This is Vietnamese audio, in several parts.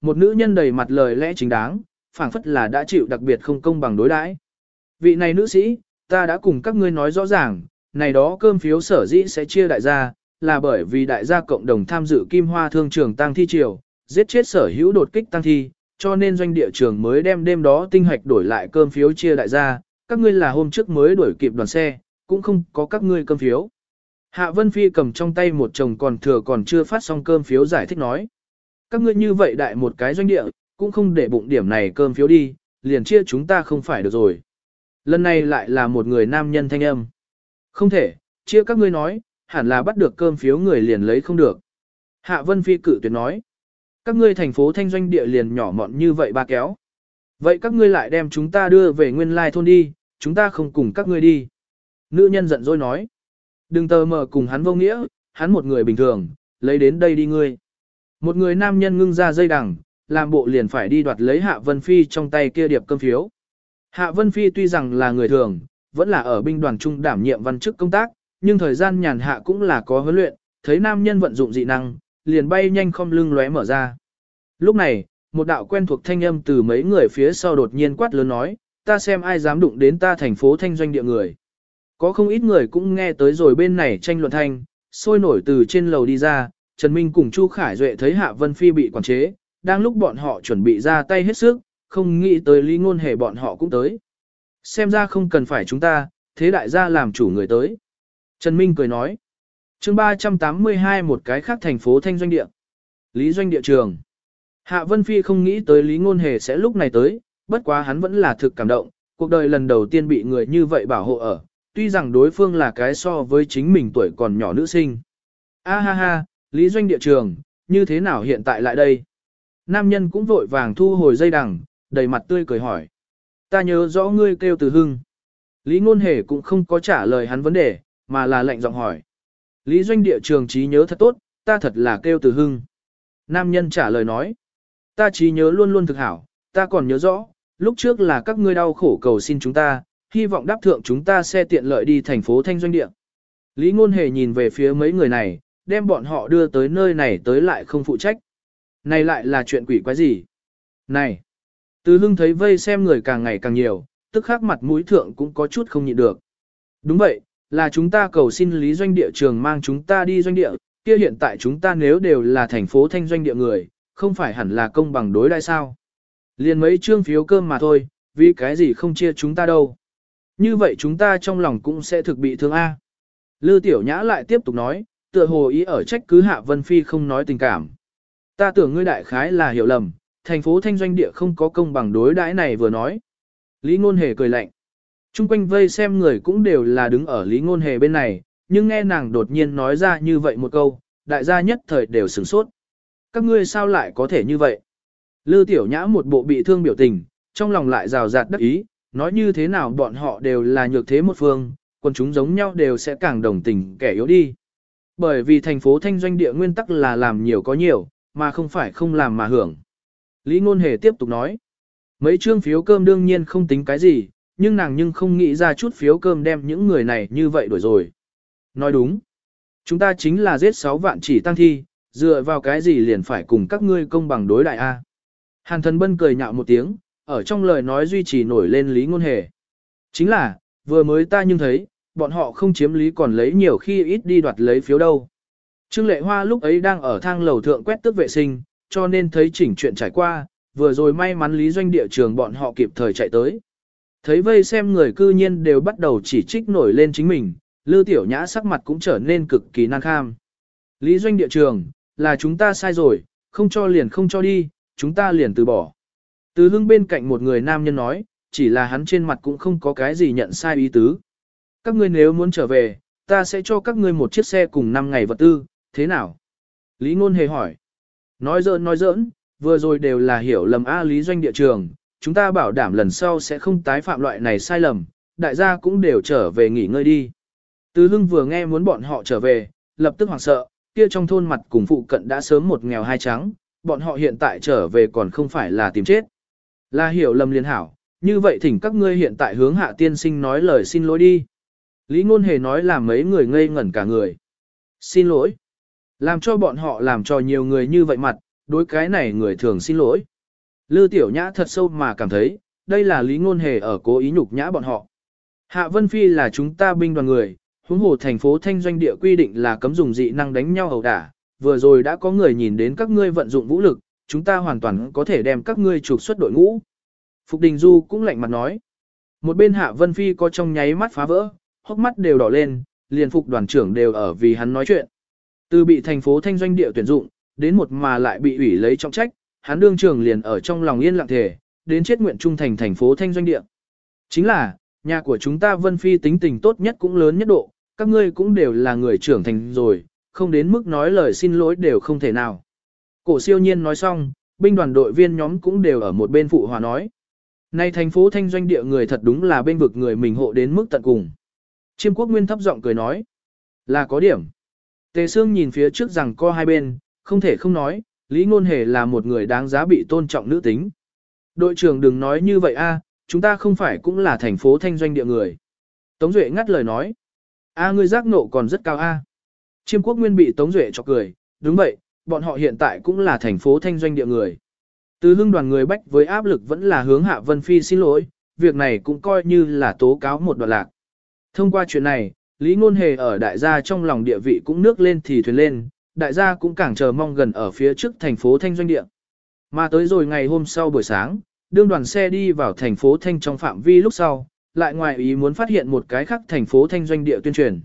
một nữ nhân đầy mặt lời lẽ chính đáng, phảng phất là đã chịu đặc biệt không công bằng đối đãi. Vị này nữ sĩ, ta đã cùng các ngươi nói rõ ràng, này đó cơm phiếu sở dĩ sẽ chia đại gia, là bởi vì đại gia cộng đồng tham dự kim hoa thương trường tăng thi triều, giết chết sở hữu đột kích tăng thi, cho nên doanh địa trường mới đem đêm đó tinh hoạch đổi lại cơm phiếu chia đại gia, các ngươi là hôm trước mới đuổi kịp đoàn xe, cũng không có các ngươi cơm phiếu. Hạ Vân Phi cầm trong tay một chồng còn thừa còn chưa phát xong cơm phiếu giải thích nói. Các ngươi như vậy đại một cái doanh địa, cũng không để bụng điểm này cơm phiếu đi, liền chia chúng ta không phải được rồi. Lần này lại là một người nam nhân thanh âm. Không thể, chia các ngươi nói, hẳn là bắt được cơm phiếu người liền lấy không được. Hạ Vân Phi cử tuyệt nói. Các ngươi thành phố thanh doanh địa liền nhỏ mọn như vậy ba kéo. Vậy các ngươi lại đem chúng ta đưa về nguyên lai thôn đi, chúng ta không cùng các ngươi đi. Nữ nhân giận dỗi nói. Đừng tờ mờ cùng hắn vô nghĩa, hắn một người bình thường, lấy đến đây đi ngươi. Một người nam nhân ngưng ra dây đằng, làm bộ liền phải đi đoạt lấy Hạ Vân Phi trong tay kia điệp cơm phiếu. Hạ Vân Phi tuy rằng là người thường, vẫn là ở binh đoàn trung đảm nhiệm văn chức công tác, nhưng thời gian nhàn hạ cũng là có huấn luyện, thấy nam nhân vận dụng dị năng, liền bay nhanh không lưng lóe mở ra. Lúc này, một đạo quen thuộc thanh âm từ mấy người phía sau đột nhiên quát lớn nói, ta xem ai dám đụng đến ta thành phố thanh doanh địa người. Có không ít người cũng nghe tới rồi bên này tranh luận thanh, sôi nổi từ trên lầu đi ra, Trần Minh cùng Chu Khải Duệ thấy Hạ Vân Phi bị quản chế, đang lúc bọn họ chuẩn bị ra tay hết sức, không nghĩ tới lý ngôn hề bọn họ cũng tới. Xem ra không cần phải chúng ta, thế đại gia làm chủ người tới. Trần Minh cười nói. chương 382 một cái khác thành phố thanh doanh địa. Lý doanh địa trường. Hạ Vân Phi không nghĩ tới Lý Ngôn Hề sẽ lúc này tới, bất quá hắn vẫn là thực cảm động, cuộc đời lần đầu tiên bị người như vậy bảo hộ ở, tuy rằng đối phương là cái so với chính mình tuổi còn nhỏ nữ sinh. A ha ha, Lý Doanh địa trường, như thế nào hiện tại lại đây? Nam nhân cũng vội vàng thu hồi dây đằng, đầy mặt tươi cười hỏi. Ta nhớ rõ ngươi kêu từ hưng. Lý Ngôn Hề cũng không có trả lời hắn vấn đề, mà là lệnh giọng hỏi. Lý Doanh địa trường trí nhớ thật tốt, ta thật là kêu từ hưng. Nam nhân trả lời nói. Ta trí nhớ luôn luôn thực hảo, ta còn nhớ rõ, lúc trước là các ngươi đau khổ cầu xin chúng ta, hy vọng đáp thượng chúng ta sẽ tiện lợi đi thành phố Thanh Doanh Địa. Lý Ngôn Hề nhìn về phía mấy người này, đem bọn họ đưa tới nơi này tới lại không phụ trách. Này lại là chuyện quỷ quái gì? Này! Từ hưng thấy vây xem người càng ngày càng nhiều, tức khắc mặt mũi thượng cũng có chút không nhịn được. Đúng vậy, là chúng ta cầu xin lý doanh địa trường mang chúng ta đi doanh địa, kia hiện tại chúng ta nếu đều là thành phố thanh doanh địa người, không phải hẳn là công bằng đối đai sao. Liền mấy trương phiếu cơm mà thôi, vì cái gì không chia chúng ta đâu. Như vậy chúng ta trong lòng cũng sẽ thực bị thương A. Lư Tiểu Nhã lại tiếp tục nói, tựa hồ ý ở trách cứ Hạ Vân Phi không nói tình cảm. Ta tưởng ngươi đại khái là hiểu lầm, thành phố thanh doanh địa không có công bằng đối đãi này vừa nói. Lý Ngôn Hề cười lạnh. Trung quanh vây xem người cũng đều là đứng ở Lý Ngôn Hề bên này, nhưng nghe nàng đột nhiên nói ra như vậy một câu, đại gia nhất thời đều sửng sốt. Các ngươi sao lại có thể như vậy? Lư Tiểu Nhã một bộ bị thương biểu tình, trong lòng lại rào rạt đắc ý, nói như thế nào bọn họ đều là nhược thế một phương, quân chúng giống nhau đều sẽ càng đồng tình kẻ yếu đi. Bởi vì thành phố thanh doanh địa nguyên tắc là làm nhiều có nhiều, mà không phải không làm mà hưởng. Lý Ngôn Hề tiếp tục nói, mấy trương phiếu cơm đương nhiên không tính cái gì, nhưng nàng nhưng không nghĩ ra chút phiếu cơm đem những người này như vậy đổi rồi. Nói đúng, chúng ta chính là giết 6 vạn chỉ tăng thi, dựa vào cái gì liền phải cùng các ngươi công bằng đối đại A. Hàn thần bân cười nhạo một tiếng, ở trong lời nói duy trì nổi lên lý ngôn hề. Chính là, vừa mới ta nhưng thấy, bọn họ không chiếm lý còn lấy nhiều khi ít đi đoạt lấy phiếu đâu. Trương Lệ Hoa lúc ấy đang ở thang lầu thượng quét tước vệ sinh, cho nên thấy chỉnh chuyện trải qua, vừa rồi may mắn lý doanh địa trường bọn họ kịp thời chạy tới. Thấy vây xem người cư nhiên đều bắt đầu chỉ trích nổi lên chính mình, Lư Tiểu Nhã sắc mặt cũng trở nên cực kỳ nan kham. Lý doanh địa trường, là chúng ta sai rồi, không cho liền không cho đi, chúng ta liền từ bỏ. Từ hưng bên cạnh một người nam nhân nói, chỉ là hắn trên mặt cũng không có cái gì nhận sai ý tứ. Các ngươi nếu muốn trở về, ta sẽ cho các ngươi một chiếc xe cùng 5 ngày vật tư, thế nào? Lý Ngôn hề hỏi. Nói giỡn nói giỡn, vừa rồi đều là hiểu lầm A Lý Doanh địa trường, chúng ta bảo đảm lần sau sẽ không tái phạm loại này sai lầm, đại gia cũng đều trở về nghỉ ngơi đi. Từ hưng vừa nghe muốn bọn họ trở về, lập tức hoảng sợ, kia trong thôn mặt cùng phụ cận đã sớm một nghèo hai trắng, bọn họ hiện tại trở về còn không phải là tìm chết. Là hiểu lầm liên hảo, như vậy thỉnh các ngươi hiện tại hướng hạ tiên sinh nói lời xin lỗi đi. Lý ngôn hề nói làm mấy người ngây ngẩn cả người. Xin lỗi. Làm cho bọn họ làm cho nhiều người như vậy mặt, đối cái này người thường xin lỗi. Lư Tiểu Nhã thật sâu mà cảm thấy, đây là lý ngôn hề ở cố ý nhục nhã bọn họ. Hạ Vân Phi là chúng ta binh đoàn người, huống hồ thành phố thanh doanh địa quy định là cấm dùng dị năng đánh nhau ẩu đả, vừa rồi đã có người nhìn đến các ngươi vận dụng vũ lực, chúng ta hoàn toàn có thể đem các ngươi trục xuất đội ngũ. Phục Đình Du cũng lạnh mặt nói. Một bên Hạ Vân Phi có trong nháy mắt phá vỡ, hốc mắt đều đỏ lên, liền phục đoàn trưởng đều ở vì hắn nói chuyện. Từ bị thành phố thanh doanh địa tuyển dụng, đến một mà lại bị ủy lấy trọng trách, hắn đương trưởng liền ở trong lòng yên lặng thể, đến chết nguyện trung thành thành phố thanh doanh địa. Chính là, nhà của chúng ta Vân Phi tính tình tốt nhất cũng lớn nhất độ, các ngươi cũng đều là người trưởng thành rồi, không đến mức nói lời xin lỗi đều không thể nào. Cổ siêu nhiên nói xong, binh đoàn đội viên nhóm cũng đều ở một bên phụ hòa nói. Nay thành phố thanh doanh địa người thật đúng là bên vực người mình hộ đến mức tận cùng. Chiêm quốc nguyên thấp giọng cười nói. Là có điểm. Tề Sương nhìn phía trước rằng co hai bên, không thể không nói, Lý Ngôn Hề là một người đáng giá bị tôn trọng nữ tính. Đội trưởng đừng nói như vậy a, chúng ta không phải cũng là thành phố thanh doanh địa người. Tống Duệ ngắt lời nói. A ngươi giác nộ còn rất cao a. Chiêm quốc nguyên bị Tống Duệ chọc cười, đúng vậy, bọn họ hiện tại cũng là thành phố thanh doanh địa người. Từ hưng đoàn người bách với áp lực vẫn là hướng Hạ Vân Phi xin lỗi, việc này cũng coi như là tố cáo một đoạn lạc. Thông qua chuyện này, Lý Ngôn Hề ở đại gia trong lòng địa vị cũng nước lên thì thuyền lên, đại gia cũng càng chờ mong gần ở phía trước thành phố Thanh Doanh Địa. Mà tới rồi ngày hôm sau buổi sáng, đương đoàn xe đi vào thành phố Thanh trong phạm vi lúc sau, lại ngoài ý muốn phát hiện một cái khác thành phố Thanh Doanh Địa tuyên truyền.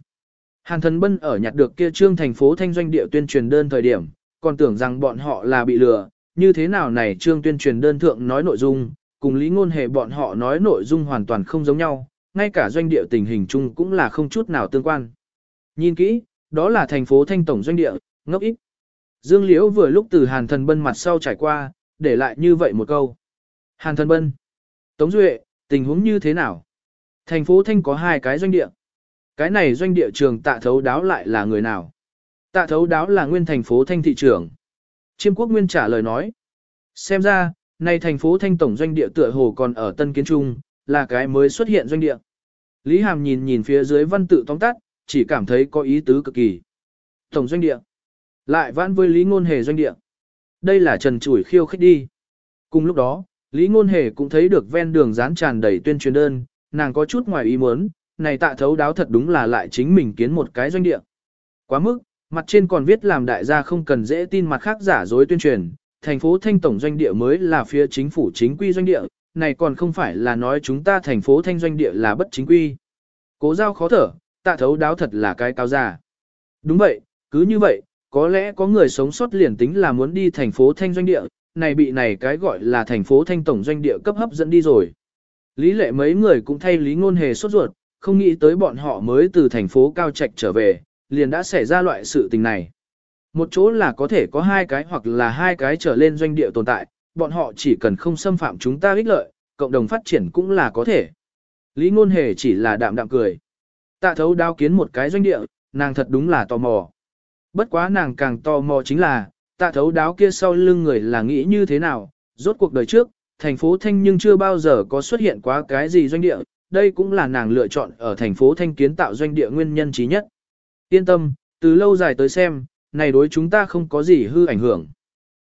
Hàn thần bân ở nhặt được kia trương thành phố Thanh Doanh Địa tuyên truyền đơn thời điểm, còn tưởng rằng bọn họ là bị lừa, như thế nào này trương tuyên truyền đơn thượng nói nội dung, cùng lý ngôn hề bọn họ nói nội dung hoàn toàn không giống nhau, ngay cả doanh địa tình hình chung cũng là không chút nào tương quan. Nhìn kỹ, đó là thành phố Thanh Tổng doanh địa, ngốc ít. Dương Liễu vừa lúc từ Hàn Thần Bân mặt sau trải qua, để lại như vậy một câu. Hàn Thần Bân. Tống Duệ, tình huống như thế nào? Thành phố Thanh có hai cái doanh địa. Cái này doanh địa trường tạ thấu đáo lại là người nào? Tạ thấu đáo là nguyên thành phố Thanh thị trưởng. Chiêm quốc nguyên trả lời nói. Xem ra, nay thành phố Thanh Tổng doanh địa tựa hồ còn ở Tân Kiến Trung, là cái mới xuất hiện doanh địa. Lý Hàm nhìn nhìn phía dưới văn tự tóm tắt, chỉ cảm thấy có ý tứ cực kỳ. Tổng doanh địa. Lại vãn với Lý Ngôn Hề doanh địa. Đây là trần chủi khiêu khích đi. Cùng lúc đó, Lý Ngôn Hề cũng thấy được ven đường dán tràn đầy tuyên truyền đơn, nàng có chút ngoài ý muốn, này tạ thấu đáo thật đúng là lại chính mình kiến một cái doanh địa. Quá mức, mặt trên còn viết làm đại gia không cần dễ tin mặt khác giả dối tuyên truyền, thành phố Thanh Tổng doanh địa mới là phía chính phủ chính quy doanh địa, này còn không phải là nói chúng ta thành phố thanh doanh địa là bất chính quy. Cố giao khó thở, tạ thấu đáo thật là cái cao giả. Đúng vậy, cứ như vậy, có lẽ có người sống sót liền tính là muốn đi thành phố thanh doanh địa, này bị này cái gọi là thành phố thanh tổng doanh địa cấp hấp dẫn đi rồi. Lý lệ mấy người cũng thay lý ngôn hề sốt ruột, không nghĩ tới bọn họ mới từ thành phố cao trạch trở về, liền đã xảy ra loại sự tình này. Một chỗ là có thể có hai cái hoặc là hai cái trở lên doanh địa tồn tại, bọn họ chỉ cần không xâm phạm chúng ta ích lợi, cộng đồng phát triển cũng là có thể. Lý ngôn hề chỉ là đạm đạm cười. Tạ thấu đao kiến một cái doanh địa, nàng thật đúng là tò mò. Bất quá nàng càng tò mò chính là, tạ thấu đáo kia sau lưng người là nghĩ như thế nào, rốt cuộc đời trước, thành phố Thanh nhưng chưa bao giờ có xuất hiện quá cái gì doanh địa, đây cũng là nàng lựa chọn ở thành phố Thanh kiến tạo doanh địa nguyên nhân trí nhất. Yên tâm, từ lâu dài tới xem, này đối chúng ta không có gì hư ảnh hưởng.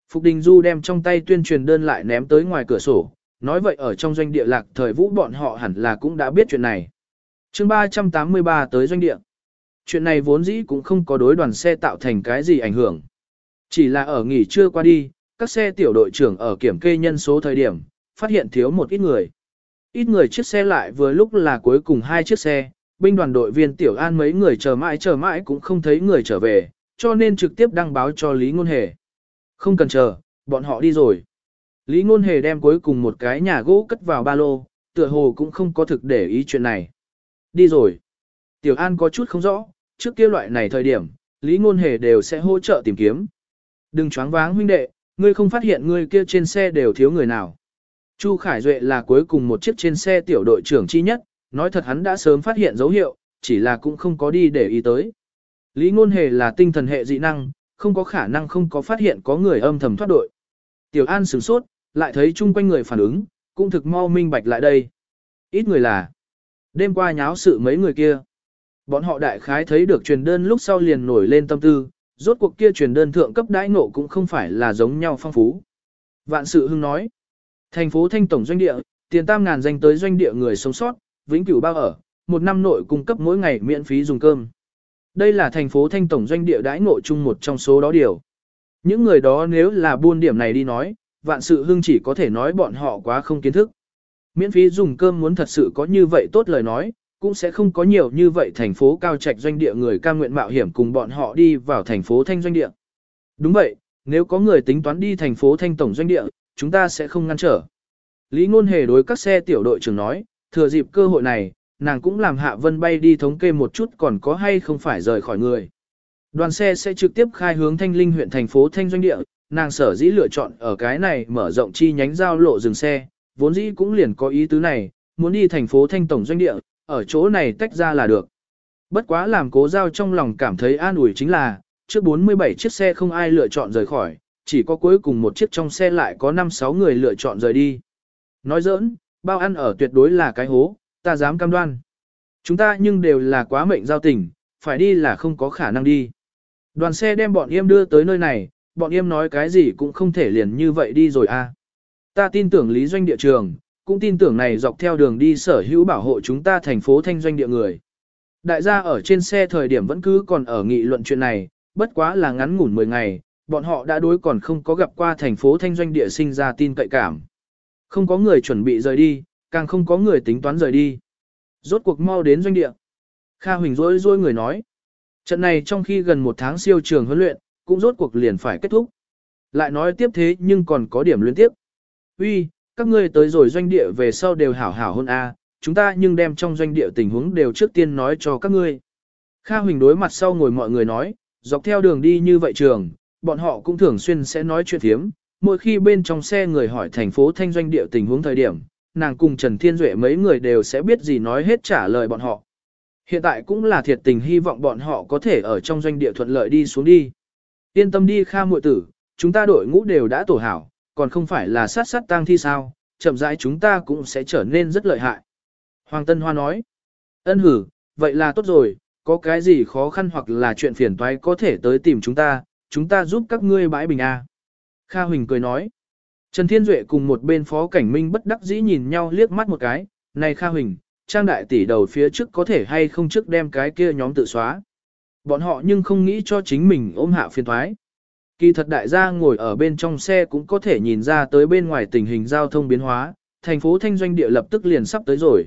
Phục Đình Du đem trong tay tuyên truyền đơn lại ném tới ngoài cửa sổ, nói vậy ở trong doanh địa lạc thời vũ bọn họ hẳn là cũng đã biết chuyện này. chương 383 tới doanh địa. Chuyện này vốn dĩ cũng không có đối đoàn xe tạo thành cái gì ảnh hưởng. Chỉ là ở nghỉ trưa qua đi, các xe tiểu đội trưởng ở kiểm kê nhân số thời điểm, phát hiện thiếu một ít người. Ít người chiếc xe lại vừa lúc là cuối cùng hai chiếc xe, binh đoàn đội viên tiểu an mấy người chờ mãi chờ mãi cũng không thấy người trở về, cho nên trực tiếp đăng báo cho Lý Ngôn Hề. Không cần chờ, bọn họ đi rồi. Lý Ngôn Hề đem cuối cùng một cái nhà gỗ cất vào ba lô, tựa hồ cũng không có thực để ý chuyện này. Đi rồi. Tiểu An có chút không rõ, trước kia loại này thời điểm, Lý Ngôn Hề đều sẽ hỗ trợ tìm kiếm. Đừng choáng váng huynh đệ, ngươi không phát hiện ngươi kia trên xe đều thiếu người nào. Chu Khải Duệ là cuối cùng một chiếc trên xe tiểu đội trưởng chi nhất, nói thật hắn đã sớm phát hiện dấu hiệu, chỉ là cũng không có đi để ý tới. Lý Ngôn Hề là tinh thần hệ dị năng, không có khả năng không có phát hiện có người âm thầm thoát đội. Tiểu An sửng sốt, lại thấy chung quanh người phản ứng, cũng thực mau minh bạch lại đây. Ít người là, đêm qua nháo sự mấy người kia. Bọn họ đại khái thấy được truyền đơn lúc sau liền nổi lên tâm tư, rốt cuộc kia truyền đơn thượng cấp đãi ngộ cũng không phải là giống nhau phong phú. Vạn sự hưng nói, thành phố thanh tổng doanh địa, tiền tam ngàn danh tới doanh địa người sống sót, vĩnh cửu bao ở, một năm nội cung cấp mỗi ngày miễn phí dùng cơm. Đây là thành phố thanh tổng doanh địa đãi ngộ chung một trong số đó điều. Những người đó nếu là buôn điểm này đi nói, vạn sự hưng chỉ có thể nói bọn họ quá không kiến thức. Miễn phí dùng cơm muốn thật sự có như vậy tốt lời nói, cũng sẽ không có nhiều như vậy thành phố cao trạch doanh địa người ca nguyện mạo hiểm cùng bọn họ đi vào thành phố thanh doanh địa. Đúng vậy, nếu có người tính toán đi thành phố thanh tổng doanh địa, chúng ta sẽ không ngăn trở. Lý Ngôn Hề đối các xe tiểu đội trưởng nói, thừa dịp cơ hội này, nàng cũng làm Hạ Vân bay đi thống kê một chút còn có hay không phải rời khỏi người. Đoàn xe sẽ trực tiếp khai hướng Thanh Linh huyện thành phố Thanh Doanh Địa, nàng sở dĩ lựa chọn ở cái này mở rộng chi nhánh giao lộ dừng xe, vốn dĩ cũng liền có ý tứ này, muốn đi thành phố Thanh Tổng Doanh Địa, ở chỗ này tách ra là được. Bất quá làm cố giao trong lòng cảm thấy an ủi chính là, trước 47 chiếc xe không ai lựa chọn rời khỏi, chỉ có cuối cùng một chiếc trong xe lại có 5-6 người lựa chọn rời đi. Nói giỡn, bao ăn ở tuyệt đối là cái hố, ta dám cam đoan. Chúng ta nhưng đều là quá mệnh giao tình, phải đi là không có khả năng đi. Đoàn xe đem bọn em đưa tới nơi này, bọn em nói cái gì cũng không thể liền như vậy đi rồi à. Ta tin tưởng lý doanh địa trường, cũng tin tưởng này dọc theo đường đi sở hữu bảo hộ chúng ta thành phố thanh doanh địa người. Đại gia ở trên xe thời điểm vẫn cứ còn ở nghị luận chuyện này, bất quá là ngắn ngủn 10 ngày, bọn họ đã đối còn không có gặp qua thành phố thanh doanh địa sinh ra tin cậy cảm. Không có người chuẩn bị rời đi, càng không có người tính toán rời đi. Rốt cuộc mau đến doanh địa. Kha Huỳnh rối rối người nói. Trận này trong khi gần một tháng siêu trường huấn luyện, cũng rốt cuộc liền phải kết thúc. Lại nói tiếp thế nhưng còn có điểm liên tiếp. Uy, các ngươi tới rồi doanh địa về sau đều hảo hảo hơn a, chúng ta nhưng đem trong doanh địa tình huống đều trước tiên nói cho các ngươi. Kha Huỳnh đối mặt sau ngồi mọi người nói, dọc theo đường đi như vậy trường, bọn họ cũng thường xuyên sẽ nói chuyện thiếm, mỗi khi bên trong xe người hỏi thành phố thanh doanh địa tình huống thời điểm, nàng cùng Trần Thiên Duệ mấy người đều sẽ biết gì nói hết trả lời bọn họ. Hiện tại cũng là thiệt tình hy vọng bọn họ có thể ở trong doanh địa thuận lợi đi xuống đi. Yên tâm đi Kha muội tử, chúng ta đội ngũ đều đã tổ hảo, còn không phải là sát sát tang thi sao, chậm rãi chúng ta cũng sẽ trở nên rất lợi hại. Hoàng Tân Hoa nói, ân hử, vậy là tốt rồi, có cái gì khó khăn hoặc là chuyện phiền toái có thể tới tìm chúng ta, chúng ta giúp các ngươi bãi bình A. Kha Huỳnh cười nói, Trần Thiên Duệ cùng một bên phó cảnh minh bất đắc dĩ nhìn nhau liếc mắt một cái, này Kha Huỳnh, trang đại tỷ đầu phía trước có thể hay không trước đem cái kia nhóm tự xóa. Bọn họ nhưng không nghĩ cho chính mình ôm hạ phiền thoái. Kỳ thật đại gia ngồi ở bên trong xe cũng có thể nhìn ra tới bên ngoài tình hình giao thông biến hóa, thành phố Thanh Doanh địa lập tức liền sắp tới rồi.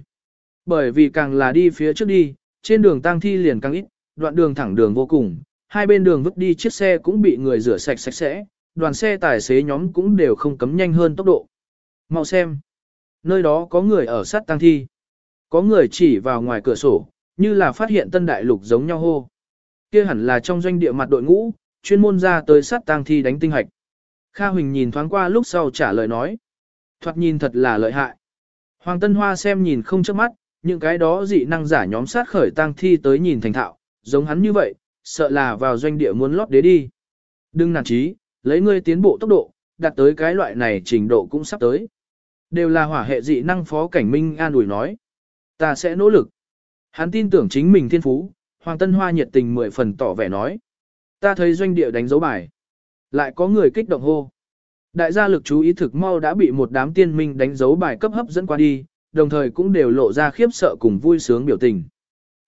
Bởi vì càng là đi phía trước đi, trên đường tang thi liền càng ít, đoạn đường thẳng đường vô cùng, hai bên đường vứt đi chiếc xe cũng bị người rửa sạch sạch sẽ, đoàn xe tài xế nhóm cũng đều không cấm nhanh hơn tốc độ. Mau xem, nơi đó có người ở sát tăng thi. Có người chỉ vào ngoài cửa sổ, như là phát hiện tân đại lục giống nhau hô. Kia hẳn là trong doanh địa mặt đội ngũ, chuyên môn ra tới sát tang thi đánh tinh hạch. Kha Huỳnh nhìn thoáng qua lúc sau trả lời nói. Thoạt nhìn thật là lợi hại. Hoàng Tân Hoa xem nhìn không chớp mắt, những cái đó dị năng giả nhóm sát khởi tang thi tới nhìn thành thạo, giống hắn như vậy, sợ là vào doanh địa muốn lót đế đi. Đừng nản chí, lấy ngươi tiến bộ tốc độ, đạt tới cái loại này trình độ cũng sắp tới. Đều là hỏa hệ dị năng phó cảnh minh an ủi nói. Ta sẽ nỗ lực. Hắn tin tưởng chính mình thiên phú, Hoàng Tân Hoa nhiệt tình mười phần tỏ vẻ nói. Ta thấy doanh địa đánh dấu bài. Lại có người kích động hô. Đại gia lực chú ý thực mau đã bị một đám tiên minh đánh dấu bài cấp hấp dẫn qua đi, đồng thời cũng đều lộ ra khiếp sợ cùng vui sướng biểu tình.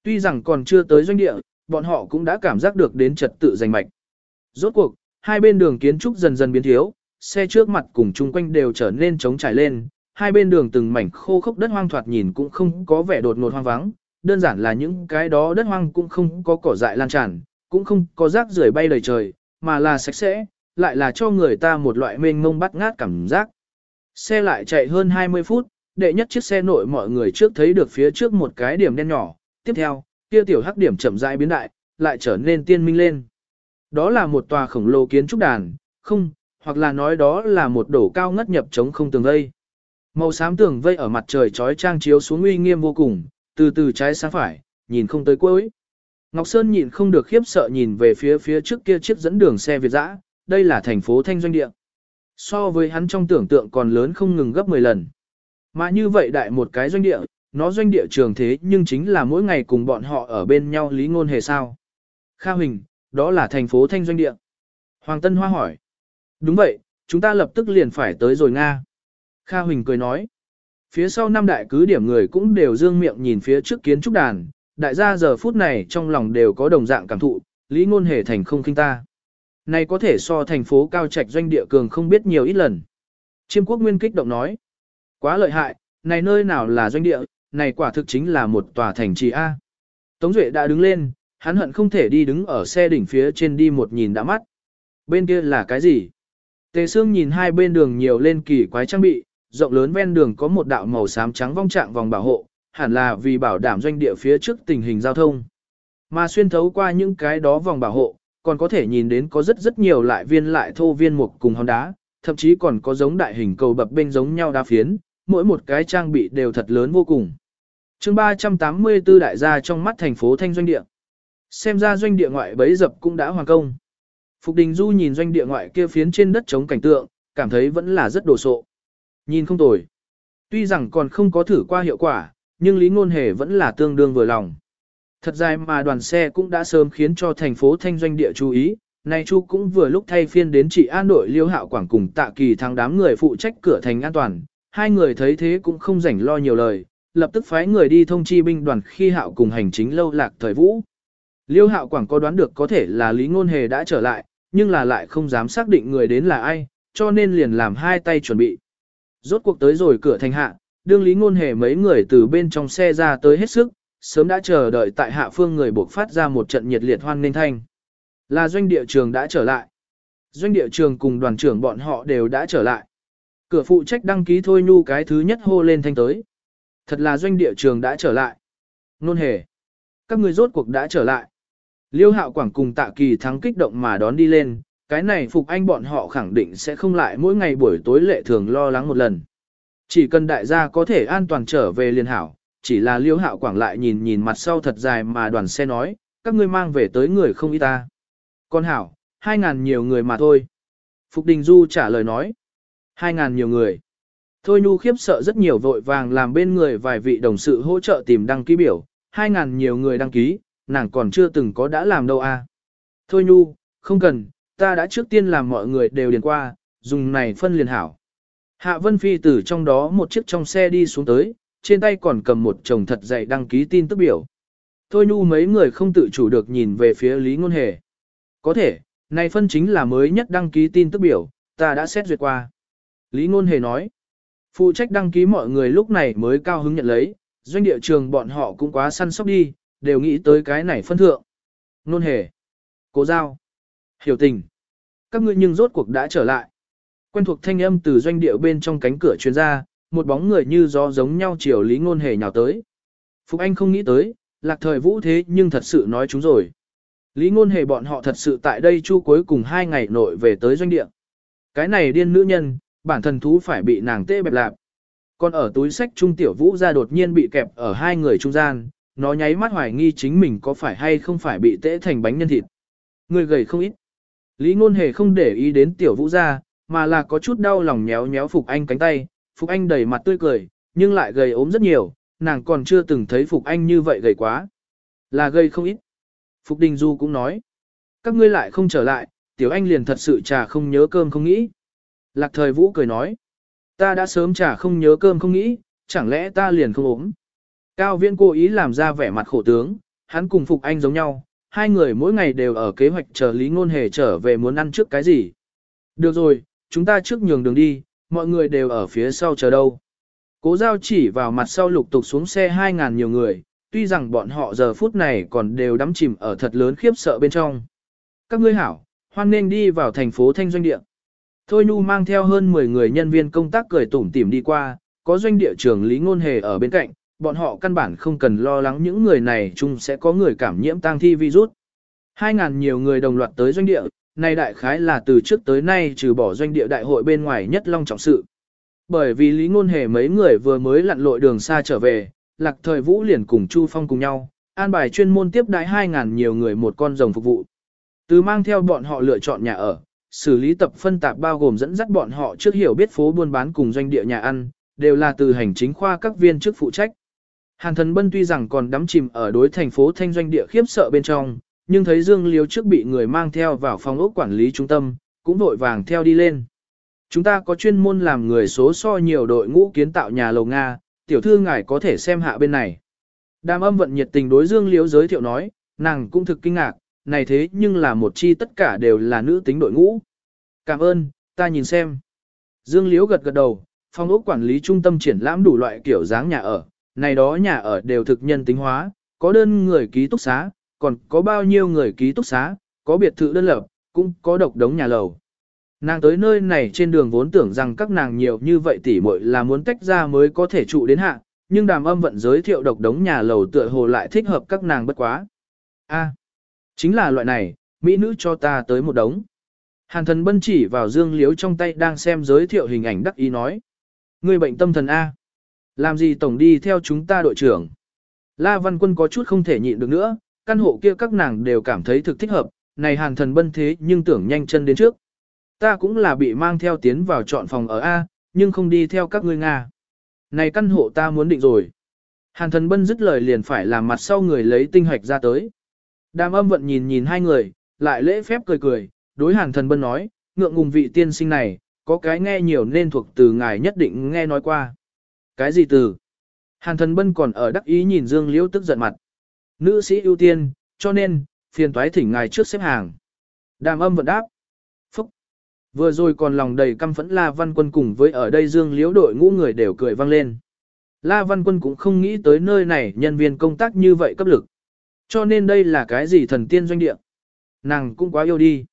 Tuy rằng còn chưa tới doanh địa, bọn họ cũng đã cảm giác được đến trật tự giành mạch. Rốt cuộc, hai bên đường kiến trúc dần dần biến thiếu, xe trước mặt cùng chung quanh đều trở nên trống trải lên, hai bên đường từng mảnh khô khốc đất hoang thoạt nhìn cũng không có vẻ đột ngột hoang vắng, đơn giản là những cái đó đất hoang cũng không có cỏ dại lan tràn, cũng không có rác rưởi bay đầy trời, mà là sạch sẽ, lại là cho người ta một loại mênh mông bắt ngát cảm giác. Xe lại chạy hơn 20 phút, đệ nhất chiếc xe nội mọi người trước thấy được phía trước một cái điểm đen nhỏ, tiếp theo, kia tiểu hắc điểm chậm rãi biến đại, lại trở nên tiên minh lên. Đó là một tòa khổng lồ kiến trúc đàn, không, hoặc là nói đó là một đổ cao ngất nhập chống không tường vây. Màu xám tường vây ở mặt trời trói trang chiếu xuống uy nghiêm vô cùng, từ từ trái sang phải, nhìn không tới cuối. Ngọc Sơn nhịn không được khiếp sợ nhìn về phía phía trước kia chiếc dẫn đường xe Việt dã, đây là thành phố Thanh Doanh Địa. So với hắn trong tưởng tượng còn lớn không ngừng gấp 10 lần. Mà như vậy đại một cái doanh địa, nó doanh địa trường thế nhưng chính là mỗi ngày cùng bọn họ ở bên nhau lý ngôn hề sao. Kha Huỳnh, đó là thành phố Thanh Doanh Địa. Hoàng Tân Hoa hỏi. Đúng vậy, chúng ta lập tức liền phải tới rồi Nga. Kha Huỳnh cười nói. Phía sau năm đại cứ điểm người cũng đều dương miệng nhìn phía trước kiến trúc đàn, đại gia giờ phút này trong lòng đều có đồng dạng cảm thụ, lý ngôn hề thành không kinh ta. Này có thể so thành phố cao trạch doanh địa cường không biết nhiều ít lần. Chiêm quốc nguyên kích động nói. Quá lợi hại, này nơi nào là doanh địa, này quả thực chính là một tòa thành trì A. Tống Duệ đã đứng lên, hắn hận không thể đi đứng ở xe đỉnh phía trên đi một nhìn đã mắt. Bên kia là cái gì? Tề Sương nhìn hai bên đường nhiều lên kỳ quái trang bị, rộng lớn ven đường có một đạo màu xám trắng vong trạng vòng bảo hộ, hẳn là vì bảo đảm doanh địa phía trước tình hình giao thông. Mà xuyên thấu qua những cái đó vòng bảo hộ, còn có thể nhìn đến có rất rất nhiều lại viên lại thô viên mục cùng hòn đá, thậm chí còn có giống đại hình cầu bập bên giống nhau đa phiến, mỗi một cái trang bị đều thật lớn vô cùng. chương 384 đại gia trong mắt thành phố Thanh Doanh Địa. Xem ra doanh địa ngoại bấy dập cũng đã hoàn công. Phục Đình Du nhìn doanh địa ngoại kia phiến trên đất trống cảnh tượng, cảm thấy vẫn là rất đồ sộ. Nhìn không tồi. Tuy rằng còn không có thử qua hiệu quả, nhưng Lý Ngôn Hề vẫn là tương đương vừa lòng. Thật dài mà đoàn xe cũng đã sớm khiến cho thành phố Thanh Doanh địa chú ý, nay Chu cũng vừa lúc thay phiên đến chị an đội Liêu Hạo Quảng cùng Tạ Kỳ thắng đám người phụ trách cửa thành an toàn, hai người thấy thế cũng không rảnh lo nhiều lời, lập tức phái người đi thông chi binh đoàn khi Hạo cùng hành chính lâu lạc thời vũ. Liêu Hạo Quảng có đoán được có thể là Lý Ngôn Hề đã trở lại, nhưng là lại không dám xác định người đến là ai, cho nên liền làm hai tay chuẩn bị. Rốt cuộc tới rồi cửa thành hạ, đương Lý Ngôn Hề mấy người từ bên trong xe ra tới hết sức, sớm đã chờ đợi tại hạ phương người buộc phát ra một trận nhiệt liệt hoan nghênh thanh. Là doanh địa trường đã trở lại. Doanh địa trường cùng đoàn trưởng bọn họ đều đã trở lại. Cửa phụ trách đăng ký thôi nhu cái thứ nhất hô lên thanh tới. Thật là doanh địa trường đã trở lại. Nôn hề. Các người rốt cuộc đã trở lại. Liêu hạo quảng cùng tạ kỳ thắng kích động mà đón đi lên. Cái này phục anh bọn họ khẳng định sẽ không lại mỗi ngày buổi tối lệ thường lo lắng một lần. Chỉ cần đại gia có thể an toàn trở về liền hảo, chỉ là liêu hạo quảng lại nhìn nhìn mặt sau thật dài mà đoàn xe nói, các ngươi mang về tới người không ít ta. Con hảo, hai ngàn nhiều người mà thôi. Phục Đình Du trả lời nói, hai ngàn nhiều người. Thôi Nhu khiếp sợ rất nhiều vội vàng làm bên người vài vị đồng sự hỗ trợ tìm đăng ký biểu, hai ngàn nhiều người đăng ký, nàng còn chưa từng có đã làm đâu à. Thôi Nhu, không cần, ta đã trước tiên làm mọi người đều điền qua, dùng này phân liền hảo. Hạ Vân Phi từ trong đó một chiếc trong xe đi xuống tới, trên tay còn cầm một chồng thật dày đăng ký tin tức biểu. Thôi Nhu mấy người không tự chủ được nhìn về phía Lý Ngôn Hề. Có thể, này phân chính là mới nhất đăng ký tin tức biểu, ta đã xét duyệt qua. Lý Ngôn Hề nói, phụ trách đăng ký mọi người lúc này mới cao hứng nhận lấy, doanh địa trường bọn họ cũng quá săn sóc đi, đều nghĩ tới cái này phân thượng. nôn Hề, Cố Giao, Hiểu Tình, các ngươi nhưng rốt cuộc đã trở lại. Quen thuộc thanh âm từ doanh địa bên trong cánh cửa truyền ra, một bóng người như gió giống nhau chiều Lý Ngôn Hề nhào tới. Phục Anh không nghĩ tới, lạc thời vũ thế nhưng thật sự nói chúng rồi. Lý ngôn hề bọn họ thật sự tại đây chu cuối cùng hai ngày nội về tới doanh địa. Cái này điên nữ nhân, bản thân thú phải bị nàng tê bẹp lạp. Còn ở túi sách trung tiểu vũ ra đột nhiên bị kẹp ở hai người trung gian, nó nháy mắt hoài nghi chính mình có phải hay không phải bị tễ thành bánh nhân thịt. Người gầy không ít. Lý ngôn hề không để ý đến tiểu vũ ra, mà là có chút đau lòng nhéo nhéo Phục Anh cánh tay. Phục Anh đầy mặt tươi cười, nhưng lại gầy ốm rất nhiều, nàng còn chưa từng thấy Phục Anh như vậy gầy quá. Là gầy không ít. Phục Đình Du cũng nói, các ngươi lại không trở lại, tiểu anh liền thật sự trà không nhớ cơm không nghĩ. Lạc thời vũ cười nói, ta đã sớm trà không nhớ cơm không nghĩ, chẳng lẽ ta liền không ốm. Cao viễn cố ý làm ra vẻ mặt khổ tướng, hắn cùng Phục Anh giống nhau, hai người mỗi ngày đều ở kế hoạch chờ Lý Ngôn Hề trở về muốn ăn trước cái gì. Được rồi, chúng ta trước nhường đường đi, mọi người đều ở phía sau chờ đâu. Cố giao chỉ vào mặt sau lục tục xuống xe 2.000 nhiều người, tuy rằng bọn họ giờ phút này còn đều đắm chìm ở thật lớn khiếp sợ bên trong. Các ngươi hảo, hoan nên đi vào thành phố Thanh Doanh Địa. Thôi Nhu mang theo hơn 10 người nhân viên công tác cười tủm tỉm đi qua, có doanh địa trưởng Lý Ngôn Hề ở bên cạnh, bọn họ căn bản không cần lo lắng những người này chung sẽ có người cảm nhiễm tang thi virus. 2.000 nhiều người đồng loạt tới doanh địa, này đại khái là từ trước tới nay trừ bỏ doanh địa đại hội bên ngoài nhất long trọng sự. Bởi vì Lý Ngôn Hề mấy người vừa mới lặn lội đường xa trở về, lạc thời vũ liền cùng Chu Phong cùng nhau, an bài chuyên môn tiếp đái 2.000 nhiều người một con rồng phục vụ. Từ mang theo bọn họ lựa chọn nhà ở, xử lý tập phân tạp bao gồm dẫn dắt bọn họ trước hiểu biết phố buôn bán cùng doanh địa nhà ăn, đều là từ hành chính khoa các viên chức phụ trách. Hàn thần bân tuy rằng còn đắm chìm ở đối thành phố thanh doanh địa khiếp sợ bên trong, nhưng thấy Dương Liếu trước bị người mang theo vào phòng ốc quản lý trung tâm, cũng vội vàng theo đi lên. Chúng ta có chuyên môn làm người số so nhiều đội ngũ kiến tạo nhà lầu Nga, tiểu thư ngài có thể xem hạ bên này. Đàm âm vận nhiệt tình đối Dương Liếu giới thiệu nói, nàng cũng thực kinh ngạc, này thế nhưng là một chi tất cả đều là nữ tính đội ngũ. Cảm ơn, ta nhìn xem. Dương Liếu gật gật đầu, phòng ốc quản lý trung tâm triển lãm đủ loại kiểu dáng nhà ở, này đó nhà ở đều thực nhân tính hóa, có đơn người ký túc xá, còn có bao nhiêu người ký túc xá, có biệt thự đơn lập, cũng có độc đống nhà lầu. Nàng tới nơi này trên đường vốn tưởng rằng các nàng nhiều như vậy tỉ muội là muốn tách ra mới có thể trụ đến hạ, nhưng đàm âm vận giới thiệu độc đống nhà lầu tựa hồ lại thích hợp các nàng bất quá. A, chính là loại này, mỹ nữ cho ta tới một đống. Hàn thần bân chỉ vào dương liếu trong tay đang xem giới thiệu hình ảnh đắc ý nói. Người bệnh tâm thần A. Làm gì tổng đi theo chúng ta đội trưởng. La Văn Quân có chút không thể nhịn được nữa, căn hộ kia các nàng đều cảm thấy thực thích hợp, này hàn thần bân thế nhưng tưởng nhanh chân đến trước. Ta cũng là bị mang theo tiến vào chọn phòng ở A, nhưng không đi theo các ngươi Nga. Này căn hộ ta muốn định rồi. Hàn thần bân dứt lời liền phải làm mặt sau người lấy tinh hoạch ra tới. Đàm âm vận nhìn nhìn hai người, lại lễ phép cười cười, đối hàn thần bân nói, ngượng ngùng vị tiên sinh này, có cái nghe nhiều nên thuộc từ ngài nhất định nghe nói qua. Cái gì từ? Hàn thần bân còn ở đắc ý nhìn Dương Liễu tức giận mặt. Nữ sĩ ưu tiên, cho nên, phiền toái thỉnh ngài trước xếp hàng. Đàm âm vận đáp. Phúc. Vừa rồi còn lòng đầy căm phẫn La Văn Quân cùng với ở đây Dương Liễu đội ngũ người đều cười vang lên. La Văn Quân cũng không nghĩ tới nơi này nhân viên công tác như vậy cấp lực. Cho nên đây là cái gì thần tiên doanh địa. Nàng cũng quá yêu đi.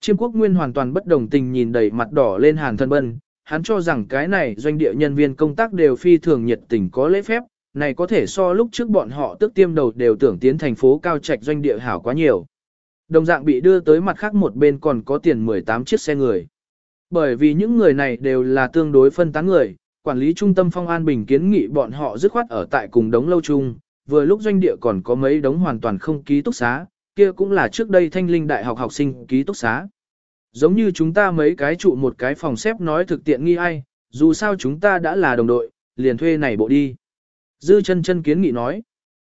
Chiêm quốc nguyên hoàn toàn bất đồng tình nhìn đầy mặt đỏ lên hàn thân bân, hắn cho rằng cái này doanh địa nhân viên công tác đều phi thường nhiệt tình có lễ phép, này có thể so lúc trước bọn họ tức tiêm đầu đều tưởng tiến thành phố cao trạch doanh địa hảo quá nhiều. Đồng dạng bị đưa tới mặt khác một bên còn có tiền 18 chiếc xe người. Bởi vì những người này đều là tương đối phân tán người, quản lý trung tâm phong an bình kiến nghị bọn họ dứt khoát ở tại cùng đống lâu chung, vừa lúc doanh địa còn có mấy đống hoàn toàn không ký túc xá, kia cũng là trước đây thanh linh đại học học sinh ký túc xá. Giống như chúng ta mấy cái trụ một cái phòng xếp nói thực tiện nghi ai, dù sao chúng ta đã là đồng đội, liền thuê này bộ đi. Dư chân chân kiến nghị nói,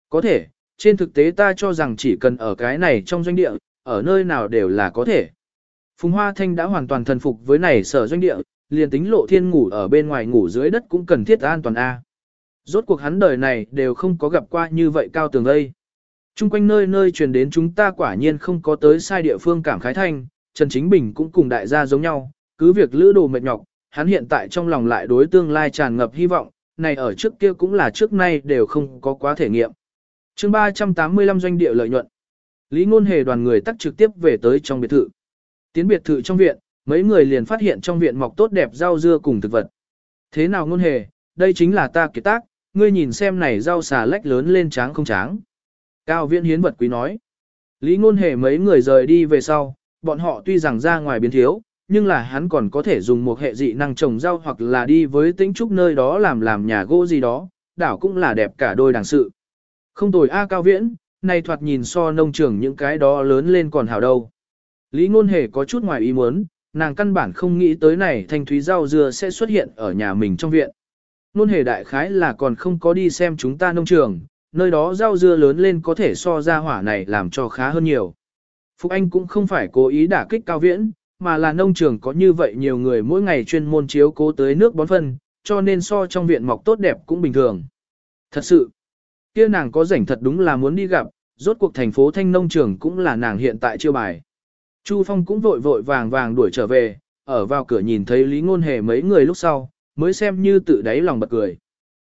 có thể, trên thực tế ta cho rằng chỉ cần ở cái này trong doanh địa, ở nơi nào đều là có thể. Phùng Hoa Thanh đã hoàn toàn thần phục với này sở doanh địa, liền tính lộ thiên ngủ ở bên ngoài ngủ dưới đất cũng cần thiết an toàn A. Rốt cuộc hắn đời này đều không có gặp qua như vậy cao tường đây. Trung quanh nơi nơi truyền đến chúng ta quả nhiên không có tới sai địa phương cảm khái thanh, Trần Chính Bình cũng cùng đại gia giống nhau, cứ việc lữ đồ mệt nhọc, hắn hiện tại trong lòng lại đối tương lai tràn ngập hy vọng, này ở trước kia cũng là trước nay đều không có quá thể nghiệm. chương 385 doanh địa lợi nhuận. Lý Ngôn Hề đoàn người tắt trực tiếp về tới trong biệt thự. Tiến biệt thự trong viện, mấy người liền phát hiện trong viện mọc tốt đẹp rau dưa cùng thực vật. Thế nào Ngôn Hề, đây chính là ta kiệt tác, ngươi nhìn xem này rau xà lách lớn lên tráng không tráng. Cao Viễn Hiến vật quý nói. Lý Ngôn Hề mấy người rời đi về sau, bọn họ tuy rằng ra ngoài biến thiếu, nhưng là hắn còn có thể dùng một hệ dị năng trồng rau hoặc là đi với tĩnh trúc nơi đó làm làm nhà gỗ gì đó, đảo cũng là đẹp cả đôi đàng sự. Không tồi A Cao Viễn, này thoạt nhìn so nông trường những cái đó lớn lên còn hảo đâu. Lý Ngôn Hề có chút ngoài ý muốn, nàng căn bản không nghĩ tới này thanh thúy rau dưa sẽ xuất hiện ở nhà mình trong viện. Ngôn Hề đại khái là còn không có đi xem chúng ta nông trường, nơi đó rau dưa lớn lên có thể so ra hỏa này làm cho khá hơn nhiều. Phúc Anh cũng không phải cố ý đả kích cao viễn, mà là nông trường có như vậy nhiều người mỗi ngày chuyên môn chiếu cố tới nước bón phân, cho nên so trong viện mọc tốt đẹp cũng bình thường. Thật sự, kia nàng có rảnh thật đúng là muốn đi gặp, rốt cuộc thành phố Thanh nông trường cũng là nàng hiện tại chiêu bài. Chu Phong cũng vội vội vàng vàng đuổi trở về, ở vào cửa nhìn thấy Lý Ngôn Hề mấy người lúc sau, mới xem như tự đáy lòng bật cười.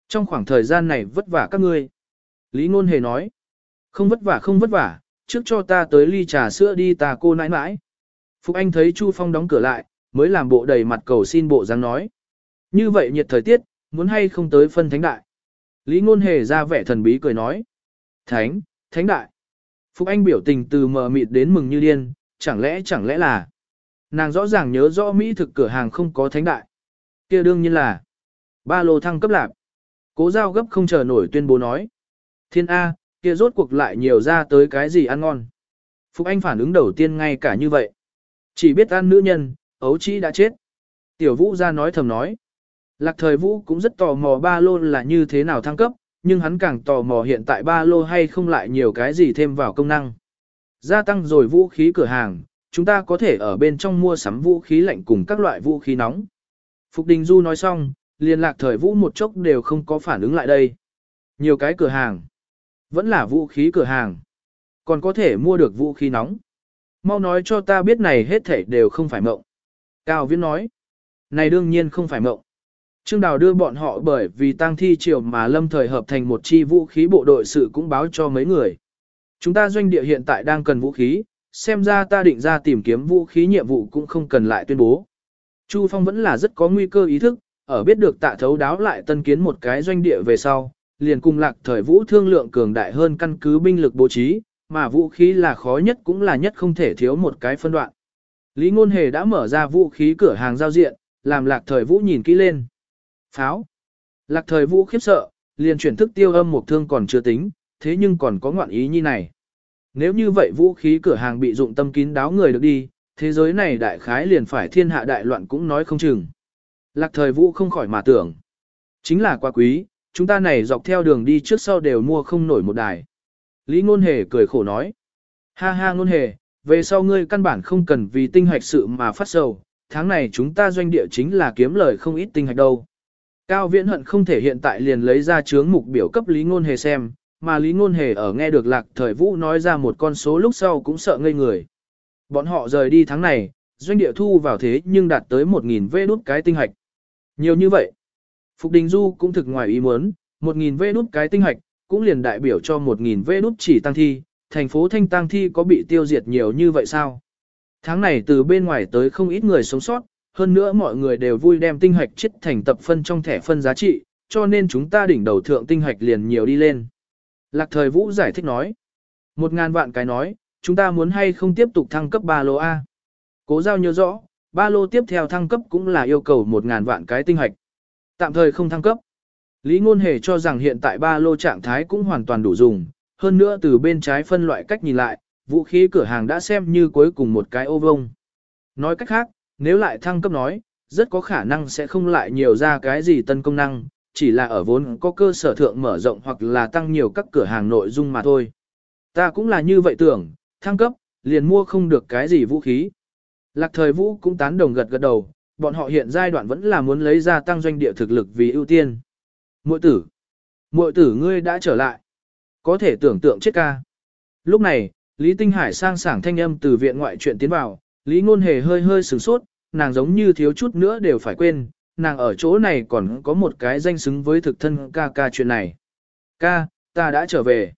Trong khoảng thời gian này vất vả các ngươi. Lý Ngôn Hề nói, không vất vả không vất vả, trước cho ta tới ly trà sữa đi ta cô nãi nãi. Phục Anh thấy Chu Phong đóng cửa lại, mới làm bộ đầy mặt cầu xin bộ dáng nói. Như vậy nhiệt thời tiết, muốn hay không tới phân thánh đại. Lý Ngôn Hề ra vẻ thần bí cười nói. Thánh, thánh đại. Phục Anh biểu tình từ mờ mịt đến mừng như điên, chẳng lẽ chẳng lẽ là. Nàng rõ ràng nhớ rõ Mỹ thực cửa hàng không có thánh đại. kia đương nhiên là. Ba lô thăng cấp lạc. Cố giao gấp không chờ nổi tuyên bố nói. Thiên A, kia rốt cuộc lại nhiều ra tới cái gì ăn ngon. Phúc Anh phản ứng đầu tiên ngay cả như vậy. Chỉ biết ăn nữ nhân, ấu trĩ đã chết. Tiểu Vũ ra nói thầm nói. Lạc thời Vũ cũng rất tò mò ba lô là như thế nào thăng cấp, nhưng hắn càng tò mò hiện tại ba lô hay không lại nhiều cái gì thêm vào công năng. Gia tăng rồi vũ khí cửa hàng, chúng ta có thể ở bên trong mua sắm vũ khí lạnh cùng các loại vũ khí nóng. Phục Đình Du nói xong, liên lạc thời vũ một chốc đều không có phản ứng lại đây. Nhiều cái cửa hàng, vẫn là vũ khí cửa hàng, còn có thể mua được vũ khí nóng. Mau nói cho ta biết này hết thảy đều không phải mộng. Cao Viễn nói, này đương nhiên không phải mộng. Trương Đào đưa bọn họ bởi vì tang thi triều mà lâm thời hợp thành một chi vũ khí bộ đội sự cũng báo cho mấy người. Chúng ta doanh địa hiện tại đang cần vũ khí, xem ra ta định ra tìm kiếm vũ khí nhiệm vụ cũng không cần lại tuyên bố. Chu Phong vẫn là rất có nguy cơ ý thức, ở biết được tạ thấu đáo lại tân kiến một cái doanh địa về sau, liền cùng lạc thời vũ thương lượng cường đại hơn căn cứ binh lực bố trí, mà vũ khí là khó nhất cũng là nhất không thể thiếu một cái phân đoạn. Lý Ngôn Hề đã mở ra vũ khí cửa hàng giao diện, làm lạc thời vũ nhìn kỹ lên. Pháo. Lạc thời vũ khiếp sợ, liền chuyển thức tiêu âm một thương còn chưa tính, thế nhưng còn có ngoạn ý như này. Nếu như vậy vũ khí cửa hàng bị dụng tâm kín đáo người được đi, thế giới này đại khái liền phải thiên hạ đại loạn cũng nói không chừng. Lạc thời vũ không khỏi mà tưởng. Chính là quá quý, chúng ta này dọc theo đường đi trước sau đều mua không nổi một đài. Lý ngôn hề cười khổ nói. Ha ha ngôn hề, về sau ngươi căn bản không cần vì tinh hạch sự mà phát sầu, tháng này chúng ta doanh địa chính là kiếm lời không ít tinh hạch đâu. Cao viễn hận không thể hiện tại liền lấy ra chướng mục biểu cấp Lý ngôn hề xem, mà Lý ngôn hề ở nghe được lạc thời vũ nói ra một con số lúc sau cũng sợ ngây người. Bọn họ rời đi tháng này, doanh địa thu vào thế nhưng đạt tới 1.000 vê đút cái tinh hạch, Nhiều như vậy. Phục Đình Du cũng thực ngoài ý muốn, 1.000 vê đút cái tinh hạch cũng liền đại biểu cho 1.000 vê đút chỉ tăng thi, thành phố Thanh Tăng Thi có bị tiêu diệt nhiều như vậy sao? Tháng này từ bên ngoài tới không ít người sống sót, hơn nữa mọi người đều vui đem tinh hạch chết thành tập phân trong thẻ phân giá trị, cho nên chúng ta đỉnh đầu thượng tinh hạch liền nhiều đi lên. Lạc thời Vũ giải thích nói. Một ngàn vạn cái nói, chúng ta muốn hay không tiếp tục thăng cấp ba lô A. Cố giao nhớ rõ, ba lô tiếp theo thăng cấp cũng là yêu cầu một ngàn vạn cái tinh hạch. Tạm thời không thăng cấp. Lý Ngôn Hề cho rằng hiện tại ba lô trạng thái cũng hoàn toàn đủ dùng, hơn nữa từ bên trái phân loại cách nhìn lại, vũ khí cửa hàng đã xem như cuối cùng một cái ô vông. Nói cách khác, nếu lại thăng cấp nói, rất có khả năng sẽ không lại nhiều ra cái gì tân công năng, chỉ là ở vốn có cơ sở thượng mở rộng hoặc là tăng nhiều các cửa hàng nội dung mà thôi. Ta cũng là như vậy tưởng, thăng cấp, liền mua không được cái gì vũ khí. Lạc thời vũ cũng tán đồng gật gật đầu, bọn họ hiện giai đoạn vẫn là muốn lấy ra tăng doanh địa thực lực vì ưu tiên. Muội tử, muội tử ngươi đã trở lại. Có thể tưởng tượng chết ca. Lúc này, Lý Tinh Hải sang sảng thanh âm từ viện ngoại chuyện tiến vào, Lý Ngôn Hề hơi hơi sửng sốt, nàng giống như thiếu chút nữa đều phải quên, nàng ở chỗ này còn có một cái danh xứng với thực thân ca ca chuyện này. Ca, ta đã trở về.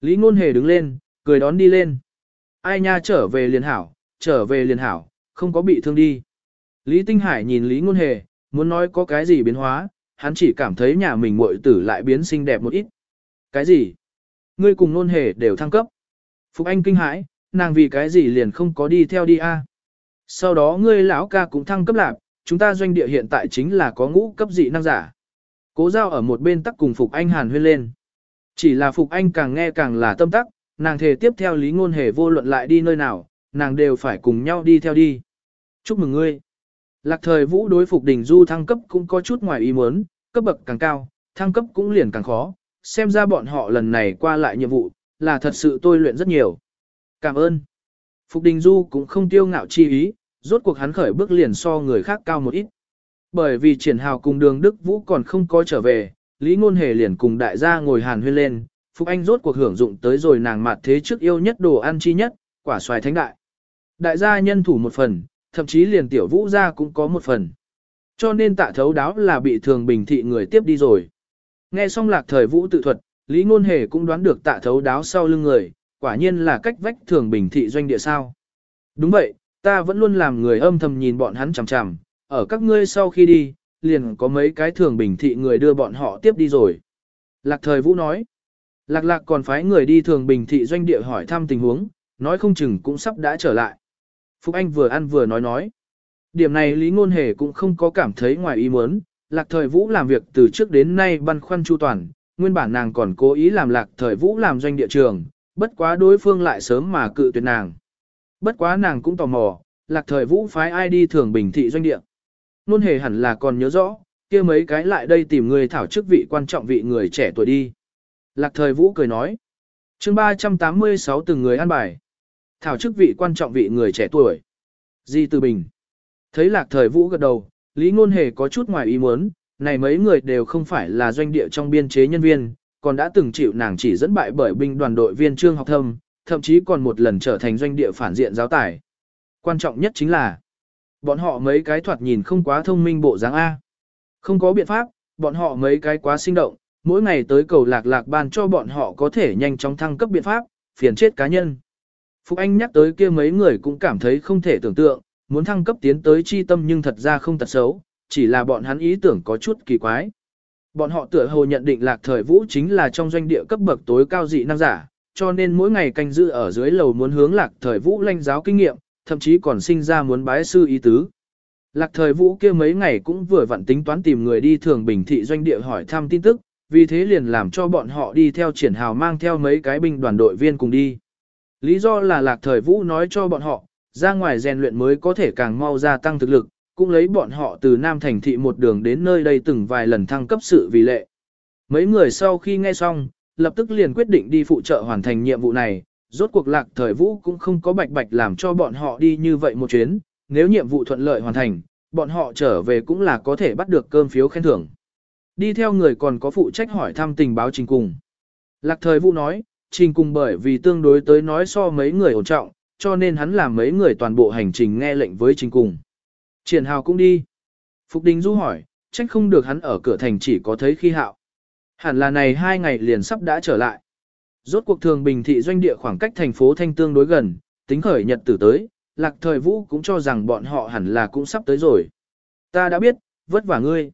Lý Ngôn Hề đứng lên, cười đón đi lên. Ai nha trở về liền hảo, trở về liền hảo, không có bị thương đi. Lý Tinh Hải nhìn Lý Ngôn Hề, muốn nói có cái gì biến hóa, hắn chỉ cảm thấy nhà mình muội tử lại biến xinh đẹp một ít. Cái gì? Ngươi cùng Ngôn Hề đều thăng cấp. Phục Anh kinh hãi, nàng vì cái gì liền không có đi theo đi a? Sau đó ngươi lão ca cũng thăng cấp lạc, chúng ta doanh địa hiện tại chính là có ngũ cấp dị năng giả. Cố giao ở một bên tắc cùng Phục Anh hàn huyên lên. Chỉ là Phục Anh càng nghe càng là tâm tắc, nàng thề tiếp theo lý ngôn hề vô luận lại đi nơi nào, nàng đều phải cùng nhau đi theo đi. Chúc mừng ngươi. Lạc thời vũ đối Phục Đình Du thăng cấp cũng có chút ngoài ý muốn, cấp bậc càng cao, thăng cấp cũng liền càng khó, xem ra bọn họ lần này qua lại nhiệm vụ, là thật sự tôi luyện rất nhiều. Cảm ơn. Phục Đình Du cũng không tiêu ngạo chi ý, rốt cuộc hắn khởi bước liền so người khác cao một ít. Bởi vì triển hào cùng đường Đức Vũ còn không có trở về, Lý Ngôn Hề liền cùng đại gia ngồi hàn huyên lên, Phục Anh rốt cuộc hưởng dụng tới rồi nàng mặt thế trước yêu nhất đồ ăn chi nhất, quả xoài thánh đại. Đại gia nhân thủ một phần, thậm chí liền tiểu vũ gia cũng có một phần. Cho nên tạ thấu đáo là bị thường bình thị người tiếp đi rồi. Nghe xong lạc thời vũ tự thuật, Lý Ngôn Hề cũng đoán được tạ thấu đáo sau lưng người, quả nhiên là cách vách thường bình thị doanh địa sao. Đúng vậy, ta vẫn luôn làm người âm thầm nhìn bọn hắn chằm chằm, ở các ngươi sau khi đi, liền có mấy cái thường bình thị người đưa bọn họ tiếp đi rồi. Lạc thời vũ nói, lạc lạc còn phái người đi thường bình thị doanh địa hỏi thăm tình huống, nói không chừng cũng sắp đã trở lại. Phúc Anh vừa ăn vừa nói nói. Điểm này Lý Ngôn Hề cũng không có cảm thấy ngoài ý muốn, lạc thời vũ làm việc từ trước đến nay băn khoăn chu toàn, nguyên bản nàng còn cố ý làm lạc thời vũ làm doanh địa trường, bất quá đối phương lại sớm mà cự tuyệt nàng. Bất quá nàng cũng tò mò, lạc thời vũ phái ai đi thường bình thị doanh địa. Ngôn hề hẳn là còn nhớ rõ, kia mấy cái lại đây tìm người thảo chức vị quan trọng vị người trẻ tuổi đi. Lạc thời vũ cười nói. chương 386 từng người ăn bài. Thảo chức vị quan trọng vị người trẻ tuổi. Di Từ Bình. Thấy lạc thời vũ gật đầu, Lý Ngôn Hề có chút ngoài ý muốn, này mấy người đều không phải là doanh địa trong biên chế nhân viên, còn đã từng chịu nàng chỉ dẫn bại bởi binh đoàn đội viên Trương Học Thâm, thậm chí còn một lần trở thành doanh địa phản diện giáo tải. Quan trọng nhất chính là, bọn họ mấy cái thoạt nhìn không quá thông minh bộ dáng A. Không có biện pháp, bọn họ mấy cái quá sinh động, mỗi ngày tới cầu lạc lạc ban cho bọn họ có thể nhanh chóng thăng cấp biện pháp, phiền chết cá nhân. Phục Anh nhắc tới kia mấy người cũng cảm thấy không thể tưởng tượng, muốn thăng cấp tiến tới chi tâm nhưng thật ra không tật xấu, chỉ là bọn hắn ý tưởng có chút kỳ quái. Bọn họ tựa hồ nhận định lạc thời vũ chính là trong doanh địa cấp bậc tối cao dị năng giả, cho nên mỗi ngày canh giữ ở dưới lầu muốn hướng lạc thời vũ lanh giáo kinh nghiệm, thậm chí còn sinh ra muốn bái sư ý tứ. Lạc thời vũ kia mấy ngày cũng vừa vặn tính toán tìm người đi thường bình thị doanh địa hỏi thăm tin tức, vì thế liền làm cho bọn họ đi theo triển hào mang theo mấy cái binh đoàn đội viên cùng đi. Lý do là lạc thời vũ nói cho bọn họ, ra ngoài rèn luyện mới có thể càng mau gia tăng thực lực, cũng lấy bọn họ từ Nam Thành Thị một đường đến nơi đây từng vài lần thăng cấp sự vì lệ. Mấy người sau khi nghe xong, lập tức liền quyết định đi phụ trợ hoàn thành nhiệm vụ này, rốt cuộc lạc thời vũ cũng không có bạch bạch làm cho bọn họ đi như vậy một chuyến, nếu nhiệm vụ thuận lợi hoàn thành, bọn họ trở về cũng là có thể bắt được cơm phiếu khen thưởng. Đi theo người còn có phụ trách hỏi thăm tình báo trình cùng. Lạc thời vũ nói, trình cùng bởi vì tương đối tới nói so mấy người ổn trọng, cho nên hắn làm mấy người toàn bộ hành trình nghe lệnh với trình cùng. Triển hào cũng đi. Phục Đình Du hỏi, trách không được hắn ở cửa thành chỉ có thấy khi hạo. Hẳn là này hai ngày liền sắp đã trở lại. Rốt cuộc thường bình thị doanh địa khoảng cách thành phố Thanh tương đối gần, tính khởi nhật tử tới, lạc thời vũ cũng cho rằng bọn họ hẳn là cũng sắp tới rồi. Ta đã biết, vất vả ngươi.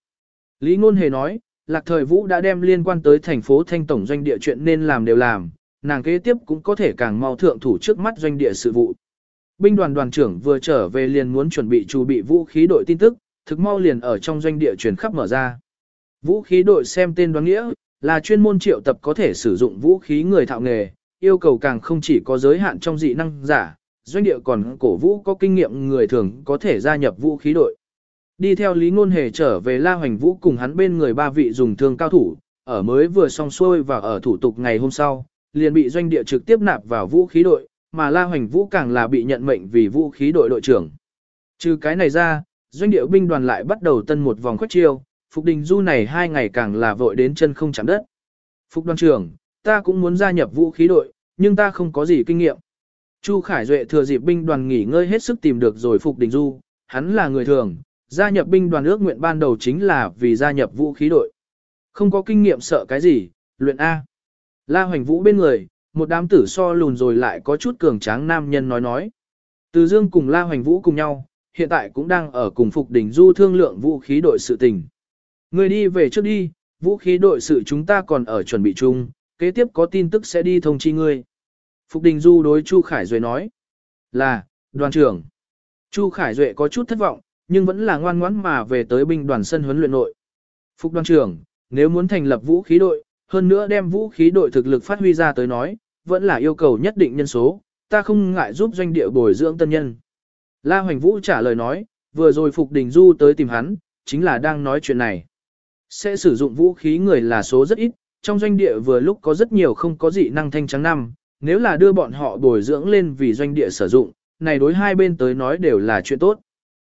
Lý Ngôn Hề nói, lạc thời vũ đã đem liên quan tới thành phố Thanh tổng doanh địa chuyện nên làm đều làm, nàng kế tiếp cũng có thể càng mau thượng thủ trước mắt doanh địa sự vụ. Binh đoàn đoàn trưởng vừa trở về liền muốn chuẩn bị chuẩn bị vũ khí đội tin tức, thực mau liền ở trong doanh địa truyền khắp mở ra. Vũ khí đội xem tên đoán nghĩa, là chuyên môn triệu tập có thể sử dụng vũ khí người thạo nghề, yêu cầu càng không chỉ có giới hạn trong dị năng giả, doanh địa còn cổ vũ có kinh nghiệm người thường có thể gia nhập vũ khí đội. Đi theo Lý Ngôn Hề trở về La Hoành Vũ cùng hắn bên người ba vị dùng thương cao thủ, ở mới vừa xong xuôi và ở thủ tục ngày hôm sau, liền bị doanh địa trực tiếp nạp vào vũ khí đội, mà La Hoành Vũ càng là bị nhận mệnh vì vũ khí đội đội trưởng. Trừ cái này ra, doanh địa binh đoàn lại bắt đầu tân một vòng khuếch chiêu, Phục Đình Du này hai ngày càng là vội đến chân không chạm đất. Phục đoàn trưởng, ta cũng muốn gia nhập vũ khí đội, nhưng ta không có gì kinh nghiệm. Chu Khải Duệ thừa dịp binh đoàn nghỉ ngơi hết sức tìm được rồi Phục Đình Du, hắn là người thường, gia nhập binh đoàn ước nguyện ban đầu chính là vì gia nhập vũ khí đội. Không có kinh nghiệm sợ cái gì, luyện A. La Hoành Vũ bên người, một đám tử so lùn rồi lại có chút cường tráng nam nhân nói nói. Từ Dương cùng La Hoành Vũ cùng nhau, hiện tại cũng đang ở cùng Phục Đình Du thương lượng vũ khí đội sự tình. Người đi về trước đi, vũ khí đội sự chúng ta còn ở chuẩn bị chung, kế tiếp có tin tức sẽ đi thông chi ngươi. Phục Đình Du đối Chu Khải Duệ nói. Là, đoàn trưởng. Chu Khải Duệ có chút thất vọng, nhưng vẫn là ngoan ngoãn mà về tới binh đoàn sân huấn luyện nội. Phục đoàn trưởng, nếu muốn thành lập vũ khí đội, hơn nữa đem vũ khí đội thực lực phát huy ra tới nói, vẫn là yêu cầu nhất định nhân số, ta không ngại giúp doanh địa bồi dưỡng tân nhân. La Hoành Vũ trả lời nói, vừa rồi Phục Đình Du tới tìm hắn, chính là đang nói chuyện này. Sẽ sử dụng vũ khí người là số rất ít, trong doanh địa vừa lúc có rất nhiều không có dị năng thanh trắng năm, nếu là đưa bọn họ bồi dưỡng lên vì doanh địa sử dụng, này đối hai bên tới nói đều là chuyện tốt.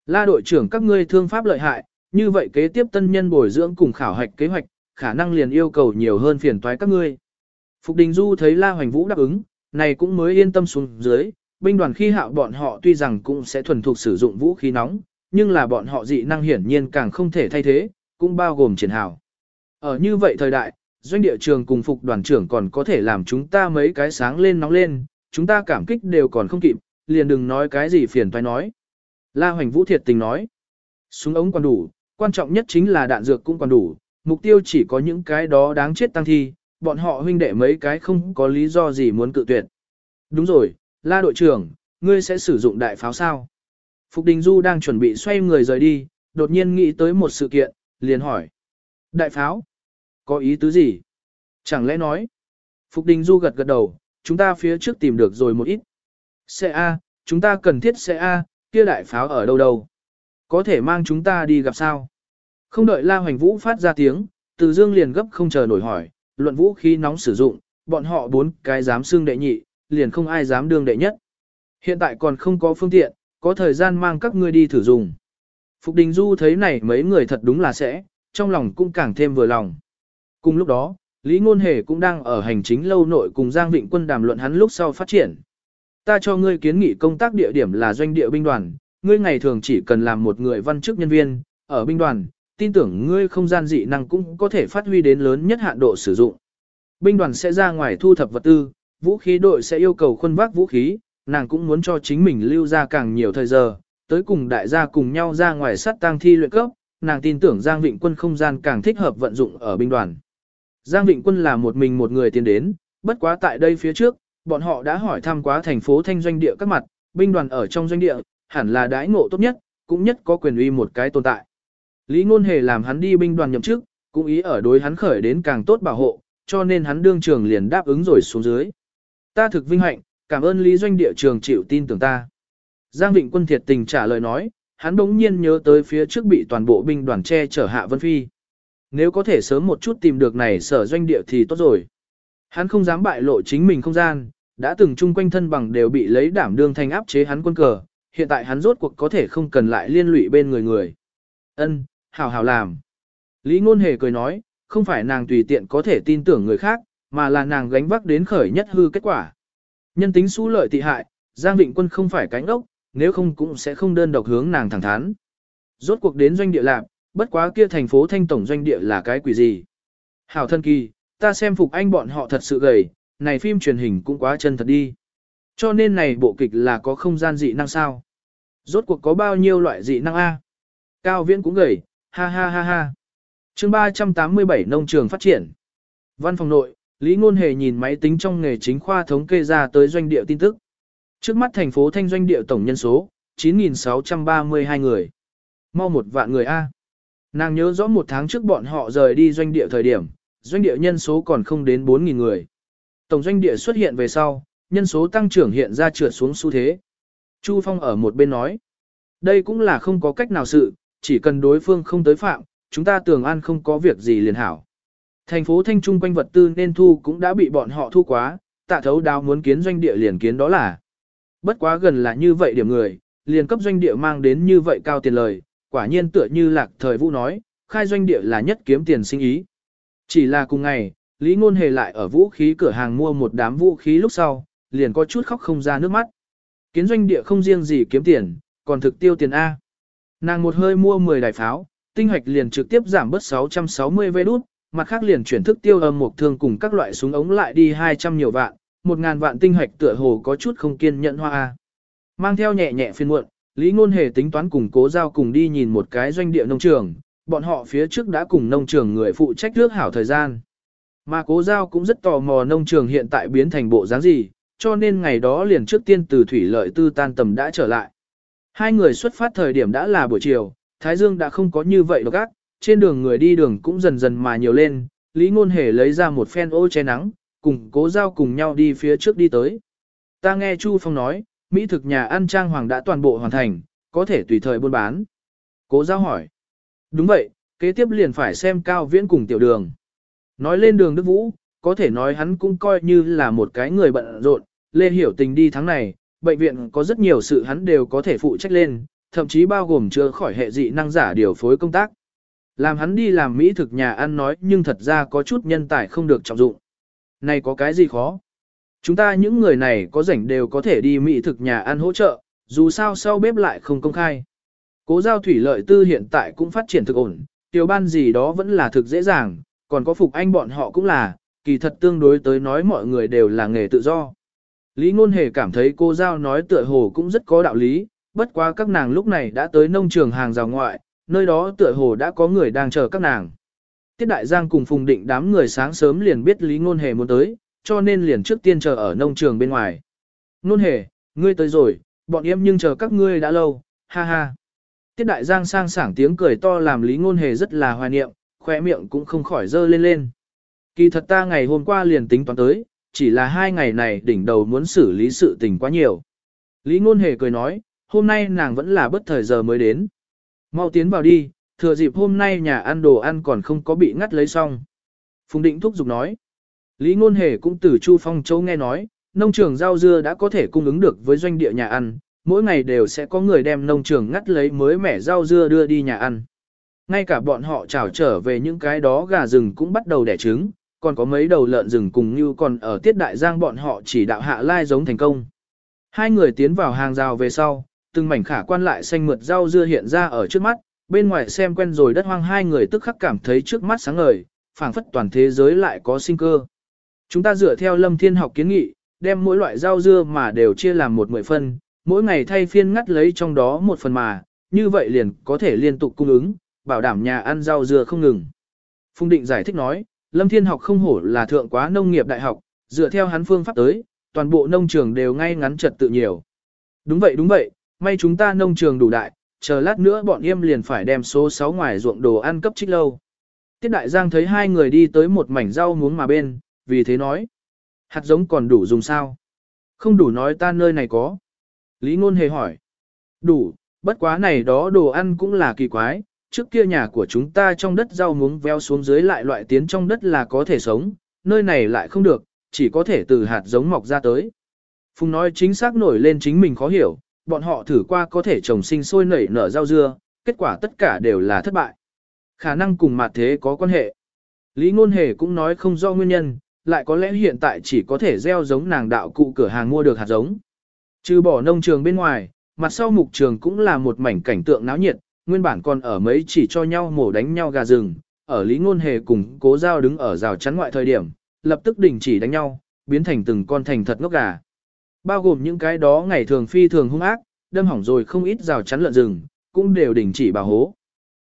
La đội trưởng các ngươi thương pháp lợi hại, như vậy kế tiếp tân nhân bồi dưỡng cùng khảo hạch kế hoạch, khả năng liền yêu cầu nhiều hơn phiền toái các ngươi. Phục Đình Du thấy La Hoành Vũ đáp ứng, này cũng mới yên tâm xuống dưới, binh đoàn khi hạo bọn họ tuy rằng cũng sẽ thuần thục sử dụng vũ khí nóng, nhưng là bọn họ dị năng hiển nhiên càng không thể thay thế, cũng bao gồm triển hào. Ở như vậy thời đại, doanh địa trường cùng phục đoàn trưởng còn có thể làm chúng ta mấy cái sáng lên nóng lên, chúng ta cảm kích đều còn không kịp, liền đừng nói cái gì phiền toái nói. La Hoành Vũ thiệt tình nói, súng ống còn đủ, quan trọng nhất chính là đạn dược cũng còn đủ, mục tiêu chỉ có những cái đó đáng chết tăng thi, bọn họ huynh đệ mấy cái không có lý do gì muốn cự tuyệt. Đúng rồi, la đội trưởng, ngươi sẽ sử dụng đại pháo sao? Phục Đình Du đang chuẩn bị xoay người rời đi, đột nhiên nghĩ tới một sự kiện, liền hỏi. Đại pháo? Có ý tứ gì? Chẳng lẽ nói? Phục Đình Du gật gật đầu, chúng ta phía trước tìm được rồi một ít. Xe A, chúng ta cần thiết xe A, kia đại pháo ở đâu đâu? Có thể mang chúng ta đi gặp sao? Không đợi La Hoành Vũ phát ra tiếng, Từ Dương liền gấp không chờ nổi hỏi, luận vũ khí nóng sử dụng, bọn họ bốn cái dám xương đệ nhị, liền không ai dám đương đệ nhất. Hiện tại còn không có phương tiện, có thời gian mang các ngươi đi thử dùng. Phục Đình Du thấy này mấy người thật đúng là sẽ, trong lòng cũng càng thêm vừa lòng. Cùng lúc đó, Lý Ngôn Hề cũng đang ở hành chính lâu nội cùng Giang Vịnh Quân đàm luận hắn lúc sau phát triển. Ta cho ngươi kiến nghị công tác địa điểm là doanh địa binh đoàn, ngươi ngày thường chỉ cần làm một người văn chức nhân viên, ở binh đoàn, tin tưởng ngươi không gian dị năng cũng có thể phát huy đến lớn nhất hạn độ sử dụng. Binh đoàn sẽ ra ngoài thu thập vật tư, vũ khí đội sẽ yêu cầu khuân vác vũ khí, nàng cũng muốn cho chính mình lưu ra càng nhiều thời giờ, tới cùng đại gia cùng nhau ra ngoài sát tang thi luyện cấp, nàng tin tưởng Giang Vịnh Quân không gian càng thích hợp vận dụng ở binh đoàn. Giang Vịnh Quân là một mình một người tiến đến, bất quá tại đây phía trước, bọn họ đã hỏi thăm quá thành phố thanh doanh địa các mặt, binh đoàn ở trong doanh địa, hẳn là đãi ngộ tốt nhất, cũng nhất có quyền uy một cái tồn tại. Lý Ngôn Hề làm hắn đi binh đoàn nhậm chức, cũng ý ở đối hắn khởi đến càng tốt bảo hộ, cho nên hắn đương trường liền đáp ứng rồi xuống dưới. Ta thực vinh hạnh, cảm ơn Lý Doanh địa trường chịu tin tưởng ta. Giang Vịnh Quân thiệt tình trả lời nói, hắn đống nhiên nhớ tới phía trước bị toàn bộ binh đoàn che chở Hạ Vân Phi. Nếu có thể sớm một chút tìm được này sở doanh địa thì tốt rồi. Hắn không dám bại lộ chính mình không gian, đã từng chung quanh thân bằng đều bị lấy đảm đương thành áp chế hắn quân cờ, hiện tại hắn rốt cuộc có thể không cần lại liên lụy bên người người. Ân, hảo hảo làm. Lý Ngôn Hề cười nói, không phải nàng tùy tiện có thể tin tưởng người khác, mà là nàng gánh vác đến khởi nhất hư kết quả. Nhân tính xú lợi tị hại, Giang Vịnh Quân không phải cánh ốc, nếu không cũng sẽ không đơn độc hướng nàng thẳng thắn. Rốt cuộc đến doanh địa lạc, bất quá kia thành phố thanh tổng doanh địa là cái quỷ gì. Hảo thân kỳ, ta xem phục anh bọn họ thật sự gầy, này phim truyền hình cũng quá chân thật đi. Cho nên này bộ kịch là có không gian dị năng sao. Rốt cuộc có bao nhiêu loại dị năng A. Cao viễn cũng gầy, ha ha ha ha. chương 387 nông trường phát triển. Văn phòng nội, Lý Ngôn Hề nhìn máy tính trong nghề chính khoa thống kê ra tới doanh địa tin tức. Trước mắt thành phố thanh doanh địa tổng nhân số, 9.632 người. Mau một vạn người A. Nàng nhớ rõ một tháng trước bọn họ rời đi doanh địa thời điểm, doanh địa nhân số còn không đến 4.000 người. Tổng doanh địa xuất hiện về sau, nhân số tăng trưởng hiện ra trượt xuống xu thế. Chu Phong ở một bên nói, đây cũng là không có cách nào sự, chỉ cần đối phương không tới phạm, chúng ta tưởng an không có việc gì liền hảo. Thành phố Thanh Trung quanh vật tư nên thu cũng đã bị bọn họ thu quá, tạ thấu đáo muốn kiến doanh địa liền kiến đó là. Bất quá gần là như vậy điểm người, liền cấp doanh địa mang đến như vậy cao tiền lời, quả nhiên tựa như lạc thời vũ nói, khai doanh địa là nhất kiếm tiền sinh ý. Chỉ là cùng ngày, Lý Ngôn Hề lại ở vũ khí cửa hàng mua một đám vũ khí lúc sau, liền có chút khóc không ra nước mắt. Kiến doanh địa không riêng gì kiếm tiền, còn thực tiêu tiền A. Nàng một hơi mua 10 đài pháo, tinh hoạch liền trực tiếp giảm bớt 660 vé đút, mặt khác liền chuyển thức tiêu âm một thương cùng các loại súng ống lại đi 200 nhiều vạn, 1.000 vạn tinh hoạch tựa hồ có chút không kiên nhẫn hoa A. Mang theo nhẹ nhẹ phiên muộn, Lý Ngôn Hề tính toán cùng cố giao cùng đi nhìn một cái doanh địa nông trường, bọn họ phía trước đã cùng nông trường người phụ trách nước hảo thời gian. Mà cố giao cũng rất tò mò nông trường hiện tại biến thành bộ dáng gì, cho nên ngày đó liền trước tiên từ thủy lợi tư tan tầm đã trở lại. Hai người xuất phát thời điểm đã là buổi chiều, Thái Dương đã không có như vậy độc ác, trên đường người đi đường cũng dần dần mà nhiều lên, Lý Ngôn Hề lấy ra một phen ô che nắng, cùng cố giao cùng nhau đi phía trước đi tới. Ta nghe Chu Phong nói, Mỹ thực nhà ăn trang hoàng đã toàn bộ hoàn thành, có thể tùy thời buôn bán. Cố giao hỏi. Đúng vậy, kế tiếp liền phải xem cao viễn cùng tiểu đường. Nói lên đường Đức Vũ, có thể nói hắn cũng coi như là một cái người bận rộn, Lê Hiểu Tình đi tháng này, bệnh viện có rất nhiều sự hắn đều có thể phụ trách lên, thậm chí bao gồm chữa khỏi hệ dị năng giả điều phối công tác. Làm hắn đi làm Mỹ thực nhà ăn nói nhưng thật ra có chút nhân tài không được trọng dụng. Này có cái gì khó? Chúng ta những người này có rảnh đều có thể đi Mỹ thực nhà ăn hỗ trợ, dù sao sau bếp lại không công khai. Cố giao thủy lợi tư hiện tại cũng phát triển thực ổn, tiểu ban gì đó vẫn là thực dễ dàng, còn có phục anh bọn họ cũng là, kỳ thật tương đối tới nói mọi người đều là nghề tự do. Lý Ngôn Hề cảm thấy cô Giao nói tựa hồ cũng rất có đạo lý, bất quá các nàng lúc này đã tới nông trường hàng rào ngoại, nơi đó tựa hồ đã có người đang chờ các nàng. Tiết Đại Giang cùng Phùng Định đám người sáng sớm liền biết Lý Ngôn Hề muốn tới, cho nên liền trước tiên chờ ở nông trường bên ngoài. Ngôn Hề, ngươi tới rồi, bọn em nhưng chờ các ngươi đã lâu, ha ha. Tiết Đại Giang sang sảng tiếng cười to làm Lý Ngôn Hề rất là hoài niệm, khóe miệng cũng không khỏi dơ lên lên. Kỳ thật ta ngày hôm qua liền tính toán tới, chỉ là hai ngày này đỉnh đầu muốn xử lý sự tình quá nhiều. Lý Ngôn Hề cười nói, hôm nay nàng vẫn là bất thời giờ mới đến. Mau tiến vào đi, thừa dịp hôm nay nhà ăn đồ ăn còn không có bị ngắt lấy xong. Phùng Định thúc giục nói. Lý Ngôn Hề cũng từ Chu Phong Châu nghe nói, nông trường rau dưa đã có thể cung ứng được với doanh địa nhà ăn, mỗi ngày đều sẽ có người đem nông trường ngắt lấy mới mẻ rau dưa đưa đi nhà ăn. Ngay cả bọn họ trào trở về những cái đó gà rừng cũng bắt đầu đẻ trứng, còn có mấy đầu lợn rừng cùng như còn ở tiết đại giang bọn họ chỉ đạo hạ lai giống thành công. Hai người tiến vào hàng rào về sau, từng mảnh khả quan lại xanh mượt rau dưa hiện ra ở trước mắt, bên ngoài xem quen rồi đất hoang hai người tức khắc cảm thấy trước mắt sáng ngời, phảng phất toàn thế giới lại có sinh cơ. Chúng ta dựa theo lâm thiên học kiến nghị, đem mỗi loại rau dưa mà đều chia làm một mười phân, mỗi ngày thay phiên ngắt lấy trong đó một phần mà, như vậy liền có thể liên tục cung ứng, bảo đảm nhà ăn rau dưa không ngừng. Phùng Định giải thích nói, Lâm Thiên học không hổ là thượng quá nông nghiệp đại học, dựa theo hắn phương pháp tới, toàn bộ nông trường đều ngay ngắn trật tự nhiều. Đúng vậy đúng vậy, may chúng ta nông trường đủ đại, chờ lát nữa bọn em liền phải đem số 6 ngoài ruộng đồ ăn cấp trích lâu. Tiết Đại Giang thấy hai người đi tới một mảnh rau muống mà bên, vì thế nói. Hạt giống còn đủ dùng sao? Không đủ nói ta nơi này có. Lý Ngôn hề hỏi. Đủ, bất quá này đó đồ ăn cũng là kỳ quái, trước kia nhà của chúng ta trong đất rau muống veo xuống dưới lại loại tiến trong đất là có thể sống, nơi này lại không được, chỉ có thể từ hạt giống mọc ra tới. Phùng nói chính xác nổi lên chính mình khó hiểu, bọn họ thử qua có thể trồng sinh sôi nảy nở rau dưa, kết quả tất cả đều là thất bại. Khả năng cùng mặt thế có quan hệ. Lý Ngôn Hề cũng nói không do nguyên nhân, lại có lẽ hiện tại chỉ có thể gieo giống nàng đạo cụ cửa hàng mua được hạt giống. Trừ bỏ nông trường bên ngoài, mặt sau mục trường cũng là một mảnh cảnh tượng náo nhiệt, nguyên bản còn ở mấy chỉ cho nhau mổ đánh nhau gà rừng, ở Lý Ngôn Hề cùng cố giao đứng ở rào chắn ngoại thời điểm, lập tức đình chỉ đánh nhau, biến thành từng con thành thật ngốc gà. Bao gồm những cái đó ngày thường phi thường hung ác, đâm hỏng rồi không ít rào chắn lợn rừng, cũng đều đình chỉ bảo hố.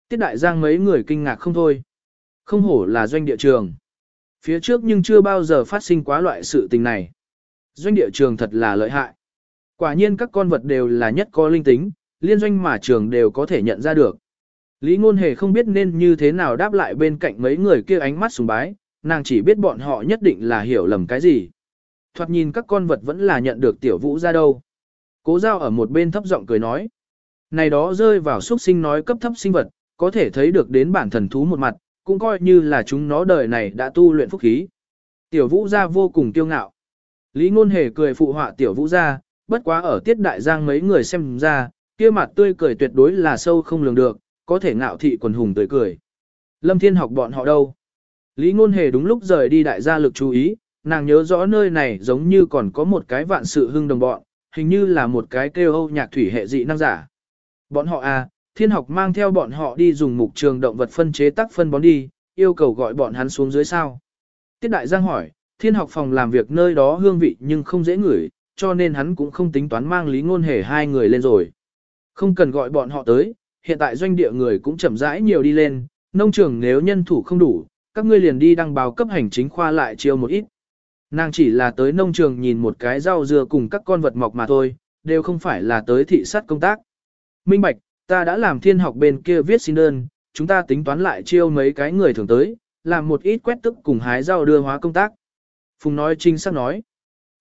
Tiết đại giang mấy người kinh ngạc không thôi. Không hổ là doanh địa trường. Phía trước nhưng chưa bao giờ phát sinh quá loại sự tình này. Doanh địa trường thật là lợi hại. Quả nhiên các con vật đều là nhất có linh tính, liên doanh mà trường đều có thể nhận ra được. Lý ngôn hề không biết nên như thế nào đáp lại bên cạnh mấy người kia ánh mắt sùng bái, nàng chỉ biết bọn họ nhất định là hiểu lầm cái gì. Thoạt nhìn các con vật vẫn là nhận được tiểu vũ ra đâu. Cố giao ở một bên thấp giọng cười nói. Này đó rơi vào xuất sinh nói cấp thấp sinh vật, có thể thấy được đến bản thần thú một mặt, cũng coi như là chúng nó đời này đã tu luyện phúc khí. Tiểu vũ gia vô cùng kiêu ngạo. Lý ngôn hề cười phụ họa tiểu vũ gia, bất quá ở tiết đại giang mấy người xem ra, kia mặt tươi cười tuyệt đối là sâu không lường được, có thể ngạo thị quần hùng tươi cười. Lâm Thiên học bọn họ đâu? Lý ngôn hề đúng lúc rời đi đại gia lực chú ý, nàng nhớ rõ nơi này giống như còn có một cái vạn sự hưng đồng bọn, hình như là một cái kêu âu nhạc thủy hệ dị năng giả. Bọn họ à, thiên học mang theo bọn họ đi dùng mục trường động vật phân chế tác phân bón đi, yêu cầu gọi bọn hắn xuống dưới sao. Tiết đại giang hỏi, thiên học phòng làm việc nơi đó hương vị nhưng không dễ ngửi, cho nên hắn cũng không tính toán mang lý ngôn hề hai người lên rồi. Không cần gọi bọn họ tới, hiện tại doanh địa người cũng chậm rãi nhiều đi lên, nông trường nếu nhân thủ không đủ, các ngươi liền đi đăng báo cấp hành chính khoa lại chiêu một ít. Nàng chỉ là tới nông trường nhìn một cái rau dưa cùng các con vật mọc mà thôi, đều không phải là tới thị sát công tác. Minh Bạch, ta đã làm thiên học bên kia viết xin đơn, chúng ta tính toán lại chiêu mấy cái người thường tới, làm một ít quét tức cùng hái rau đưa hóa công tác. Phùng nói trinh xác nói.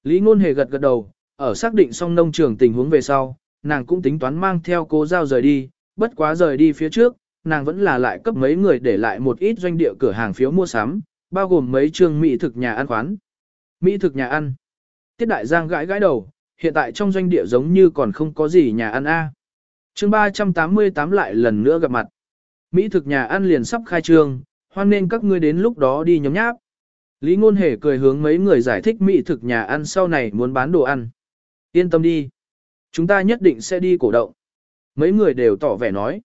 Lý Ngôn Hề gật gật đầu, ở xác định xong nông trường tình huống về sau, nàng cũng tính toán mang theo cố giao rời đi, bất quá rời đi phía trước, nàng vẫn là lại cấp mấy người để lại một ít doanh địa cửa hàng phiếu mua sắm, bao gồm mấy trường mỹ thực nhà ăn quán. Mỹ thực nhà ăn. Tiết đại giang gãi gãi đầu, hiện tại trong doanh địa giống như còn không có gì nhà ăn a. À. Chương 388 lại lần nữa gặp mặt. Mỹ thực nhà ăn liền sắp khai trương, hoan nên các ngươi đến lúc đó đi nhóm nháp. Lý Ngôn Hề cười hướng mấy người giải thích mỹ thực nhà ăn sau này muốn bán đồ ăn. Yên tâm đi. Chúng ta nhất định sẽ đi cổ động. Mấy người đều tỏ vẻ nói.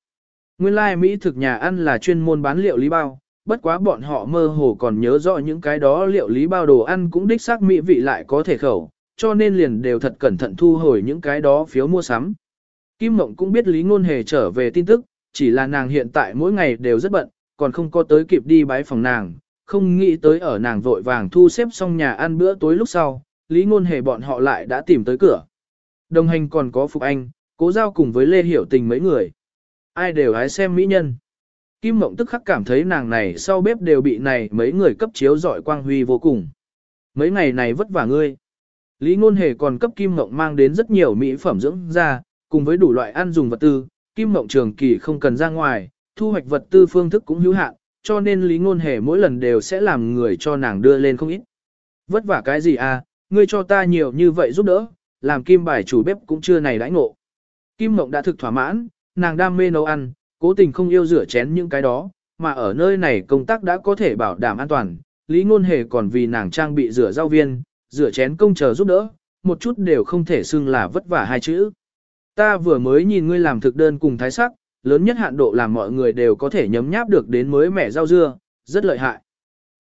Nguyên lai like Mỹ thực nhà ăn là chuyên môn bán liệu lý bao, bất quá bọn họ mơ hồ còn nhớ rõ những cái đó liệu lý bao đồ ăn cũng đích xác mỹ vị lại có thể khẩu, cho nên liền đều thật cẩn thận thu hồi những cái đó phiếu mua sắm. Kim Mộng cũng biết Lý Ngôn Hề trở về tin tức, chỉ là nàng hiện tại mỗi ngày đều rất bận, còn không có tới kịp đi bái phòng nàng, không nghĩ tới ở nàng vội vàng thu xếp xong nhà ăn bữa tối lúc sau, Lý Ngôn Hề bọn họ lại đã tìm tới cửa. Đồng hành còn có Phục Anh, cố giao cùng với Lê Hiểu Tình mấy người. Ai đều hái xem mỹ nhân. Kim Mộng tức khắc cảm thấy nàng này sau bếp đều bị này mấy người cấp chiếu giỏi quang huy vô cùng. Mấy ngày này vất vả ngươi. Lý Ngôn Hề còn cấp Kim Mộng mang đến rất nhiều mỹ phẩm dưỡng da, cùng với đủ loại ăn dùng vật tư, Kim Mộng trường kỳ không cần ra ngoài, thu hoạch vật tư phương thức cũng hữu hạn, cho nên Lý Ngôn Hề mỗi lần đều sẽ làm người cho nàng đưa lên không ít. Vất vả cái gì à, ngươi cho ta nhiều như vậy giúp đỡ, làm kim bài chủ bếp cũng chưa này đãi ngộ. Kim Mộng đã thực thỏa mãn, nàng đam mê nấu ăn, cố tình không yêu rửa chén những cái đó, mà ở nơi này công tác đã có thể bảo đảm an toàn. Lý Ngôn Hề còn vì nàng trang bị rửa rau viên, rửa chén công chờ giúp đỡ, một chút đều không thể xưng là vất vả hai chữ. Ta vừa mới nhìn ngươi làm thực đơn cùng thái sắc, lớn nhất hạn độ làm mọi người đều có thể nhấm nháp được đến mới mẻ rau dưa, rất lợi hại.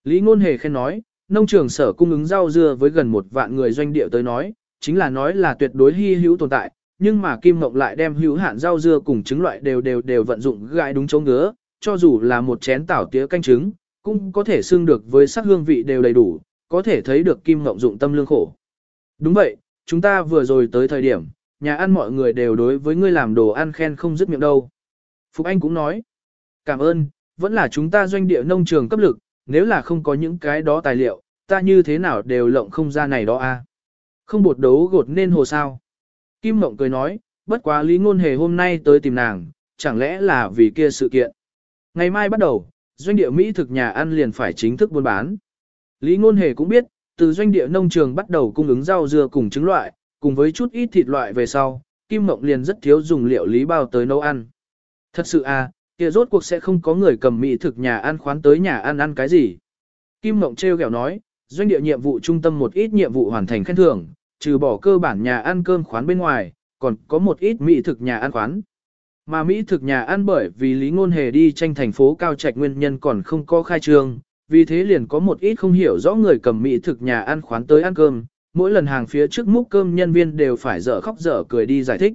Lý Ngôn Hề khen nói, nông trường sở cung ứng rau dưa với gần một vạn người doanh địa tới nói, chính là nói là tuyệt đối hy hữu tồn tại, nhưng mà Kim Ngọc lại đem hữu hạn rau dưa cùng trứng loại đều đều đều vận dụng gãi đúng chỗ ngứa, cho dù là một chén tảo tía canh trứng, cũng có thể xưng được với sắc hương vị đều đầy đủ, có thể thấy được Kim Ngọc dụng tâm lương khổ. Đúng vậy, chúng ta vừa rồi tới thời điểm, nhà ăn mọi người đều đối với ngươi làm đồ ăn khen không dứt miệng đâu. Phục Anh cũng nói, cảm ơn, vẫn là chúng ta doanh địa nông trường cấp lực, nếu là không có những cái đó tài liệu, ta như thế nào đều lộng không ra này đó a. Không bột đấu gột nên hồ sao. Kim Mộng cười nói, bất quá Lý Ngôn Hề hôm nay tới tìm nàng, chẳng lẽ là vì kia sự kiện. Ngày mai bắt đầu, doanh địa Mỹ thực nhà ăn liền phải chính thức buôn bán. Lý Ngôn Hề cũng biết, từ doanh địa nông trường bắt đầu cung ứng rau dưa cùng trứng loại, cùng với chút ít thịt loại về sau, Kim Mộng liền rất thiếu dùng liệu lý bao tới nấu ăn. Thật sự à, kia rốt cuộc sẽ không có người cầm mỹ thực nhà ăn khoán tới nhà ăn ăn cái gì. Kim Mộng treo gẹo nói, doanh địa nhiệm vụ trung tâm một ít nhiệm vụ hoàn thành khen thưởng, trừ bỏ cơ bản nhà ăn cơm khoán bên ngoài, còn có một ít mỹ thực nhà ăn khoán. Mà mỹ thực nhà ăn bởi vì Lý Ngôn Hề đi tranh thành phố cao trạch nguyên nhân còn không có khai trương, vì thế liền có một ít không hiểu rõ người cầm mỹ thực nhà ăn khoán tới ăn cơm, mỗi lần hàng phía trước múc cơm nhân viên đều phải dở khóc dở cười đi giải thích.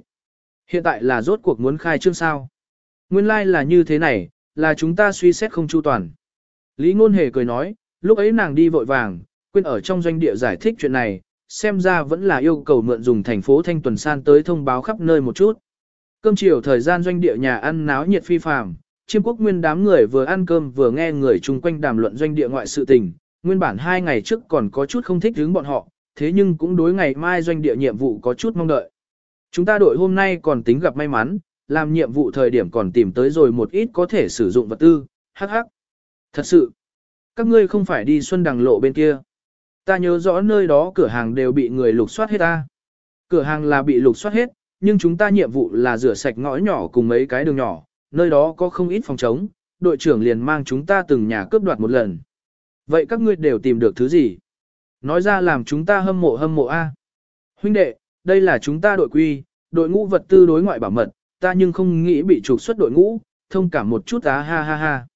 Hiện tại là rốt cuộc muốn khai trương sao? Nguyên lai like là như thế này, là chúng ta suy xét không chu toàn. Lý Ngôn Hề cười nói, lúc ấy nàng đi vội vàng, quên ở trong doanh địa giải thích chuyện này, xem ra vẫn là yêu cầu mượn dùng thành phố Thanh Tuần San tới thông báo khắp nơi một chút. Cơm chiều thời gian doanh địa nhà ăn náo nhiệt phi phàm, chiêm quốc nguyên đám người vừa ăn cơm vừa nghe người chung quanh đàm luận doanh địa ngoại sự tình, nguyên bản hai ngày trước còn có chút không thích hướng bọn họ, thế nhưng cũng đối ngày mai doanh địa nhiệm vụ có chút mong đợi. Chúng ta đội hôm nay còn tính gặp may mắn, làm nhiệm vụ thời điểm còn tìm tới rồi một ít có thể sử dụng vật tư, hắc hắc. Thật sự, các ngươi không phải đi xuân đằng lộ bên kia. Ta nhớ rõ nơi đó cửa hàng đều bị người lục soát hết ta. Cửa hàng là bị lục soát hết, nhưng chúng ta nhiệm vụ là rửa sạch ngõ nhỏ cùng mấy cái đường nhỏ, nơi đó có không ít phòng trống, đội trưởng liền mang chúng ta từng nhà cướp đoạt một lần. Vậy các ngươi đều tìm được thứ gì? Nói ra làm chúng ta hâm mộ hâm mộ A. Huynh đệ, đây là chúng ta đội quy, đội ngũ vật tư đối ngoại bảo mật, ta nhưng không nghĩ bị trục xuất đội ngũ, thông cảm một chút á ha ha ha.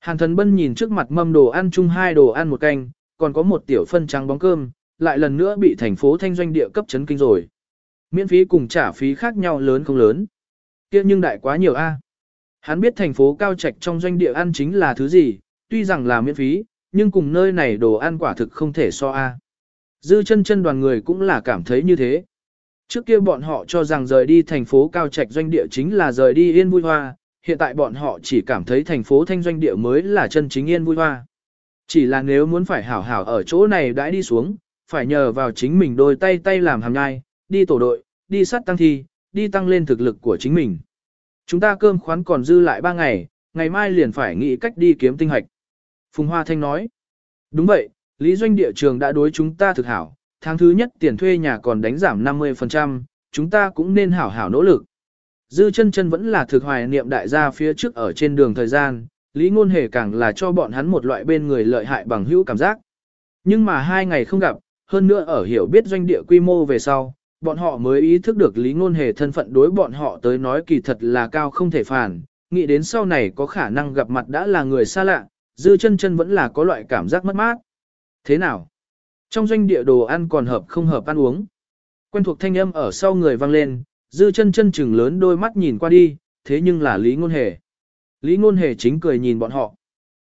Hàn thần bân nhìn trước mặt mâm đồ ăn chung hai đồ ăn một canh, còn có một tiểu phân trắng bóng cơm, lại lần nữa bị thành phố thanh doanh địa cấp chấn kinh rồi. Miễn phí cùng trả phí khác nhau lớn không lớn. kia nhưng đại quá nhiều a. À. Hắn biết thành phố cao trạch trong doanh địa ăn chính là thứ gì, tuy rằng là miễn phí, nhưng cùng nơi này đồ ăn quả thực không thể so a. À. Dư chân chân đoàn người cũng là cảm thấy như thế. Trước kia bọn họ cho rằng rời đi thành phố cao trạch doanh địa chính là rời đi yên vui hoa, hiện tại bọn họ chỉ cảm thấy thành phố thanh doanh địa mới là chân chính yên vui hoa. Chỉ là nếu muốn phải hảo hảo ở chỗ này đãi đi xuống, phải nhờ vào chính mình đôi tay tay làm hàm nhai, đi tổ đội, đi sắt tăng thi, đi tăng lên thực lực của chính mình. Chúng ta cơm khoán còn dư lại 3 ngày, ngày mai liền phải nghĩ cách đi kiếm tinh hạch. Phùng Hoa Thanh nói, đúng vậy, lý doanh địa trường đã đối chúng ta thực hảo, tháng thứ nhất tiền thuê nhà còn đánh giảm 50%, chúng ta cũng nên hảo hảo nỗ lực. Dư chân chân vẫn là thực hoài niệm đại gia phía trước ở trên đường thời gian, Lý Ngôn Hề càng là cho bọn hắn một loại bên người lợi hại bằng hữu cảm giác. Nhưng mà hai ngày không gặp, hơn nữa ở hiểu biết doanh địa quy mô về sau, bọn họ mới ý thức được Lý Ngôn Hề thân phận đối bọn họ tới nói kỳ thật là cao không thể phản, nghĩ đến sau này có khả năng gặp mặt đã là người xa lạ, dư chân chân vẫn là có loại cảm giác mất mát. Thế nào? Trong doanh địa đồ ăn còn hợp không hợp ăn uống. Quen thuộc thanh âm ở sau người vang lên, dư chân chân chừng lớn đôi mắt nhìn qua đi, thế nhưng là Lý Ngôn Hề. Lý Ngôn Hề chính cười nhìn bọn họ.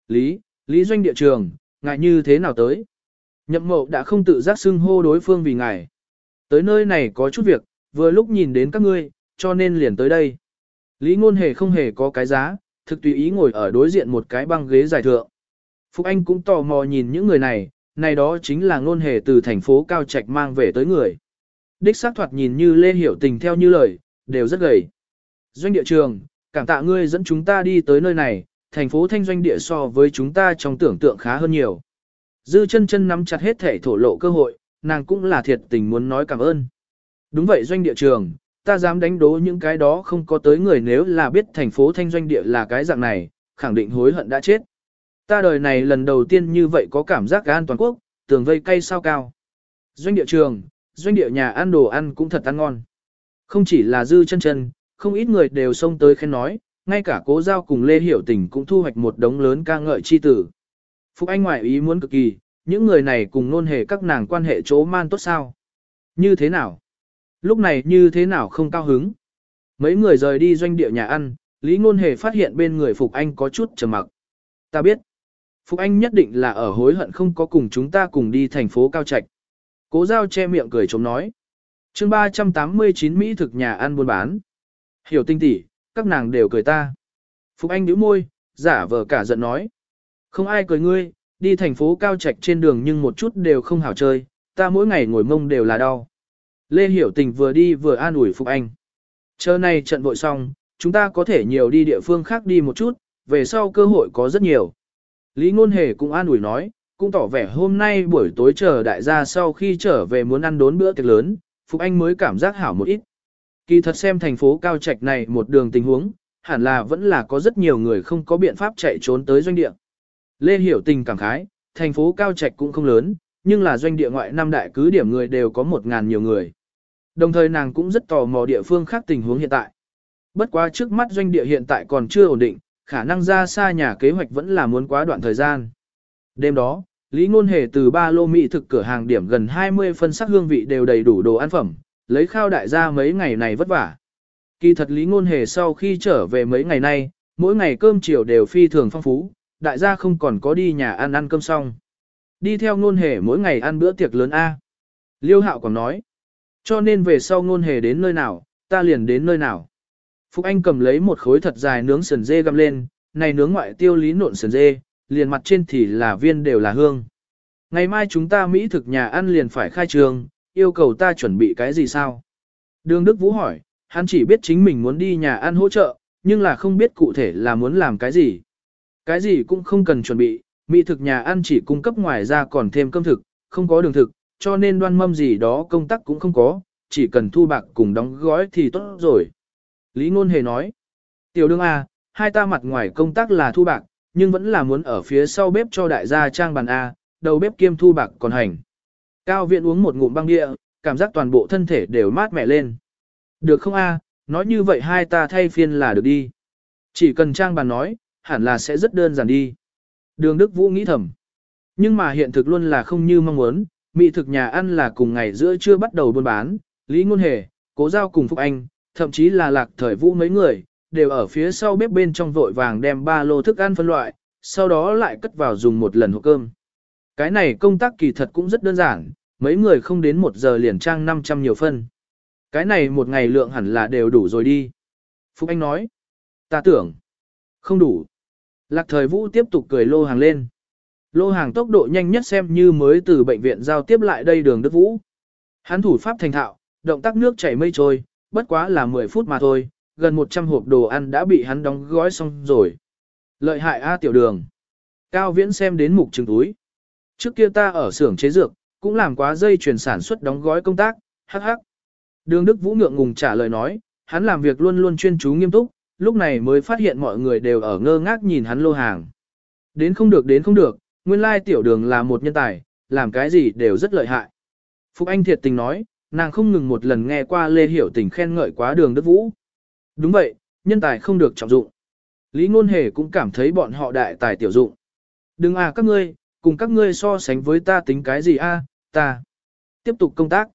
Lý, Lý doanh địa trường, ngài như thế nào tới? Nhậm mộ đã không tự giác xưng hô đối phương vì ngài. Tới nơi này có chút việc, vừa lúc nhìn đến các ngươi, cho nên liền tới đây. Lý Ngôn Hề không hề có cái giá, thực tùy ý ngồi ở đối diện một cái băng ghế giải thượng. Phúc Anh cũng tò mò nhìn những người này, này đó chính là Ngôn Hề từ thành phố Cao Trạch mang về tới người. Đích xác thoạt nhìn như Lê Hiểu Tình theo như lời, đều rất gầy. Doanh địa trường, cảm tạ ngươi dẫn chúng ta đi tới nơi này, thành phố thanh doanh địa so với chúng ta trong tưởng tượng khá hơn nhiều. Dư chân chân nắm chặt hết thể thổ lộ cơ hội, nàng cũng là thiệt tình muốn nói cảm ơn. Đúng vậy doanh địa trường, ta dám đánh đố những cái đó không có tới người nếu là biết thành phố thanh doanh địa là cái dạng này, khẳng định hối hận đã chết. Ta đời này lần đầu tiên như vậy có cảm giác an toàn quốc, tường vây cây sao cao. Doanh địa trường, doanh địa nhà ăn đồ ăn cũng thật ăn ngon. Không chỉ là dư chân chân, không ít người đều xông tới khen nói, ngay cả cố giao cùng Lê Hiểu Tình cũng thu hoạch một đống lớn ca ngợi chi tử. Phục Anh ngoại ý muốn cực kỳ, những người này cùng nôn hề các nàng quan hệ chỗ man tốt sao. Như thế nào? Lúc này như thế nào không cao hứng? Mấy người rời đi doanh địa nhà ăn, Lý Ngôn Hề phát hiện bên người Phục Anh có chút trầm mặc. Ta biết, Phục Anh nhất định là ở hối hận không có cùng chúng ta cùng đi thành phố Cao Trạch. Cố giao che miệng cười chống nói. chương 389 Mỹ thực nhà ăn buôn bán. Hiểu tinh tỉ, các nàng đều cười ta. Phục Anh nhíu môi, giả vờ cả giận nói. Không ai cười ngươi, đi thành phố Cao Trạch trên đường nhưng một chút đều không hảo chơi, ta mỗi ngày ngồi mông đều là đau. Lê Hiểu Tình vừa đi vừa an ủi Phục Anh. Chờ này trận vội xong, chúng ta có thể nhiều đi địa phương khác đi một chút, về sau cơ hội có rất nhiều. Lý Ngôn Hề cũng an ủi nói, cũng tỏ vẻ hôm nay buổi tối chờ đại gia sau khi trở về muốn ăn đốn bữa tiệc lớn, Phục Anh mới cảm giác hảo một ít. Kỳ thật xem thành phố cao trạch này một đường tình huống, hẳn là vẫn là có rất nhiều người không có biện pháp chạy trốn tới doanh địa. Lê Hiểu Tình cảm khái, thành phố cao trạch cũng không lớn, nhưng là doanh địa ngoại năm đại cứ điểm người đều có một ngàn nhiều người. Đồng thời nàng cũng rất tò mò địa phương khác tình huống hiện tại. Bất quá trước mắt doanh địa hiện tại còn chưa ổn định, khả năng ra xa nhà kế hoạch vẫn là muốn quá đoạn thời gian. Đêm đó, Lý Ngôn Hề từ ba lô mỹ thực cửa hàng điểm gần 20 phân sắc hương vị đều đầy đủ đồ ăn phẩm, lấy khao đại gia mấy ngày này vất vả. Kỳ thật Lý Ngôn Hề sau khi trở về mấy ngày nay, mỗi ngày cơm chiều đều phi thường phong phú, đại gia không còn có đi nhà ăn ăn cơm xong. Đi theo Ngôn Hề mỗi ngày ăn bữa tiệc lớn A. Liêu Hạo còn nói, cho nên về sau Ngôn Hề đến nơi nào, ta liền đến nơi nào. Phúc Anh cầm lấy một khối thật dài nướng sườn dê găm lên, này nướng ngoại tiêu lý nộn sườn dê, liền mặt trên thì là viên đều là hương. Ngày mai chúng ta Mỹ thực nhà ăn liền phải khai trường, yêu cầu ta chuẩn bị cái gì sao? Đường Đức Vũ hỏi, hắn chỉ biết chính mình muốn đi nhà ăn hỗ trợ, nhưng là không biết cụ thể là muốn làm cái gì. Cái gì cũng không cần chuẩn bị, Mỹ thực nhà ăn chỉ cung cấp ngoài ra còn thêm cơm thực, không có đường thực, cho nên đoan mâm gì đó công tác cũng không có, chỉ cần thu bạc cùng đóng gói thì tốt rồi. Lý Ngôn Hề nói, tiểu đương A, hai ta mặt ngoài công tác là thu bạc, nhưng vẫn là muốn ở phía sau bếp cho đại gia trang bàn A, đầu bếp kiêm thu bạc còn hành. Cao viện uống một ngụm băng địa, cảm giác toàn bộ thân thể đều mát mẻ lên. Được không A, nói như vậy hai ta thay phiên là được đi. Chỉ cần trang bàn nói, hẳn là sẽ rất đơn giản đi. Đường Đức Vũ nghĩ thầm. Nhưng mà hiện thực luôn là không như mong muốn, mỹ thực nhà ăn là cùng ngày giữa trưa bắt đầu buôn bán, Lý Ngôn Hề, Cố Giao cùng Phúc Anh, thậm chí là lạc thời vũ mấy người, đều ở phía sau bếp bên trong vội vàng đem ba lô thức ăn phân loại, sau đó lại cất vào dùng một lần hộp cơm. Cái này công tác kỳ thật cũng rất đơn giản, mấy người không đến một giờ liền trang 500 nhiều phân. Cái này một ngày lượng hẳn là đều đủ rồi đi. Phúc Anh nói, ta tưởng, không đủ. Lạc thời vũ tiếp tục cười lô hàng lên. Lô hàng tốc độ nhanh nhất xem như mới từ bệnh viện giao tiếp lại đây đường Đức Vũ. Hắn thủ pháp thành thạo, động tác nước chảy mây trôi, bất quá là 10 phút mà thôi, gần 100 hộp đồ ăn đã bị hắn đóng gói xong rồi. Lợi hại A tiểu đường. Cao viễn xem đến mục trừng túi. Trước kia ta ở xưởng chế dược, cũng làm quá dây chuyển sản xuất đóng gói công tác, hắc hắc. Đường Đức Vũ ngượng ngùng trả lời nói, hắn làm việc luôn luôn chuyên chú nghiêm túc, lúc này mới phát hiện mọi người đều ở ngơ ngác nhìn hắn lô hàng. Đến không được đến không được, nguyên lai tiểu đường là một nhân tài, làm cái gì đều rất lợi hại. Phục Anh thiệt tình nói, nàng không ngừng một lần nghe qua Lê Hiểu Tình khen ngợi quá đường Đức Vũ. Đúng vậy, nhân tài không được trọng dụng. Lý Ngôn Hề cũng cảm thấy bọn họ đại tài tiểu dụng. Đừng à các ngươi, cùng các ngươi so sánh với ta tính cái gì a? ta. Tiếp tục công tác.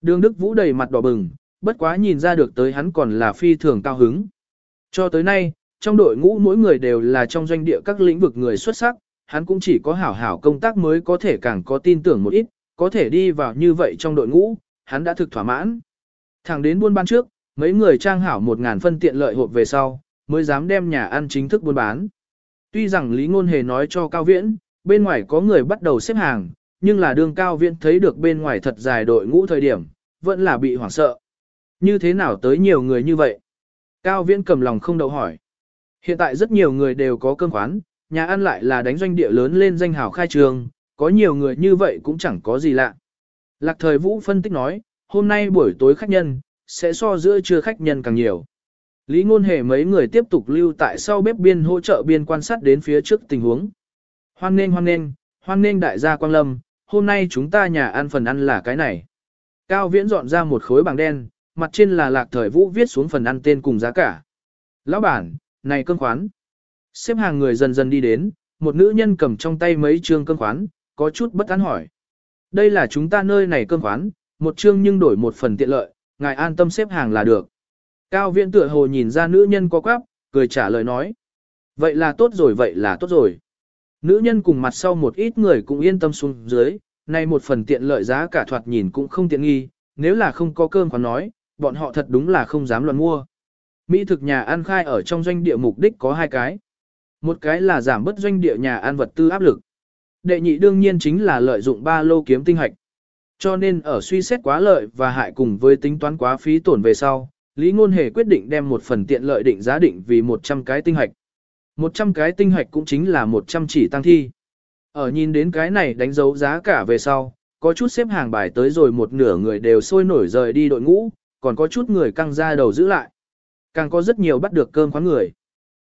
Đường Đức Vũ đầy mặt đỏ bừng, bất quá nhìn ra được tới hắn còn là phi thường cao hứng. Cho tới nay, trong đội ngũ mỗi người đều là trong doanh địa các lĩnh vực người xuất sắc, hắn cũng chỉ có hảo hảo công tác mới có thể càng có tin tưởng một ít, có thể đi vào như vậy trong đội ngũ, hắn đã thực thỏa mãn. Thẳng đến buôn bán trước, mấy người trang hảo một ngàn phân tiện lợi hộp về sau, mới dám đem nhà ăn chính thức buôn bán. Tuy rằng Lý Ngôn Hề nói cho Cao Viễn, bên ngoài có người bắt đầu xếp hàng, nhưng là đường Cao Viễn thấy được bên ngoài thật dài đội ngũ thời điểm, vẫn là bị hoảng sợ. Như thế nào tới nhiều người như vậy? Cao Viễn cầm lòng không đậu hỏi. Hiện tại rất nhiều người đều có cơm khoán, nhà ăn lại là đánh doanh địa lớn lên danh hào khai trường, có nhiều người như vậy cũng chẳng có gì lạ. Lạc thời vũ phân tích nói, hôm nay buổi tối khách nhân, sẽ so giữa trưa khách nhân càng nhiều. Lý ngôn hề mấy người tiếp tục lưu tại sau bếp biên hỗ trợ biên quan sát đến phía trước tình huống. Hoan nên hoan nên, hoan nên đại gia Quang Lâm, hôm nay chúng ta nhà ăn phần ăn là cái này. Cao Viễn dọn ra một khối bảng đen, mặt trên là lạc thời vũ viết xuống phần ăn tên cùng giá cả. Lão bản, này cơm khoán. Xếp hàng người dần dần đi đến, một nữ nhân cầm trong tay mấy trương cơm khoán, có chút bất an hỏi. Đây là chúng ta nơi này cơm khoán, một trương nhưng đổi một phần tiện lợi, ngài an tâm xếp hàng là được. Cao Viễn tựa hồ nhìn ra nữ nhân có quáp, cười trả lời nói. Vậy là tốt rồi, vậy là tốt rồi. Nữ nhân cùng mặt sau một ít người cũng yên tâm xuống dưới, nay một phần tiện lợi giá cả thoạt nhìn cũng không tiện nghi, nếu là không có cơm còn nói, bọn họ thật đúng là không dám luận mua. Mỹ thực nhà ăn khai ở trong doanh địa mục đích có hai cái. Một cái là giảm bớt doanh địa nhà ăn vật tư áp lực. Đệ nhị đương nhiên chính là lợi dụng ba lô kiếm tinh hạch. Cho nên ở suy xét quá lợi và hại cùng với tính toán quá phí tổn về sau, Lý Ngôn Hề quyết định đem một phần tiện lợi định giá định vì 100 cái tinh hạch. 100 cái tinh hạch cũng chính là 100 chỉ tăng thi. Ở nhìn đến cái này đánh dấu giá cả về sau, có chút xếp hàng bài tới rồi một nửa người đều sôi nổi rời đi đội ngũ, còn có chút người căng ra đầu giữ lại. Càng có rất nhiều bắt được cơm khoán người.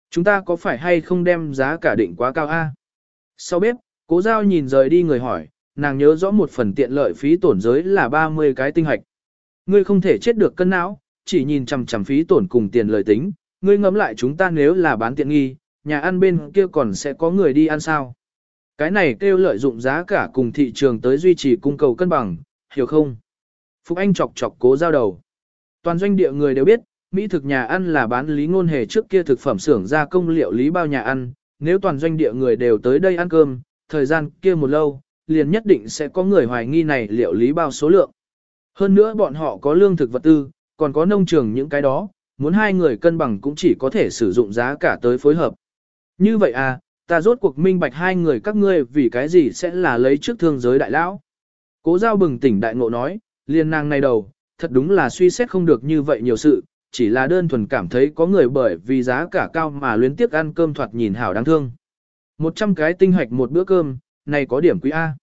Chúng ta có phải hay không đem giá cả định quá cao a? Sau bếp, cố giao nhìn rời đi người hỏi, nàng nhớ rõ một phần tiện lợi phí tổn giới là 30 cái tinh hạch. Ngươi không thể chết được cân não, chỉ nhìn chằm chằm phí tổn cùng tiền lợi tính, ngươi ngẫm lại chúng ta nếu là bán tiện nghi, nhà ăn bên kia còn sẽ có người đi ăn sao. Cái này kêu lợi dụng giá cả cùng thị trường tới duy trì cung cầu cân bằng, hiểu không? Phúc Anh chọc chọc cố giao đầu. Toàn doanh địa người đều biết, Mỹ thực nhà ăn là bán lý ngôn hề trước kia thực phẩm xưởng ra công liệu lý bao nhà ăn, nếu toàn doanh địa người đều tới đây ăn cơm, thời gian kia một lâu, liền nhất định sẽ có người hoài nghi này liệu lý bao số lượng. Hơn nữa bọn họ có lương thực vật tư, còn có nông trường những cái đó, muốn hai người cân bằng cũng chỉ có thể sử dụng giá cả tới phối hợp. Như vậy à, ta rốt cuộc minh bạch hai người các ngươi vì cái gì sẽ là lấy trước thương giới đại lão. Cố giao bừng tỉnh đại ngộ nói, liền nàng này đầu, thật đúng là suy xét không được như vậy nhiều sự, chỉ là đơn thuần cảm thấy có người bởi vì giá cả cao mà luyến tiếc ăn cơm thoạt nhìn hảo đáng thương. Một trăm cái tinh hoạch một bữa cơm, này có điểm quý A.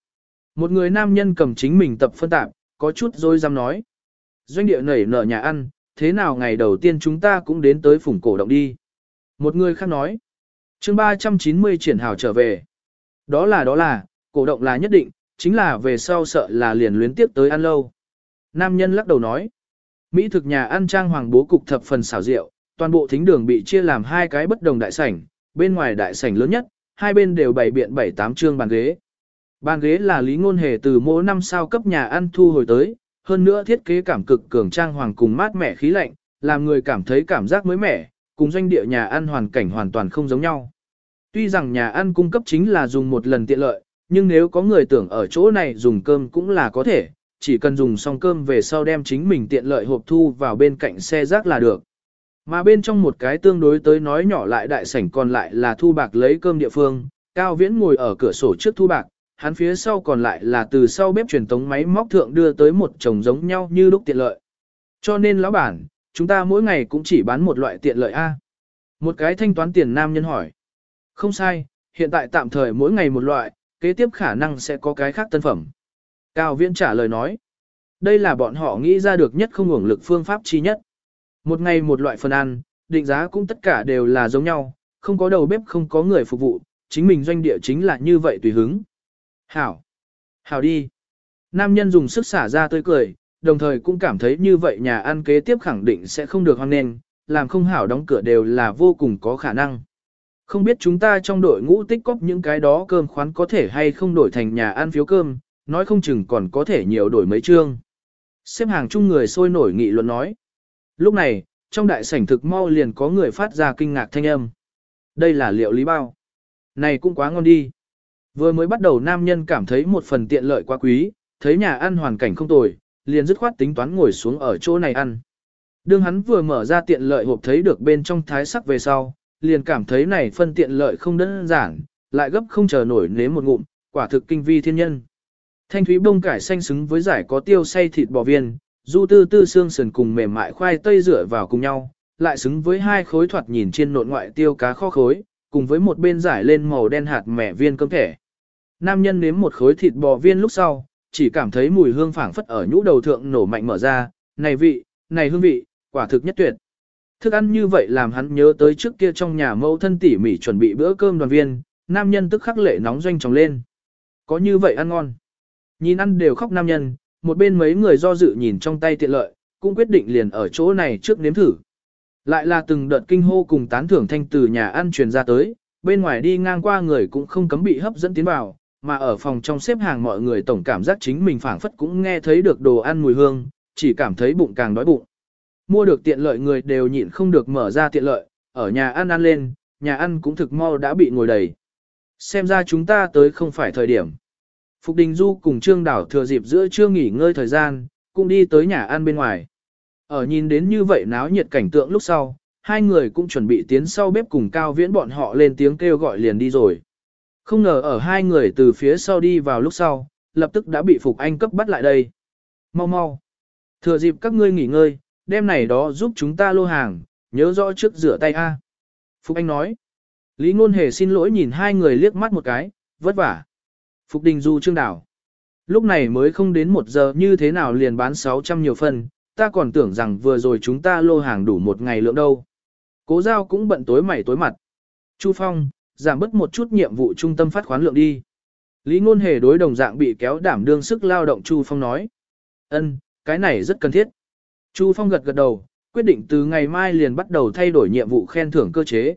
Một người nam nhân cầm chính mình tập phân tạp, có chút rồi dám nói. Doanh địa nảy nở nhà ăn, thế nào ngày đầu tiên chúng ta cũng đến tới phủng cổ động đi. Một người khác nói chương 390 triển hào trở về. Đó là đó là, cổ động là nhất định, chính là về sau sợ là liền luyến tiếp tới ăn lâu. Nam nhân lắc đầu nói. Mỹ thực nhà ăn trang hoàng bố cục thập phần xảo rượu, toàn bộ thính đường bị chia làm hai cái bất đồng đại sảnh, bên ngoài đại sảnh lớn nhất, hai bên đều bày biện bảy tám trương bàn ghế. Bàn ghế là lý ngôn hề từ mỗi năm sao cấp nhà ăn thu hồi tới, hơn nữa thiết kế cảm cực cường trang hoàng cùng mát mẻ khí lạnh, làm người cảm thấy cảm giác mới mẻ, cùng doanh địa nhà ăn hoàn cảnh hoàn toàn không giống nhau. Tuy rằng nhà ăn cung cấp chính là dùng một lần tiện lợi, nhưng nếu có người tưởng ở chỗ này dùng cơm cũng là có thể, chỉ cần dùng xong cơm về sau đem chính mình tiện lợi hộp thu vào bên cạnh xe rác là được. Mà bên trong một cái tương đối tới nói nhỏ lại đại sảnh còn lại là thu bạc lấy cơm địa phương, Cao Viễn ngồi ở cửa sổ trước thu bạc, hắn phía sau còn lại là từ sau bếp truyền tống máy móc thượng đưa tới một chồng giống nhau như lúc tiện lợi. Cho nên lão bản, chúng ta mỗi ngày cũng chỉ bán một loại tiện lợi A. Một cái thanh toán tiền nam nhân hỏi. Không sai, hiện tại tạm thời mỗi ngày một loại, kế tiếp khả năng sẽ có cái khác tân phẩm. Cao Viễn trả lời nói. Đây là bọn họ nghĩ ra được nhất không hưởng lực phương pháp chi nhất. Một ngày một loại phần ăn, định giá cũng tất cả đều là giống nhau, không có đầu bếp không có người phục vụ, chính mình doanh địa chính là như vậy tùy hứng. Hảo! Hảo đi! Nam nhân dùng sức xả ra tươi cười, đồng thời cũng cảm thấy như vậy nhà ăn kế tiếp khẳng định sẽ không được hoan nghênh, làm không hảo đóng cửa đều là vô cùng có khả năng. Không biết chúng ta trong đội ngũ tích cóp những cái đó cơm khoán có thể hay không đổi thành nhà ăn phiếu cơm, nói không chừng còn có thể nhiều đổi mấy chương. Xếp hàng chung người sôi nổi nghị luận nói. Lúc này, trong đại sảnh thực mau liền có người phát ra kinh ngạc thanh âm. Đây là liệu lý bao. Này cũng quá ngon đi. Vừa mới bắt đầu nam nhân cảm thấy một phần tiện lợi quá quý, thấy nhà ăn hoàn cảnh không tồi, liền dứt khoát tính toán ngồi xuống ở chỗ này ăn. Đương hắn vừa mở ra tiện lợi hộp thấy được bên trong thái sắc về sau, liền cảm thấy này phân tiện lợi không đơn giản, lại gấp không chờ nổi nếm một ngụm, quả thực kinh vi thiên nhân. Thanh thúy bông cải xanh xứng với giải có tiêu xay thịt bò viên, du tư tư xương sườn cùng mềm mại khoai tây rửa vào cùng nhau, lại xứng với hai khối thoạt nhìn trên nộn ngoại tiêu cá kho khối, cùng với một bên giải lên màu đen hạt mẻ viên cơm thẻ. Nam nhân nếm một khối thịt bò viên lúc sau, chỉ cảm thấy mùi hương phảng phất ở nhũ đầu thượng nổ mạnh mở ra, này vị, này hương vị, quả thực nhất tuyệt. Thức ăn như vậy làm hắn nhớ tới trước kia trong nhà mẫu thân tỉ mỉ chuẩn bị bữa cơm đoàn viên, nam nhân tức khắc lệ nóng doanh tròng lên. Có như vậy ăn ngon. Nhìn ăn đều khóc nam nhân, một bên mấy người do dự nhìn trong tay tiện lợi, cũng quyết định liền ở chỗ này trước nếm thử. Lại là từng đợt kinh hô cùng tán thưởng thanh từ nhà ăn truyền ra tới, bên ngoài đi ngang qua người cũng không cấm bị hấp dẫn tiến vào, mà ở phòng trong xếp hàng mọi người tổng cảm giác chính mình phảng phất cũng nghe thấy được đồ ăn mùi hương, chỉ cảm thấy bụng càng đói bụng. Mua được tiện lợi người đều nhịn không được mở ra tiện lợi, ở nhà ăn ăn lên, nhà ăn cũng thực mau đã bị ngồi đầy. Xem ra chúng ta tới không phải thời điểm. Phục Đình Du cùng Trương Đảo thừa dịp giữa trưa nghỉ ngơi thời gian, cũng đi tới nhà ăn bên ngoài. Ở nhìn đến như vậy náo nhiệt cảnh tượng lúc sau, hai người cũng chuẩn bị tiến sau bếp cùng Cao Viễn bọn họ lên tiếng kêu gọi liền đi rồi. Không ngờ ở hai người từ phía sau đi vào lúc sau, lập tức đã bị Phục Anh cấp bắt lại đây. Mau mau. Thừa dịp các ngươi nghỉ ngơi, đêm này đó giúp chúng ta lô hàng, nhớ rõ trước rửa tay a. Phục Anh nói. Lý Ngôn Hề xin lỗi nhìn hai người liếc mắt một cái, vất vả. Phục Đình Du Trương Đảo. Lúc này mới không đến một giờ như thế nào liền bán 600 nhiều phần, ta còn tưởng rằng vừa rồi chúng ta lô hàng đủ một ngày lượng đâu. Cố giao cũng bận tối mày tối mặt. Chu Phong, giảm bớt một chút nhiệm vụ trung tâm phát khoán lượng đi. Lý Ngôn Hề đối đồng dạng bị kéo đảm đương sức lao động Chu Phong nói. Ân, cái này rất cần thiết. Chu Phong gật gật đầu, quyết định từ ngày mai liền bắt đầu thay đổi nhiệm vụ khen thưởng cơ chế.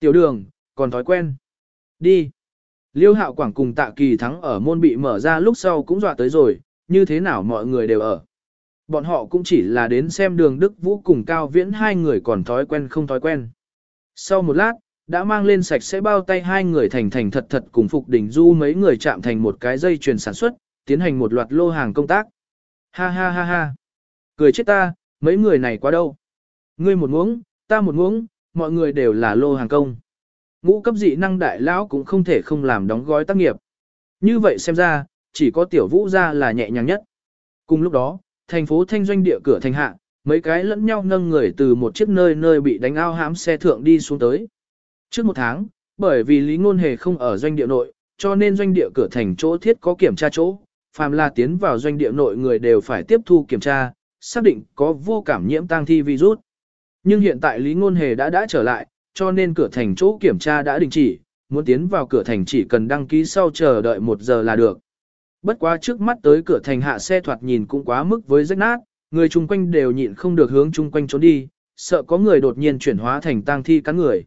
Tiểu đường, còn thói quen. Đi. Liêu hạo quảng cùng tạ kỳ thắng ở môn bị mở ra lúc sau cũng dọa tới rồi, như thế nào mọi người đều ở. Bọn họ cũng chỉ là đến xem đường Đức Vũ cùng Cao Viễn hai người còn thói quen không thói quen. Sau một lát, đã mang lên sạch sẽ bao tay hai người thành thành thật thật cùng Phục Đình Du mấy người chạm thành một cái dây chuyền sản xuất, tiến hành một loạt lô hàng công tác. Ha ha ha ha. Cười chết ta, mấy người này quá đâu. Ngươi một muỗng, ta một muỗng, mọi người đều là lô hàng công. Ngũ cấp dị năng đại lão cũng không thể không làm đóng gói tác nghiệp. Như vậy xem ra, chỉ có tiểu vũ ra là nhẹ nhàng nhất. Cùng lúc đó, thành phố thanh doanh địa cửa thành hạ, mấy cái lẫn nhau nâng người từ một chiếc nơi nơi bị đánh ao hãm xe thượng đi xuống tới. Trước một tháng, bởi vì Lý Ngôn Hề không ở doanh địa nội, cho nên doanh địa cửa thành chỗ thiết có kiểm tra chỗ, phàm là tiến vào doanh địa nội người đều phải tiếp thu kiểm tra, xác định có vô cảm nhiễm tăng thi virus. Nhưng hiện tại Lý Ngôn Hề đã đã trở lại, cho nên cửa thành chỗ kiểm tra đã đình chỉ, muốn tiến vào cửa thành chỉ cần đăng ký sau chờ đợi một giờ là được. Bất quá trước mắt tới cửa thành hạ xe thoạt nhìn cũng quá mức với rách nát, người chung quanh đều nhịn không được hướng chung quanh trốn đi, sợ có người đột nhiên chuyển hóa thành tang thi cắn người.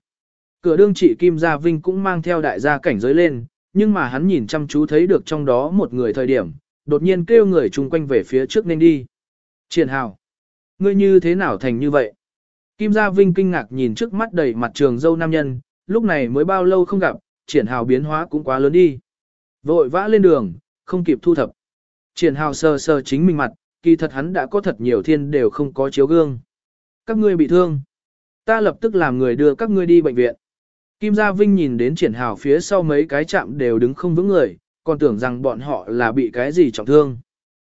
Cửa đương trị Kim Gia Vinh cũng mang theo đại gia cảnh giới lên, nhưng mà hắn nhìn chăm chú thấy được trong đó một người thời điểm, đột nhiên kêu người chung quanh về phía trước nên đi. Triển hào, ngươi như thế nào thành như vậy? Kim Gia Vinh kinh ngạc nhìn trước mắt đầy mặt trường dâu nam nhân, lúc này mới bao lâu không gặp, triển hào biến hóa cũng quá lớn đi. Vội vã lên đường, không kịp thu thập. Triển hào sờ sờ chính mình mặt, kỳ thật hắn đã có thật nhiều thiên đều không có chiếu gương. Các ngươi bị thương. Ta lập tức làm người đưa các ngươi đi bệnh viện. Kim Gia Vinh nhìn đến triển hào phía sau mấy cái chạm đều đứng không vững người, còn tưởng rằng bọn họ là bị cái gì trọng thương.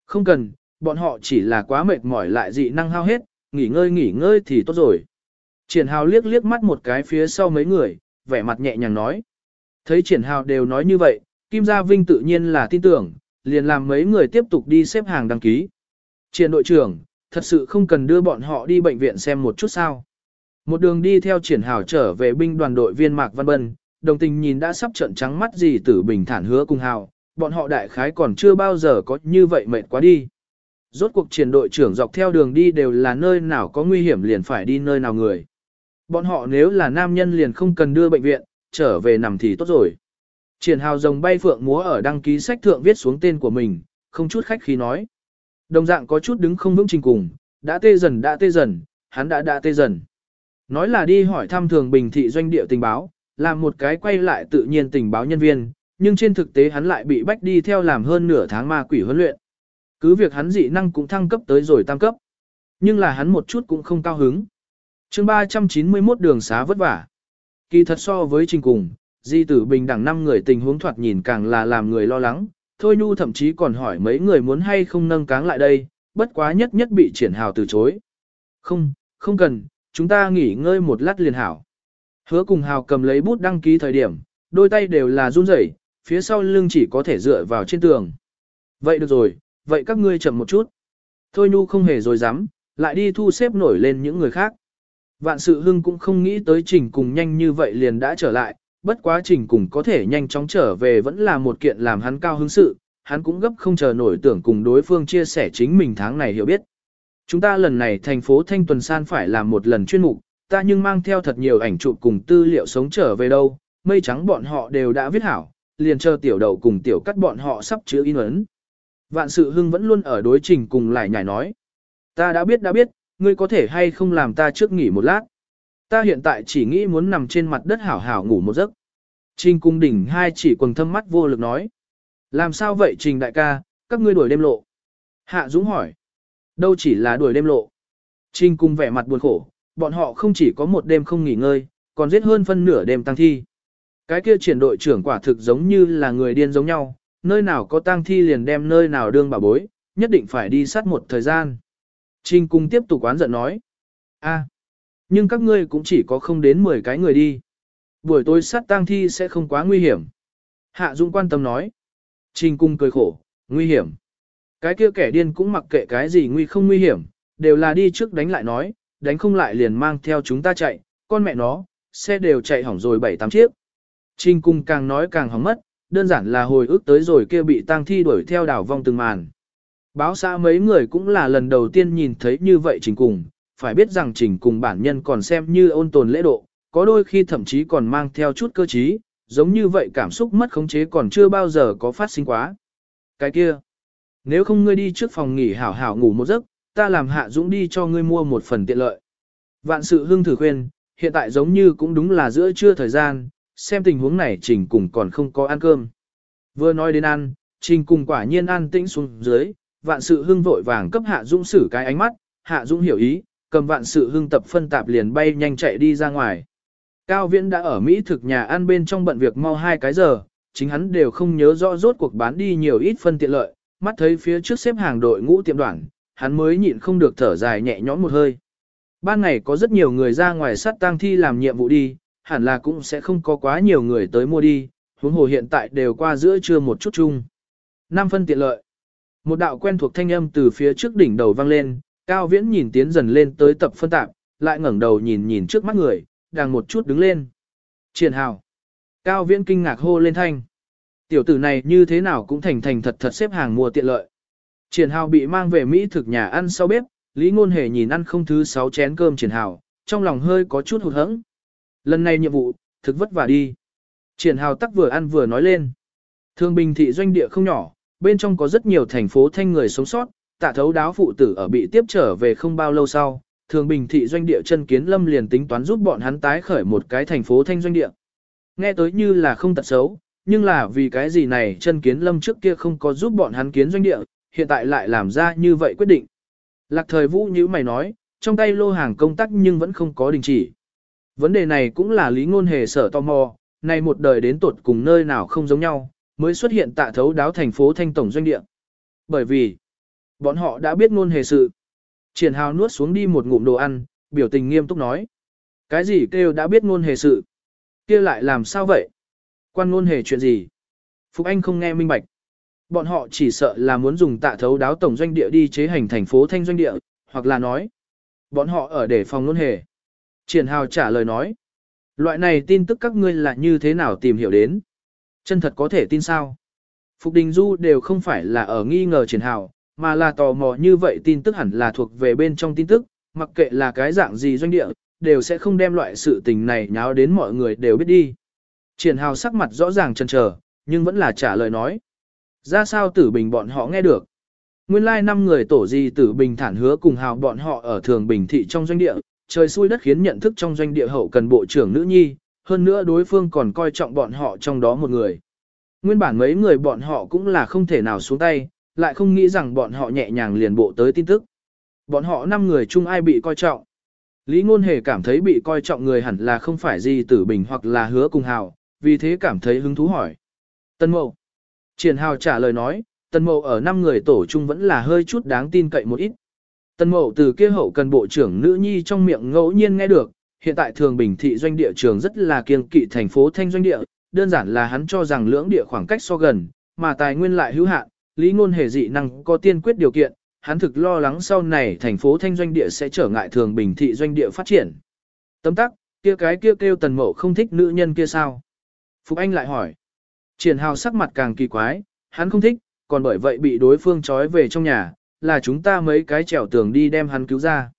Không cần, bọn họ chỉ là quá mệt mỏi lại dị năng hao hết, nghỉ ngơi nghỉ ngơi thì tốt rồi. Triển hào liếc liếc mắt một cái phía sau mấy người, vẻ mặt nhẹ nhàng nói. Thấy triển hào đều nói như vậy, Kim Gia Vinh tự nhiên là tin tưởng, liền làm mấy người tiếp tục đi xếp hàng đăng ký. Triển đội trưởng, thật sự không cần đưa bọn họ đi bệnh viện xem một chút sao. Một đường đi theo triển hào trở về binh đoàn đội viên Mạc Văn Bân, đồng tình nhìn đã sắp trận trắng mắt gì tử bình thản hứa cùng hào, bọn họ đại khái còn chưa bao giờ có như vậy mệt quá đi. Rốt cuộc triển đội trưởng dọc theo đường đi đều là nơi nào có nguy hiểm liền phải đi nơi nào người. Bọn họ nếu là nam nhân liền không cần đưa bệnh viện, trở về nằm thì tốt rồi. Triển hào rồng bay phượng múa ở đăng ký sách thượng viết xuống tên của mình, không chút khách khí nói. Đồng dạng có chút đứng không vững trình cùng, đã tê dần đã tê dần, hắn đã đã tê dần. Nói là đi hỏi thăm thường bình thị doanh địa tình báo, làm một cái quay lại tự nhiên tình báo nhân viên, nhưng trên thực tế hắn lại bị bách đi theo làm hơn nửa tháng ma quỷ huấn luyện. Cứ việc hắn dị năng cũng thăng cấp tới rồi tam cấp. Nhưng là hắn một chút cũng không cao hứng. chương 391 đường xá vất vả. Kỳ thật so với trình cùng, di tử bình đẳng năm người tình huống thoạt nhìn càng là làm người lo lắng. Thôi Nhu thậm chí còn hỏi mấy người muốn hay không nâng cáng lại đây, bất quá nhất nhất bị triển hào từ chối. Không, không cần, chúng ta nghỉ ngơi một lát liền hảo. Hứa cùng hào cầm lấy bút đăng ký thời điểm, đôi tay đều là run rẩy, phía sau lưng chỉ có thể dựa vào trên tường. Vậy được rồi, vậy các ngươi chậm một chút. Thôi nhu không hề rồi dám, lại đi thu xếp nổi lên những người khác. Vạn sự hưng cũng không nghĩ tới trình cùng nhanh như vậy liền đã trở lại, bất quá trình cùng có thể nhanh chóng trở về vẫn là một kiện làm hắn cao hứng sự, hắn cũng gấp không chờ nổi tưởng cùng đối phương chia sẻ chính mình tháng này hiểu biết. Chúng ta lần này thành phố Thanh Tuần San phải làm một lần chuyên mục, ta nhưng mang theo thật nhiều ảnh chụp cùng tư liệu sống trở về đâu, mây trắng bọn họ đều đã viết hảo, liền chờ tiểu đầu cùng tiểu cắt bọn họ sắp chứa in ấn. Vạn sự hưng vẫn luôn ở đối trình cùng lại nhảy nói. Ta đã biết đã biết, ngươi có thể hay không làm ta trước nghỉ một lát. Ta hiện tại chỉ nghĩ muốn nằm trên mặt đất hảo hảo ngủ một giấc. Trình cung đỉnh hai chỉ quần thâm mắt vô lực nói. Làm sao vậy trình đại ca, các ngươi đuổi đêm lộ. Hạ Dũng hỏi. Đâu chỉ là đuổi đêm lộ. Trình cung vẻ mặt buồn khổ, bọn họ không chỉ có một đêm không nghỉ ngơi, còn giết hơn phân nửa đêm tăng thi. Cái kia triển đội trưởng quả thực giống như là người điên giống nhau, nơi nào có tang thi liền đem nơi nào đương bảo bối, nhất định phải đi sát một thời gian. Trình cung tiếp tục oán giận nói. a, nhưng các ngươi cũng chỉ có không đến 10 cái người đi. Buổi tối sát tang thi sẽ không quá nguy hiểm. Hạ Dung quan tâm nói. Trình cung cười khổ, nguy hiểm. Cái kia kẻ điên cũng mặc kệ cái gì nguy không nguy hiểm, đều là đi trước đánh lại nói, đánh không lại liền mang theo chúng ta chạy, con mẹ nó, xe đều chạy hỏng rồi bảy tám chiếc. Trình cung càng nói càng hỏng mất, đơn giản là hồi ức tới rồi kia bị tang thi đuổi theo đảo vong từng màn. Báo xã mấy người cũng là lần đầu tiên nhìn thấy như vậy trình cùng, phải biết rằng trình cùng bản nhân còn xem như ôn tồn lễ độ, có đôi khi thậm chí còn mang theo chút cơ trí, giống như vậy cảm xúc mất khống chế còn chưa bao giờ có phát sinh quá. Cái kia, nếu không ngươi đi trước phòng nghỉ hảo hảo ngủ một giấc, ta làm hạ dũng đi cho ngươi mua một phần tiện lợi. Vạn sự hưng thử khuyên, hiện tại giống như cũng đúng là giữa trưa thời gian, xem tình huống này trình cùng còn không có ăn cơm. Vừa nói đến ăn, trình cùng quả nhiên ăn tĩnh xuống dưới, vạn sự hưng vội vàng cấp hạ dũng xử cái ánh mắt, hạ dũng hiểu ý, cầm vạn sự hưng tập phân tạp liền bay nhanh chạy đi ra ngoài. Cao Viễn đã ở Mỹ thực nhà ăn bên trong bận việc mau hai cái giờ, chính hắn đều không nhớ rõ rốt cuộc bán đi nhiều ít phân tiện lợi, mắt thấy phía trước xếp hàng đội ngũ tiệm đoạn, hắn mới nhịn không được thở dài nhẹ nhõm một hơi. Ban ngày có rất nhiều người ra ngoài sát tang thi làm nhiệm vụ đi, hẳn là cũng sẽ không có quá nhiều người tới mua đi, huống hồ hiện tại đều qua giữa trưa một chút chung. Năm phân tiện lợi. Một đạo quen thuộc thanh âm từ phía trước đỉnh đầu vang lên, Cao Viễn nhìn tiến dần lên tới tập phân tạp, lại ngẩng đầu nhìn nhìn trước mắt người, đang một chút đứng lên. Triển hào. Cao Viễn kinh ngạc hô lên thanh. Tiểu tử này như thế nào cũng thành thành thật thật xếp hàng mua tiện lợi. Triển hào bị mang về Mỹ thực nhà ăn sau bếp, Lý Ngôn Hề nhìn ăn không thứ sáu chén cơm triển hào, trong lòng hơi có chút hụt hẫng. Lần này nhiệm vụ, thực vất vả đi. Triển hào tắc vừa ăn vừa nói lên. Thương bình thị doanh địa không nhỏ, bên trong có rất nhiều thành phố thanh người sống sót, tạ thấu đáo phụ tử ở bị tiếp trở về không bao lâu sau. Thường bình thị doanh địa chân kiến lâm liền tính toán giúp bọn hắn tái khởi một cái thành phố thanh doanh địa. Nghe tới như là không tật xấu, nhưng là vì cái gì này chân kiến lâm trước kia không có giúp bọn hắn kiến doanh địa, hiện tại lại làm ra như vậy quyết định. Lạc thời vũ như mày nói, trong tay lô hàng công tác nhưng vẫn không có đình chỉ. Vấn đề này cũng là lý ngôn hề sở tò mò, này một đời đến tuột cùng nơi nào không giống nhau, mới xuất hiện tạ thấu đáo thành phố thanh tổng doanh địa. Bởi vì, bọn họ đã biết ngôn hề sự. Triển hào nuốt xuống đi một ngụm đồ ăn, biểu tình nghiêm túc nói. Cái gì kêu đã biết ngôn hề sự? kia lại làm sao vậy? Quan ngôn hề chuyện gì? Phục Anh không nghe minh bạch. Bọn họ chỉ sợ là muốn dùng tạ thấu đáo tổng doanh địa đi chế hành thành phố thanh doanh địa, hoặc là nói. Bọn họ ở để phòng ngôn hề. Triển hào trả lời nói. Loại này tin tức các ngươi là như thế nào tìm hiểu đến? Chân thật có thể tin sao? Phục Đình Du đều không phải là ở nghi ngờ triển hào, mà là tò mò như vậy tin tức hẳn là thuộc về bên trong tin tức, mặc kệ là cái dạng gì doanh địa, đều sẽ không đem loại sự tình này nháo đến mọi người đều biết đi. Triển hào sắc mặt rõ ràng chần chờ, nhưng vẫn là trả lời nói. Ra sao tử bình bọn họ nghe được? Nguyên lai like năm người tổ gì tử bình thản hứa cùng hào bọn họ ở thường bình thị trong doanh địa, trời xui đất khiến nhận thức trong doanh địa hậu cần bộ trưởng nữ nhi, hơn nữa đối phương còn coi trọng bọn họ trong đó một người. Nguyên bản mấy người bọn họ cũng là không thể nào xuống tay, lại không nghĩ rằng bọn họ nhẹ nhàng liền bộ tới tin tức. Bọn họ năm người chung ai bị coi trọng. Lý Ngôn Hề cảm thấy bị coi trọng người hẳn là không phải gì tử bình hoặc là hứa cùng hào, vì thế cảm thấy hứng thú hỏi. Tân Mậu. Triển Hào trả lời nói, Tân Mậu ở năm người tổ chung vẫn là hơi chút đáng tin cậy một ít. Tân Mậu từ kia hậu cần bộ trưởng nữ nhi trong miệng ngẫu nhiên nghe được, hiện tại thường bình thị doanh địa trường rất là kiêng kỵ thành phố thanh doanh địa, đơn giản là hắn cho rằng lưỡng địa khoảng cách so gần, mà tài nguyên lại hữu hạn, lý ngôn hề dị năng có tiên quyết điều kiện, hắn thực lo lắng sau này thành phố thanh doanh địa sẽ trở ngại thường bình thị doanh địa phát triển. Tấm tắc, kia cái kia kêu, tần mậu không thích nữ nhân kia sao? Phục Anh lại hỏi. Triển hào sắc mặt càng kỳ quái, hắn không thích, còn bởi vậy bị đối phương trói về trong nhà, là chúng ta mấy cái trèo tường đi đem hắn cứu ra.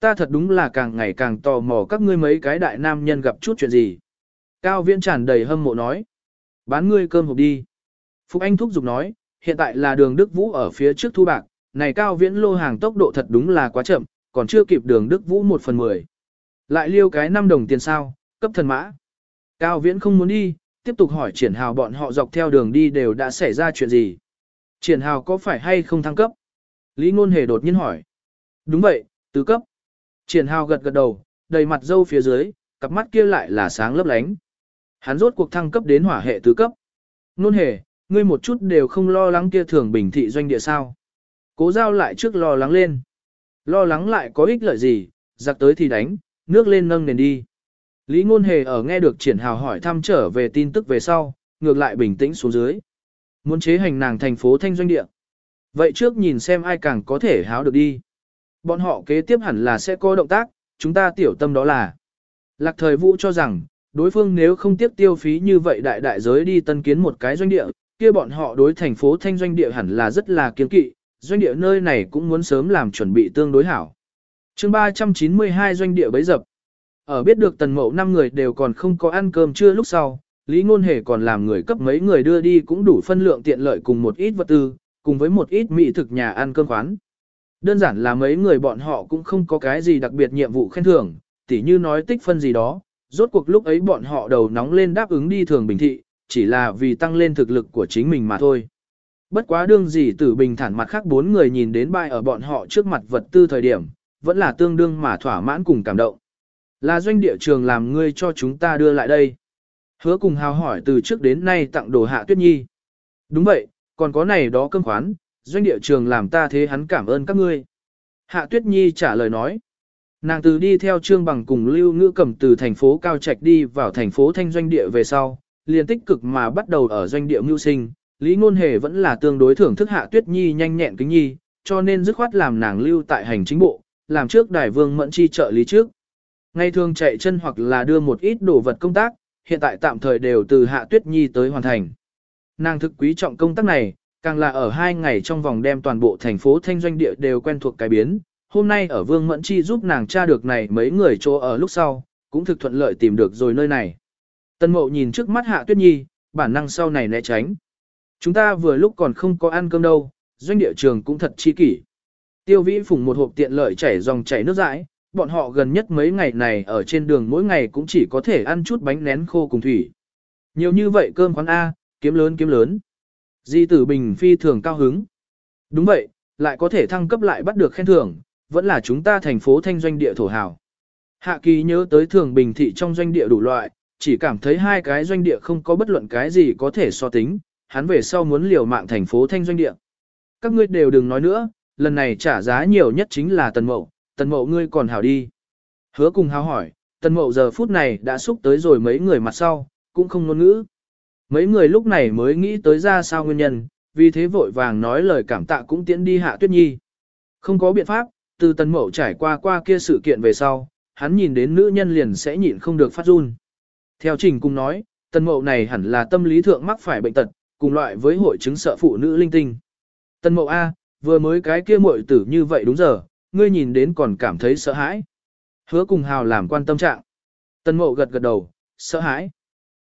Ta thật đúng là càng ngày càng tò mò các ngươi mấy cái đại nam nhân gặp chút chuyện gì. Cao viễn tràn đầy hâm mộ nói. Bán ngươi cơm hộp đi. Phục Anh thúc giục nói, hiện tại là đường Đức Vũ ở phía trước thu bạc, này cao viễn lô hàng tốc độ thật đúng là quá chậm, còn chưa kịp đường Đức Vũ một phần mười. Lại liêu cái 5 đồng tiền sao, cấp thần mã. Cao viễn không muốn đi, tiếp tục hỏi triển hào bọn họ dọc theo đường đi đều đã xảy ra chuyện gì. Triển hào có phải hay không thăng cấp? Lý ngôn hề đột nhiên hỏi. Đúng vậy, tứ cấp. Triển hào gật gật đầu, đầy mặt dâu phía dưới, cặp mắt kia lại là sáng lấp lánh. Hắn rốt cuộc thăng cấp đến hỏa hệ tứ cấp. Nôn hề, ngươi một chút đều không lo lắng kia thường bình thị doanh địa sao. Cố giao lại trước lo lắng lên. Lo lắng lại có ích lợi gì, giặc tới thì đánh, nước lên nâng nền đi. Lý ngôn hề ở nghe được triển hào hỏi thăm trở về tin tức về sau, ngược lại bình tĩnh xuống dưới. Muốn chế hành nàng thành phố thanh doanh địa. Vậy trước nhìn xem ai càng có thể háo được đi. Bọn họ kế tiếp hẳn là sẽ có động tác, chúng ta tiểu tâm đó là. Lạc thời vũ cho rằng, đối phương nếu không tiếp tiêu phí như vậy đại đại giới đi tân kiến một cái doanh địa, kia bọn họ đối thành phố thanh doanh địa hẳn là rất là kiên kỵ, doanh địa nơi này cũng muốn sớm làm chuẩn bị tương đối hảo. chương 392 doanh địa bấy dập. Ở biết được tần mậu 5 người đều còn không có ăn cơm trưa lúc sau, Lý Ngôn Hề còn làm người cấp mấy người đưa đi cũng đủ phân lượng tiện lợi cùng một ít vật tư, cùng với một ít mỹ thực nhà ăn cơm khoán. Đơn giản là mấy người bọn họ cũng không có cái gì đặc biệt nhiệm vụ khen thưởng, tỉ như nói tích phân gì đó, rốt cuộc lúc ấy bọn họ đầu nóng lên đáp ứng đi thường bình thị, chỉ là vì tăng lên thực lực của chính mình mà thôi. Bất quá đương gì tử bình thản mặt khác bốn người nhìn đến bài ở bọn họ trước mặt vật tư thời điểm, vẫn là tương đương mà thỏa mãn cùng cảm động. Là doanh địa trường làm ngươi cho chúng ta đưa lại đây. Hứa cùng hào hỏi từ trước đến nay tặng đồ hạ tuyết nhi. Đúng vậy, còn có này đó cơm khoán, doanh địa trường làm ta thế hắn cảm ơn các ngươi. Hạ tuyết nhi trả lời nói. Nàng từ đi theo trương bằng cùng lưu ngữ cầm từ thành phố Cao Trạch đi vào thành phố Thanh Doanh Địa về sau, liền tích cực mà bắt đầu ở doanh địa mưu sinh. Lý Ngôn Hề vẫn là tương đối thưởng thức Hạ Tuyết Nhi nhanh nhẹn kính nhi, cho nên dứt khoát làm nàng lưu tại hành chính bộ, làm trước đài vương mẫn chi trợ lý trước. Ngày thường chạy chân hoặc là đưa một ít đồ vật công tác, hiện tại tạm thời đều từ Hạ Tuyết Nhi tới hoàn thành. Nàng thực quý trọng công tác này, càng là ở hai ngày trong vòng đem toàn bộ thành phố Thanh Doanh Địa đều quen thuộc cái biến, hôm nay ở Vương Mẫn Chi giúp nàng tra được này mấy người chỗ ở lúc sau, cũng thực thuận lợi tìm được rồi nơi này. Tân Mậu nhìn trước mắt Hạ Tuyết Nhi, bản năng sau này né tránh. Chúng ta vừa lúc còn không có ăn cơm đâu, doanh địa trường cũng thật chi kỷ. Tiêu Vĩ phùng một hộp tiện lợi chảy dòng chảy nước dãi, bọn họ gần nhất mấy ngày này ở trên đường mỗi ngày cũng chỉ có thể ăn chút bánh nén khô cùng thủy. Nhiều như vậy cơm quán A, kiếm lớn kiếm lớn. Di tử bình phi thường cao hứng. Đúng vậy, lại có thể thăng cấp lại bắt được khen thưởng, vẫn là chúng ta thành phố thanh doanh địa thổ hào. Hạ kỳ nhớ tới thường bình thị trong doanh địa đủ loại, chỉ cảm thấy hai cái doanh địa không có bất luận cái gì có thể so tính, hắn về sau muốn liều mạng thành phố thanh doanh địa. Các ngươi đều đừng nói nữa, lần này trả giá nhiều nhất chính là tần mậu, tần mậu ngươi còn hảo đi. Hứa cùng hào hỏi, tần mậu giờ phút này đã xúc tới rồi mấy người mặt sau, cũng không ngôn ngữ. Mấy người lúc này mới nghĩ tới ra sao nguyên nhân, vì thế vội vàng nói lời cảm tạ cũng tiễn đi hạ tuyết nhi. Không có biện pháp, từ tần mậu trải qua qua kia sự kiện về sau, hắn nhìn đến nữ nhân liền sẽ nhịn không được phát run. Theo trình cùng nói, tần mậu này hẳn là tâm lý thượng mắc phải bệnh tật, cùng loại với hội chứng sợ phụ nữ linh tinh. Tần mậu A, vừa mới cái kia muội tử như vậy đúng giờ, ngươi nhìn đến còn cảm thấy sợ hãi. Hứa cùng hào làm quan tâm trạng. Tân Mộ gật gật đầu, sợ hãi.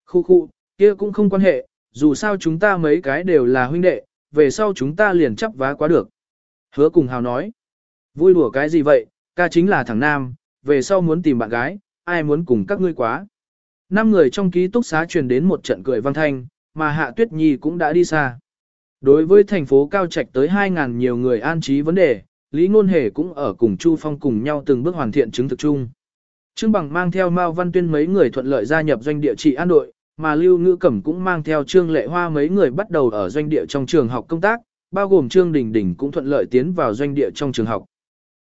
Khu khu, kia cũng không quan hệ, dù sao chúng ta mấy cái đều là huynh đệ, về sau chúng ta liền chấp vá quá được. Hứa cùng hào nói. Vui đùa cái gì vậy, ca chính là thằng nam, về sau muốn tìm bạn gái, ai muốn cùng các ngươi quá. Năm người trong ký túc xá truyền đến một trận cười vang thanh, mà Hạ Tuyết Nhi cũng đã đi xa. Đối với thành phố cao trạch tới 2.000 nhiều người an trí vấn đề, Lý Ngôn Hề cũng ở cùng Chu Phong cùng nhau từng bước hoàn thiện chứng thực chung. Trương Bằng mang theo Mao Văn Tuyên mấy người thuận lợi gia nhập doanh địa trị an đội, mà Lưu Ngữ Cẩm cũng mang theo Trương Lệ Hoa mấy người bắt đầu ở doanh địa trong trường học công tác, bao gồm Trương Đình Đình cũng thuận lợi tiến vào doanh địa trong trường học.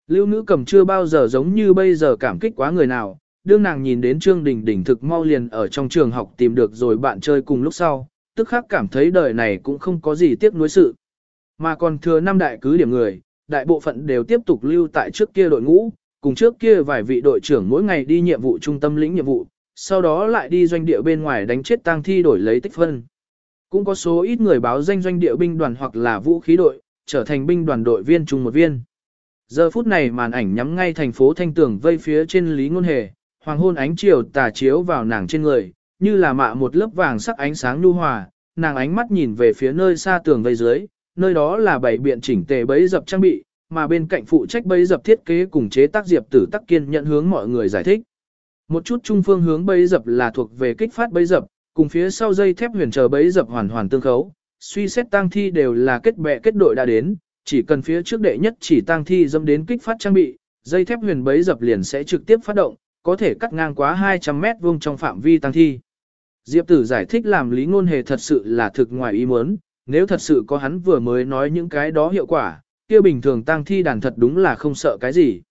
Lưu Ngữ Cẩm chưa bao giờ giống như bây giờ cảm kích quá người nào, đương nàng nhìn đến Trương Đình Đình thực mau liền ở trong trường học tìm được rồi bạn chơi cùng lúc sau, tức khắc cảm thấy đời này cũng không có gì tiếc nuối sự. Mà còn thừa năm đại cứ điểm người, đại bộ phận đều tiếp tục lưu tại trước kia đội ngũ, cùng trước kia vài vị đội trưởng mỗi ngày đi nhiệm vụ trung tâm lĩnh nhiệm vụ, sau đó lại đi doanh địa bên ngoài đánh chết tang thi đổi lấy tích phân. Cũng có số ít người báo danh doanh địa binh đoàn hoặc là vũ khí đội, trở thành binh đoàn đội viên chung một viên. Giờ phút này màn ảnh nhắm ngay thành phố Thanh Tường vây phía trên Lý Ngôn Hề, hoàng hôn ánh chiều tà chiếu vào nàng trên người, như là mạ một lớp vàng sắc ánh sáng nhu hòa, nàng ánh mắt nhìn về phía nơi xa tường vây dưới, nơi đó là bảy biện chỉnh tề bấy dập trang bị, mà bên cạnh phụ trách bấy dập thiết kế cùng chế tác diệp tử tắc kiên nhận hướng mọi người giải thích. Một chút trung phương hướng bấy dập là thuộc về kích phát bấy dập, cùng phía sau dây thép huyền chờ bấy dập hoàn hoàn tương khấu, suy xét tang thi đều là kết bè kết đội đã đến, chỉ cần phía trước đệ nhất chỉ tang thi dâm đến kích phát trang bị, dây thép huyền bấy dập liền sẽ trực tiếp phát động, có thể cắt ngang quá 200 mét vuông trong phạm vi tang thi. Diệp tử giải thích làm lý ngôn hề thật sự là thực ngoài ý muốn, nếu thật sự có hắn vừa mới nói những cái đó hiệu quả, kia bình thường tang thi đàn thật đúng là không sợ cái gì.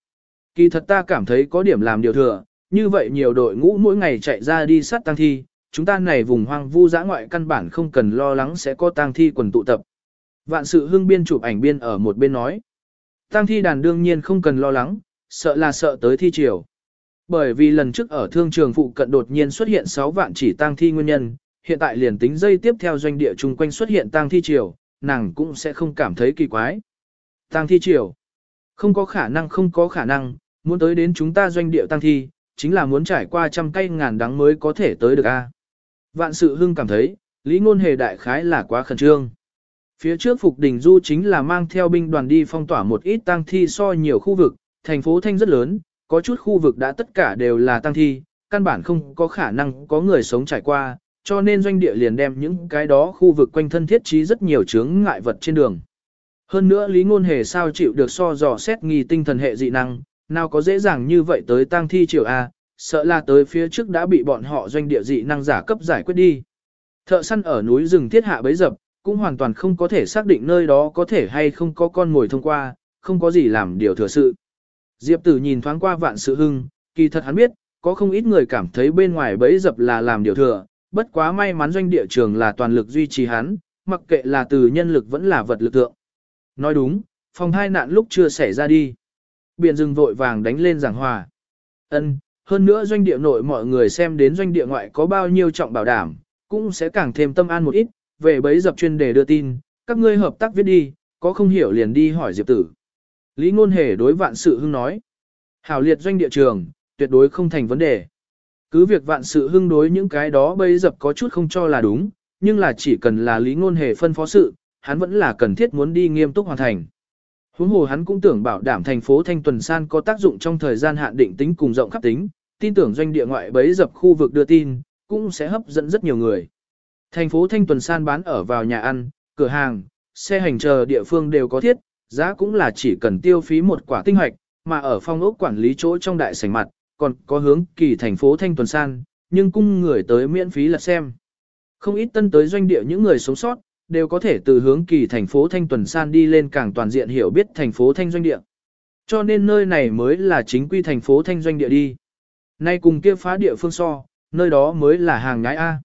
Kỳ thật ta cảm thấy có điểm làm điều thừa, như vậy nhiều đội ngũ mỗi ngày chạy ra đi sát tang thi, chúng ta này vùng hoang vu dã ngoại căn bản không cần lo lắng sẽ có tang thi quần tụ tập. Vạn sự hưng biên chụp ảnh biên ở một bên nói. tang thi đàn đương nhiên không cần lo lắng, sợ là sợ tới thi triều. Bởi vì lần trước ở thương trường phụ cận đột nhiên xuất hiện 6 vạn chỉ tang thi nguyên nhân, hiện tại liền tính dây tiếp theo doanh địa chung quanh xuất hiện tăng thi triều, nàng cũng sẽ không cảm thấy kỳ quái. Tăng thi triều. Không có khả năng không có khả năng, muốn tới đến chúng ta doanh địa tăng thi, chính là muốn trải qua trăm cây ngàn đắng mới có thể tới được a. Vạn sự hưng cảm thấy, lý ngôn hề đại khái là quá khẩn trương. Phía trước Phục Đình Du chính là mang theo binh đoàn đi phong tỏa một ít tăng thi so nhiều khu vực, thành phố Thanh rất lớn, có chút khu vực đã tất cả đều là tăng thi, căn bản không có khả năng có người sống trải qua, cho nên doanh địa liền đem những cái đó khu vực quanh thân thiết trí rất nhiều chướng ngại vật trên đường. Hơn nữa Lý Ngôn Hề sao chịu được so dò xét nghi tinh thần hệ dị năng, nào có dễ dàng như vậy tới tang thi triều A, sợ là tới phía trước đã bị bọn họ doanh địa dị năng giả cấp giải quyết đi. Thợ săn ở núi rừng thiết hạ bấy dập, cũng hoàn toàn không có thể xác định nơi đó có thể hay không có con ngồi thông qua, không có gì làm điều thừa sự. Diệp tử nhìn thoáng qua vạn sự hưng, kỳ thật hắn biết, có không ít người cảm thấy bên ngoài bấy dập là làm điều thừa, bất quá may mắn doanh địa trường là toàn lực duy trì hắn, mặc kệ là từ nhân lực vẫn là vật lực tượng. Nói đúng, phòng hai nạn lúc chưa xảy ra đi. Biển rừng vội vàng đánh lên giảng hòa. Ân, hơn nữa doanh địa nội mọi người xem đến doanh địa ngoại có bao nhiêu trọng bảo đảm, cũng sẽ càng thêm tâm an một ít, về bấy dập chuyên đề đưa tin, các ngươi hợp tác viết đi, có không hiểu liền đi hỏi Diệp tử. Lý ngôn hề đối vạn sự hưng nói. Hảo liệt doanh địa trường, tuyệt đối không thành vấn đề. Cứ việc vạn sự hưng đối những cái đó bấy dập có chút không cho là đúng, nhưng là chỉ cần là lý ngôn hề phân phó sự, hắn vẫn là cần thiết muốn đi nghiêm túc hoàn thành. Huống hồ hắn cũng tưởng bảo đảm thành phố Thanh Tuần San có tác dụng trong thời gian hạn định tính cùng rộng khắp tính, tin tưởng doanh địa ngoại bấy dập khu vực đưa tin, cũng sẽ hấp dẫn rất nhiều người. Thành phố Thanh Tuần San bán ở vào nhà ăn, cửa hàng, xe hành chờ địa phương đều có thiết, giá cũng là chỉ cần tiêu phí một quả tinh hoạch, mà ở phong ốc quản lý chỗ trong đại sảnh mặt, còn có hướng kỳ thành phố Thanh Tuần San, nhưng cung người tới miễn phí lật xem. Không ít tân tới doanh địa những người sống sót, đều có thể từ hướng kỳ thành phố Thanh Tuần San đi lên càng toàn diện hiểu biết thành phố Thanh Doanh Địa. Cho nên nơi này mới là chính quy thành phố Thanh Doanh Địa đi. Nay cùng kia phá địa phương so, nơi đó mới là hàng nhái A.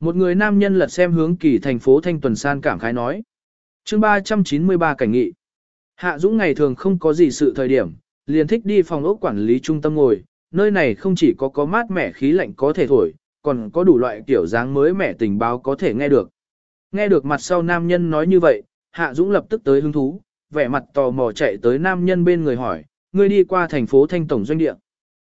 Một người nam nhân lật xem hướng kỳ thành phố Thanh Tuần San cảm khái nói. chương 393 cảnh nghị. Hạ Dũng ngày thường không có gì sự thời điểm, liền thích đi phòng ốc quản lý trung tâm ngồi, nơi này không chỉ có có mát mẻ khí lạnh có thể thổi, còn có đủ loại kiểu dáng mới mẻ tình báo có thể nghe được. Nghe được mặt sau nam nhân nói như vậy, Hạ Dũng lập tức tới hứng thú, vẻ mặt tò mò chạy tới nam nhân bên người hỏi, ngươi đi qua thành phố Thanh Tổng Doanh Địa.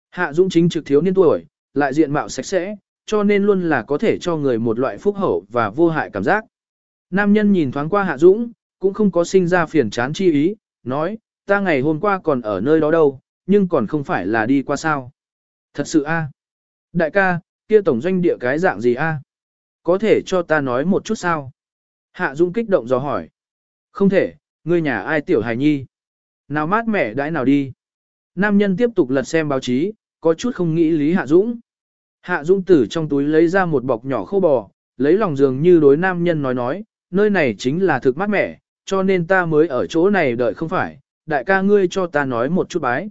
Hạ Dũng chính trực thiếu niên tuổi, lại diện mạo sạch sẽ, cho nên luôn là có thể cho người một loại phúc hậu và vô hại cảm giác. Nam nhân nhìn thoáng qua Hạ Dũng, cũng không có sinh ra phiền chán chi ý, nói, ta ngày hôm qua còn ở nơi đó đâu, nhưng còn không phải là đi qua sao. Thật sự a Đại ca, kia tổng doanh địa cái dạng gì a Có thể cho ta nói một chút sao? Hạ Dung kích động dò hỏi. Không thể, ngươi nhà ai tiểu hài nhi? Nào mát mẻ đãi nào đi? Nam nhân tiếp tục lật xem báo chí, có chút không nghĩ lý Hạ Dũng. Hạ Dung tử trong túi lấy ra một bọc nhỏ khô bò, lấy lòng dường như đối nam nhân nói nói, nơi này chính là thực mát mẻ, cho nên ta mới ở chỗ này đợi không phải, đại ca ngươi cho ta nói một chút bái.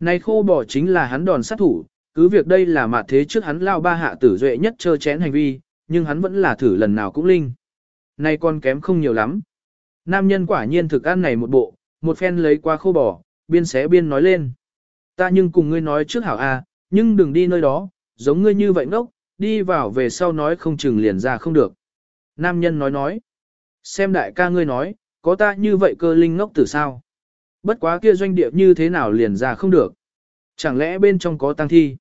Này khô bò chính là hắn đòn sát thủ, cứ việc đây là mạt thế trước hắn lao ba hạ tử duệ nhất chơ chén hành vi, nhưng hắn vẫn là thử lần nào cũng linh. nay con kém không nhiều lắm. Nam nhân quả nhiên thực ăn này một bộ, một phen lấy qua khô bò, biên xé biên nói lên. Ta nhưng cùng ngươi nói trước hảo a, nhưng đừng đi nơi đó, giống ngươi như vậy ngốc, đi vào về sau nói không chừng liền ra không được. Nam nhân nói nói. Xem đại ca ngươi nói, có ta như vậy cơ linh ngốc từ sao? Bất quá kia doanh địa như thế nào liền ra không được? Chẳng lẽ bên trong có tăng thi?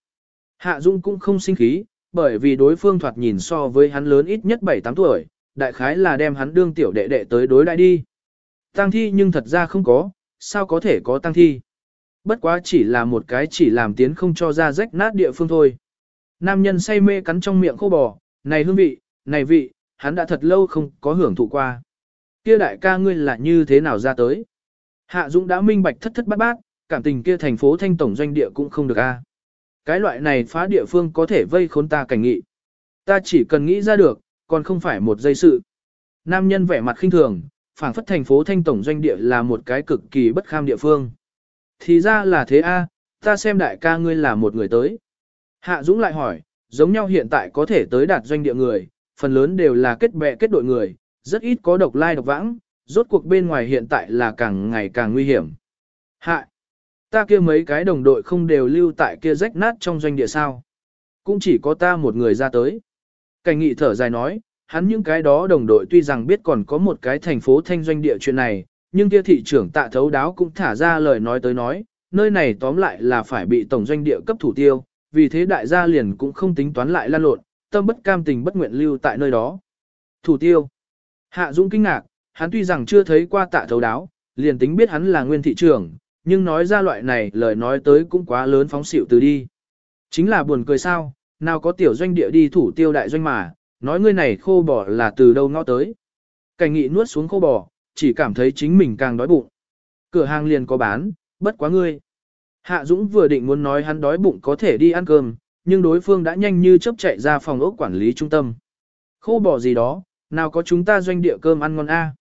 Hạ Dung cũng không sinh khí, bởi vì đối phương thoạt nhìn so với hắn lớn ít nhất 7-8 tuổi, đại khái là đem hắn đương tiểu đệ đệ tới đối đại đi. Tăng thi nhưng thật ra không có, sao có thể có tăng thi? Bất quá chỉ là một cái chỉ làm tiến không cho ra rách nát địa phương thôi. Nam nhân say mê cắn trong miệng khô bò, này hương vị, này vị, hắn đã thật lâu không có hưởng thụ qua. Kia đại ca ngươi là như thế nào ra tới? Hạ Dũng đã minh bạch thất thất bát bát, cảm tình kia thành phố thanh tổng doanh địa cũng không được a. Cái loại này phá địa phương có thể vây khốn ta cảnh nghị. Ta chỉ cần nghĩ ra được, còn không phải một giây sự. Nam nhân vẻ mặt khinh thường, phảng phất thành phố thanh tổng doanh địa là một cái cực kỳ bất kham địa phương. Thì ra là thế a, ta xem đại ca ngươi là một người tới. Hạ Dũng lại hỏi, giống nhau hiện tại có thể tới đạt doanh địa người, phần lớn đều là kết bè kết đội người, rất ít có độc lai độc vãng, rốt cuộc bên ngoài hiện tại là càng ngày càng nguy hiểm. Hạ, ta kia mấy cái đồng đội không đều lưu tại kia rách nát trong doanh địa sao. Cũng chỉ có ta một người ra tới. Cảnh nghị thở dài nói, hắn những cái đó đồng đội tuy rằng biết còn có một cái thành phố thanh doanh địa chuyện này, nhưng kia thị trưởng tạ thấu đáo cũng thả ra lời nói tới nói, nơi này tóm lại là phải bị tổng doanh địa cấp thủ tiêu, vì thế đại gia liền cũng không tính toán lại lan lộn, tâm bất cam tình bất nguyện lưu tại nơi đó. Thủ tiêu. Hạ Dũng kinh ngạc, hắn tuy rằng chưa thấy qua tạ thấu đáo, liền tính biết hắn là nguyên thị trưởng, nhưng nói ra loại này lời nói tới cũng quá lớn phóng xịu từ đi. Chính là buồn cười sao, nào có tiểu doanh địa đi thủ tiêu đại doanh mà, nói ngươi này khô bò là từ đâu ngõ tới. Cảnh nghị nuốt xuống khô bò, chỉ cảm thấy chính mình càng đói bụng. Cửa hàng liền có bán, bất quá ngươi. Hạ Dũng vừa định muốn nói hắn đói bụng có thể đi ăn cơm, nhưng đối phương đã nhanh như chớp chạy ra phòng ốc quản lý trung tâm. Khô bò gì đó, nào có chúng ta doanh địa cơm ăn ngon a.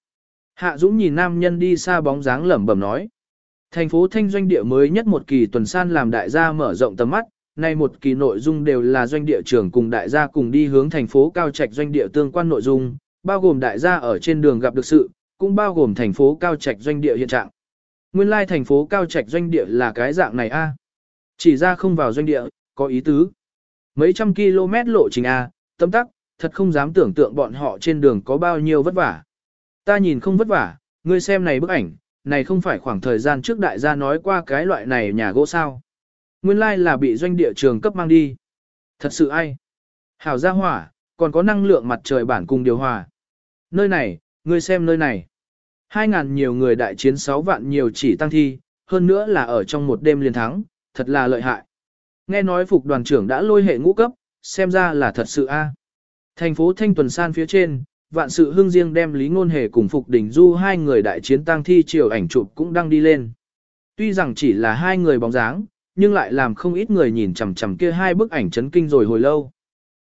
Hạ Dũng nhìn nam nhân đi xa bóng dáng lẩm bẩm nói. Thành phố Thanh doanh địa mới nhất một kỳ tuần san làm đại gia mở rộng tầm mắt, nay một kỳ nội dung đều là doanh địa trưởng cùng đại gia cùng đi hướng thành phố cao trạch doanh địa tương quan nội dung, bao gồm đại gia ở trên đường gặp được sự, cũng bao gồm thành phố cao trạch doanh địa hiện trạng. Nguyên lai thành phố cao trạch doanh địa là cái dạng này a. Chỉ ra không vào doanh địa, có ý tứ. Mấy trăm km lộ trình a, tâm tắc, thật không dám tưởng tượng bọn họ trên đường có bao nhiêu vất vả. Ta nhìn không vất vả, ngươi xem này bức ảnh, này không phải khoảng thời gian trước đại gia nói qua cái loại này nhà gỗ sao. Nguyên lai like là bị doanh địa trường cấp mang đi. Thật sự ai? Hảo gia hỏa, còn có năng lượng mặt trời bản cùng điều hòa. Nơi này, ngươi xem nơi này. Hai ngàn nhiều người đại chiến sáu vạn nhiều chỉ tăng thi, hơn nữa là ở trong một đêm liên thắng, thật là lợi hại. Nghe nói phục đoàn trưởng đã lôi hệ ngũ cấp, xem ra là thật sự a. Thành phố Thanh Tuần San phía trên, vạn sự hương riêng đem Lý Ngôn Hề cùng Phục Đình Du hai người đại chiến tang thi chiều ảnh chụp cũng đăng đi lên. Tuy rằng chỉ là hai người bóng dáng, nhưng lại làm không ít người nhìn chằm chằm kia hai bức ảnh chấn kinh rồi hồi lâu.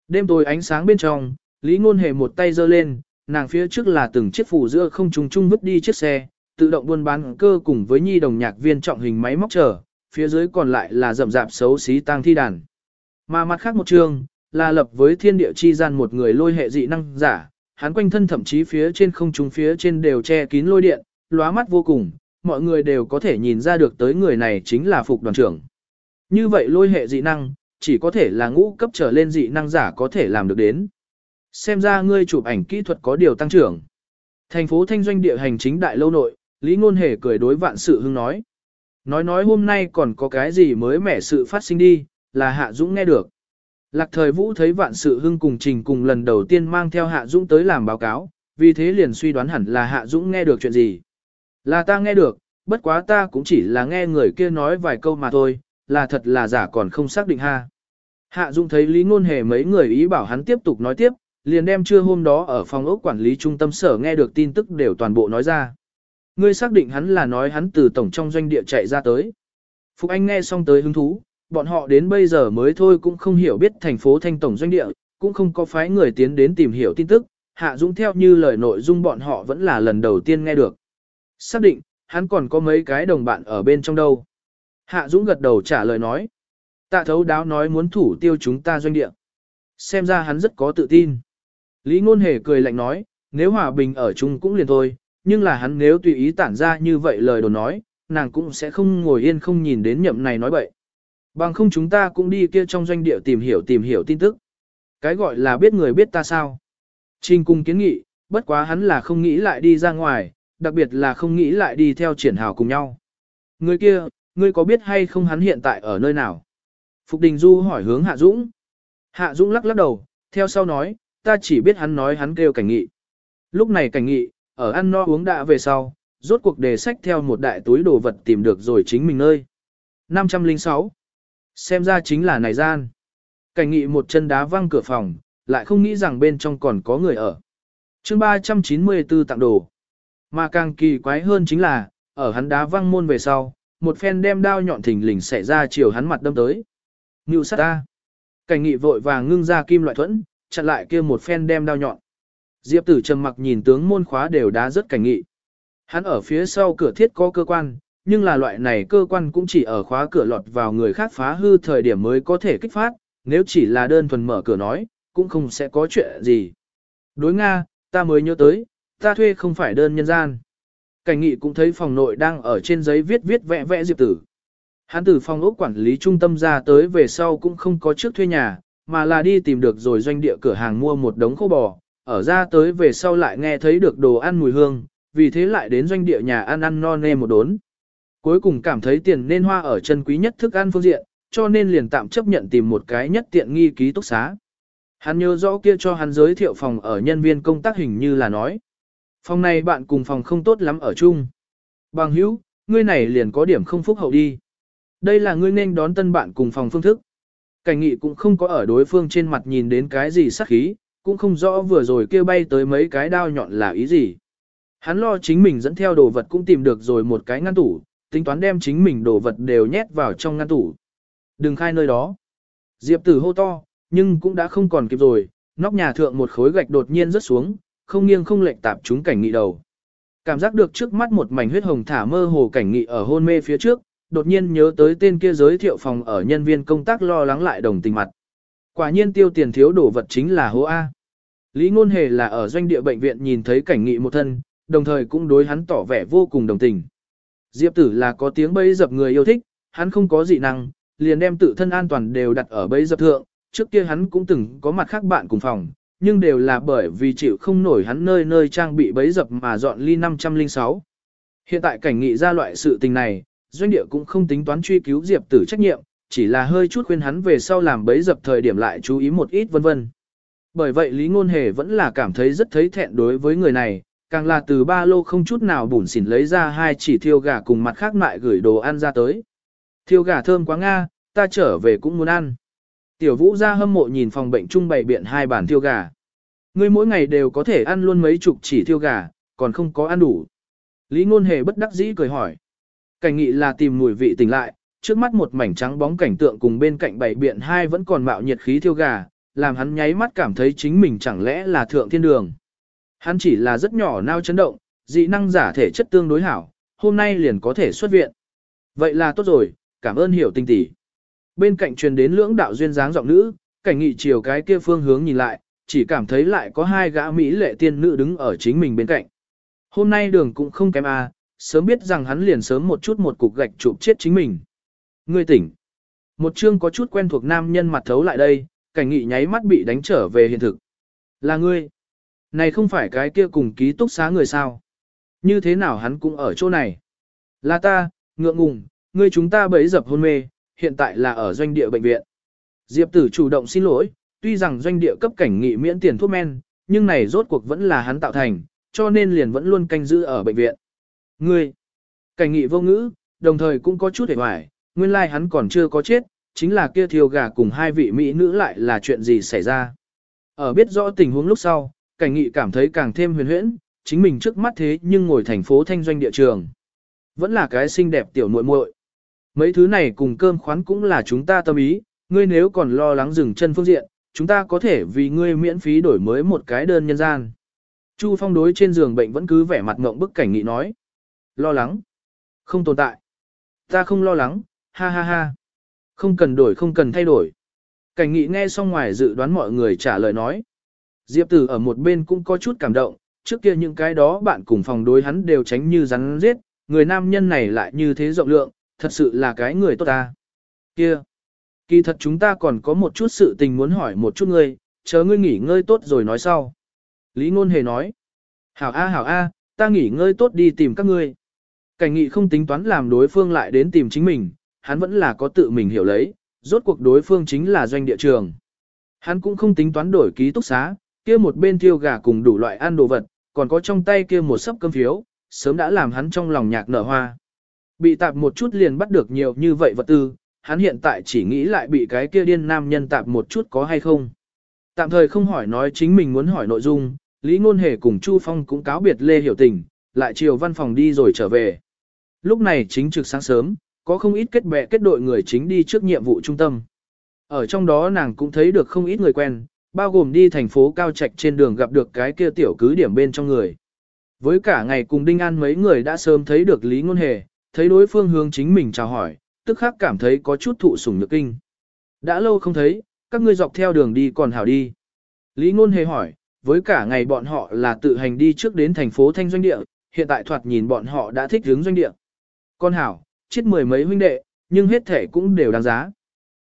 Đêm tối ánh sáng bên trong, Lý Ngôn Hề một tay giơ lên, nàng phía trước là từng chiếc phủ giữa không trùng trung vứt đi chiếc xe, tự động buôn bán cơ cùng với nhi đồng nhạc viên trọng hình máy móc chờ, phía dưới còn lại là rậm rạp xấu xí tang thi đàn. Mà mặt khác một trường, là lập với thiên địa chi gian một người lôi hệ dị năng giả, hắn quanh thân thậm chí phía trên không trung phía trên đều che kín lôi điện, lóa mắt vô cùng, mọi người đều có thể nhìn ra được tới người này chính là phục đoàn trưởng. Như vậy lôi hệ dị năng, chỉ có thể là ngũ cấp trở lên dị năng giả có thể làm được đến. Xem ra ngươi chụp ảnh kỹ thuật có điều tăng trưởng. Thành phố Thanh Doanh địa hành chính đại lâu nội, Lý Ngôn Hề cười đối vạn sự hưng nói. Nói nói hôm nay còn có cái gì mới mẻ sự phát sinh đi, là Hạ Dũng nghe được. Lạc thời vũ thấy vạn sự hưng cùng trình cùng lần đầu tiên mang theo Hạ Dũng tới làm báo cáo, vì thế liền suy đoán hẳn là Hạ Dũng nghe được chuyện gì. Là ta nghe được, bất quá ta cũng chỉ là nghe người kia nói vài câu mà thôi, là thật là giả còn không xác định ha. Hạ Dũng thấy Lý Ngôn Hề mấy người ý bảo hắn tiếp tục nói tiếp, liền đem trưa hôm đó ở phòng ốc quản lý trung tâm sở nghe được tin tức đều toàn bộ nói ra. Ngươi xác định hắn là nói hắn từ tổng trong doanh địa chạy ra tới. Phục Anh nghe xong tới hứng thú, bọn họ đến bây giờ mới thôi cũng không hiểu biết thành phố thanh tổng doanh địa, cũng không có phái người tiến đến tìm hiểu tin tức, Hạ Dũng theo như lời nội dung bọn họ vẫn là lần đầu tiên nghe được. Xác định, hắn còn có mấy cái đồng bạn ở bên trong đâu. Hạ Dũng gật đầu trả lời nói. Tạ thấu đáo nói muốn thủ tiêu chúng ta doanh địa. Xem ra hắn rất có tự tin. Lý Ngôn Hề cười lạnh nói, nếu hòa bình ở chung cũng liền thôi, nhưng là hắn nếu tùy ý tản ra như vậy lời đồn nói, nàng cũng sẽ không ngồi yên không nhìn đến nhậm này nói bậy. Bằng không chúng ta cũng đi kia trong doanh địa tìm hiểu tìm hiểu tin tức. Cái gọi là biết người biết ta sao. Trình cung kiến nghị, bất quá hắn là không nghĩ lại đi ra ngoài, đặc biệt là không nghĩ lại đi theo triển hào cùng nhau. Người kia, ngươi có biết hay không hắn hiện tại ở nơi nào? Phục Đình Du hỏi hướng Hạ Dũng. Hạ Dũng lắc lắc đầu, theo sau nói, ta chỉ biết hắn nói hắn kêu cảnh nghị. Lúc này cảnh nghị, ở ăn no uống đã về sau, rốt cuộc đề sách theo một đại túi đồ vật tìm được rồi chính mình nơi. 506. Xem ra chính là này gian. Cảnh nghị một chân đá văng cửa phòng, lại không nghĩ rằng bên trong còn có người ở. chương 394 tặng đồ. Mà càng kỳ quái hơn chính là, ở hắn đá văng môn về sau, một phen đem đao nhọn thình lình xẻ ra chiều hắn mặt đâm tới. Ngưu sát ta. Cảnh nghị vội vàng ngưng ra kim loại thuẫn, chặn lại kia một phen đem đao nhọn. Diệp tử trầm mặc nhìn tướng môn khóa đều đá rất cảnh nghị. Hắn ở phía sau cửa thiết có cơ quan, nhưng là loại này cơ quan cũng chỉ ở khóa cửa lọt vào người khác phá hư thời điểm mới có thể kích phát, nếu chỉ là đơn thuần mở cửa nói, cũng không sẽ có chuyện gì. Đối Nga, ta mới nhớ tới, ta thuê không phải đơn nhân gian. Cảnh nghị cũng thấy phòng nội đang ở trên giấy viết viết vẽ vẽ diệp tử. Hắn từ phòng ốc quản lý trung tâm ra tới về sau cũng không có trước thuê nhà, mà là đi tìm được rồi doanh địa cửa hàng mua một đống khô bò, ở ra tới về sau lại nghe thấy được đồ ăn mùi hương, vì thế lại đến doanh địa nhà ăn ăn no nê một đốn. Cuối cùng cảm thấy tiền nên hoa ở chân quý nhất thức ăn phương diện, cho nên liền tạm chấp nhận tìm một cái nhất tiện nghi ký túc xá. Hắn nhớ rõ kia cho hắn giới thiệu phòng ở nhân viên công tác hình như là nói. Phòng này bạn cùng phòng không tốt lắm ở chung. Bằng hữu, ngươi này liền có điểm không phúc hậu đi. Đây là ngươi nên đón tân bạn cùng phòng phương thức. Cảnh nghị cũng không có ở đối phương trên mặt nhìn đến cái gì sắc khí, cũng không rõ vừa rồi kêu bay tới mấy cái đao nhọn là ý gì. Hắn lo chính mình dẫn theo đồ vật cũng tìm được rồi một cái ngăn tủ, tính toán đem chính mình đồ vật đều nhét vào trong ngăn tủ. Đừng khai nơi đó. Diệp tử hô to, nhưng cũng đã không còn kịp rồi, nóc nhà thượng một khối gạch đột nhiên rớt xuống, không nghiêng không lệch tạp chúng cảnh nghị đầu. Cảm giác được trước mắt một mảnh huyết hồng thả mơ hồ cảnh nghị ở hôn mê phía trước, đột nhiên nhớ tới tên kia giới thiệu phòng ở nhân viên công tác lo lắng lại đồng tình mặt. Quả nhiên tiêu tiền thiếu đổ vật chính là hố A. Lý Ngôn Hề là ở doanh địa bệnh viện nhìn thấy cảnh nghị một thân, đồng thời cũng đối hắn tỏ vẻ vô cùng đồng tình. Diệp tử là có tiếng bấy dập người yêu thích, hắn không có dị năng, liền đem tự thân an toàn đều đặt ở bấy dập thượng, trước kia hắn cũng từng có mặt khác bạn cùng phòng, nhưng đều là bởi vì chịu không nổi hắn nơi nơi trang bị bấy dập mà dọn ly 506. Hiện tại cảnh nghị ra loại sự tình này, doanh địa cũng không tính toán truy cứu Diệp tử trách nhiệm, chỉ là hơi chút khuyên hắn về sau làm bấy dập thời điểm lại chú ý một ít vân vân. Bởi vậy Lý Ngôn Hề vẫn là cảm thấy rất thấy thẹn đối với người này, càng là từ ba lô không chút nào bủn xỉn lấy ra hai chỉ thiêu gà cùng mặt khác lại gửi đồ ăn ra tới. Thiêu gà thơm quá Nga, ta trở về cũng muốn ăn. Tiểu vũ ra hâm mộ nhìn phòng bệnh trung bày biện hai bàn thiêu gà. Ngươi mỗi ngày đều có thể ăn luôn mấy chục chỉ thiêu gà, còn không có ăn đủ. Lý ngôn hề bất đắc dĩ cười hỏi. Cảnh nghị là tìm mùi vị tỉnh lại, trước mắt một mảnh trắng bóng cảnh tượng cùng bên cạnh bảy biện hai vẫn còn mạo nhiệt khí thiêu gà, làm hắn nháy mắt cảm thấy chính mình chẳng lẽ là thượng thiên đường. Hắn chỉ là rất nhỏ nao chấn động, dị năng giả thể chất tương đối hảo, hôm nay liền có thể xuất viện. Vậy là tốt rồi, cảm ơn hiểu tinh tỷ. Bên cạnh truyền đến lưỡng đạo duyên dáng giọng nữ, cảnh nghị chiều cái kia phương hướng nhìn lại, chỉ cảm thấy lại có hai gã mỹ lệ tiên nữ đứng ở chính mình bên cạnh. Hôm nay đường cũng không kém a, sớm biết rằng hắn liền sớm một chút một cục gạch chụp chết chính mình. Ngươi tỉnh. Một chương có chút quen thuộc nam nhân mặt thấu lại đây, cảnh nghị nháy mắt bị đánh trở về hiện thực. Là ngươi. Này không phải cái kia cùng ký túc xá người sao. Như thế nào hắn cũng ở chỗ này. Là ta, ngượng ngùng, ngươi chúng ta bấy dập hôn mê, hiện tại là ở doanh địa bệnh viện. Diệp tử chủ động xin lỗi, tuy rằng doanh địa cấp cảnh nghị miễn tiền thuốc men, nhưng này rốt cuộc vẫn là hắn tạo thành, cho nên liền vẫn luôn canh giữ ở bệnh viện. Ngươi, cảnh nghị vô ngữ, đồng thời cũng có chút hề hoài, nguyên lai like hắn còn chưa có chết, chính là kia thiêu gà cùng hai vị mỹ nữ lại là chuyện gì xảy ra. Ở biết rõ tình huống lúc sau, cảnh nghị cảm thấy càng thêm huyền huyễn, chính mình trước mắt thế nhưng ngồi thành phố thanh doanh địa trường. Vẫn là cái xinh đẹp tiểu muội muội. Mấy thứ này cùng cơm khoán cũng là chúng ta tâm ý, ngươi nếu còn lo lắng dừng chân phương diện, chúng ta có thể vì ngươi miễn phí đổi mới một cái đơn nhân gian. Chu Phong đối trên giường bệnh vẫn cứ vẻ mặt ngộng bức cảnh nghị nói. Lo lắng. Không tồn tại. Ta không lo lắng, ha ha ha. Không cần đổi không cần thay đổi. Cảnh nghị nghe xong ngoài dự đoán mọi người trả lời nói. Diệp tử ở một bên cũng có chút cảm động, trước kia những cái đó bạn cùng phòng đối hắn đều tránh như rắn giết, người nam nhân này lại như thế rộng lượng, thật sự là cái người tốt ta. Kia, kỳ thật chúng ta còn có một chút sự tình muốn hỏi một chút ngươi, chờ ngươi nghỉ ngơi tốt rồi nói sau. Lý Ngôn Hề nói, hảo a hảo a, ta nghỉ ngơi tốt đi tìm các ngươi. Cảnh nghị không tính toán làm đối phương lại đến tìm chính mình, hắn vẫn là có tự mình hiểu lấy, rốt cuộc đối phương chính là doanh địa trường. Hắn cũng không tính toán đổi ký túc xá, kia một bên thiêu gà cùng đủ loại ăn đồ vật, còn có trong tay kia một sấp cơm phiếu, sớm đã làm hắn trong lòng nhạc nở hoa. Bị tạp một chút liền bắt được nhiều như vậy vật tư, hắn hiện tại chỉ nghĩ lại bị cái kia điên nam nhân tạp một chút có hay không. Tạm thời không hỏi nói chính mình muốn hỏi nội dung, Lý Ngôn Hề cùng Chu Phong cũng cáo biệt Lê Hiểu Tình, lại chiều văn phòng đi rồi trở về. Lúc này chính trực sáng sớm, có không ít kết bè kết đội người chính đi trước nhiệm vụ trung tâm. Ở trong đó nàng cũng thấy được không ít người quen, bao gồm đi thành phố Cao Trạch trên đường gặp được cái kia tiểu cứ điểm bên trong người. Với cả ngày cùng Đinh An mấy người đã sớm thấy được Lý Ngôn Hề, thấy đối phương hướng chính mình chào hỏi, tức khắc cảm thấy có chút thụ sủng nhược kinh. Đã lâu không thấy, các ngươi dọc theo đường đi còn hảo đi. Lý Ngôn Hề hỏi, với cả ngày bọn họ là tự hành đi trước đến thành phố Thanh Doanh Địa, hiện tại thoạt nhìn bọn họ đã thích hướng doanh địa. Con hảo, chết mười mấy huynh đệ, nhưng hết thể cũng đều đáng giá.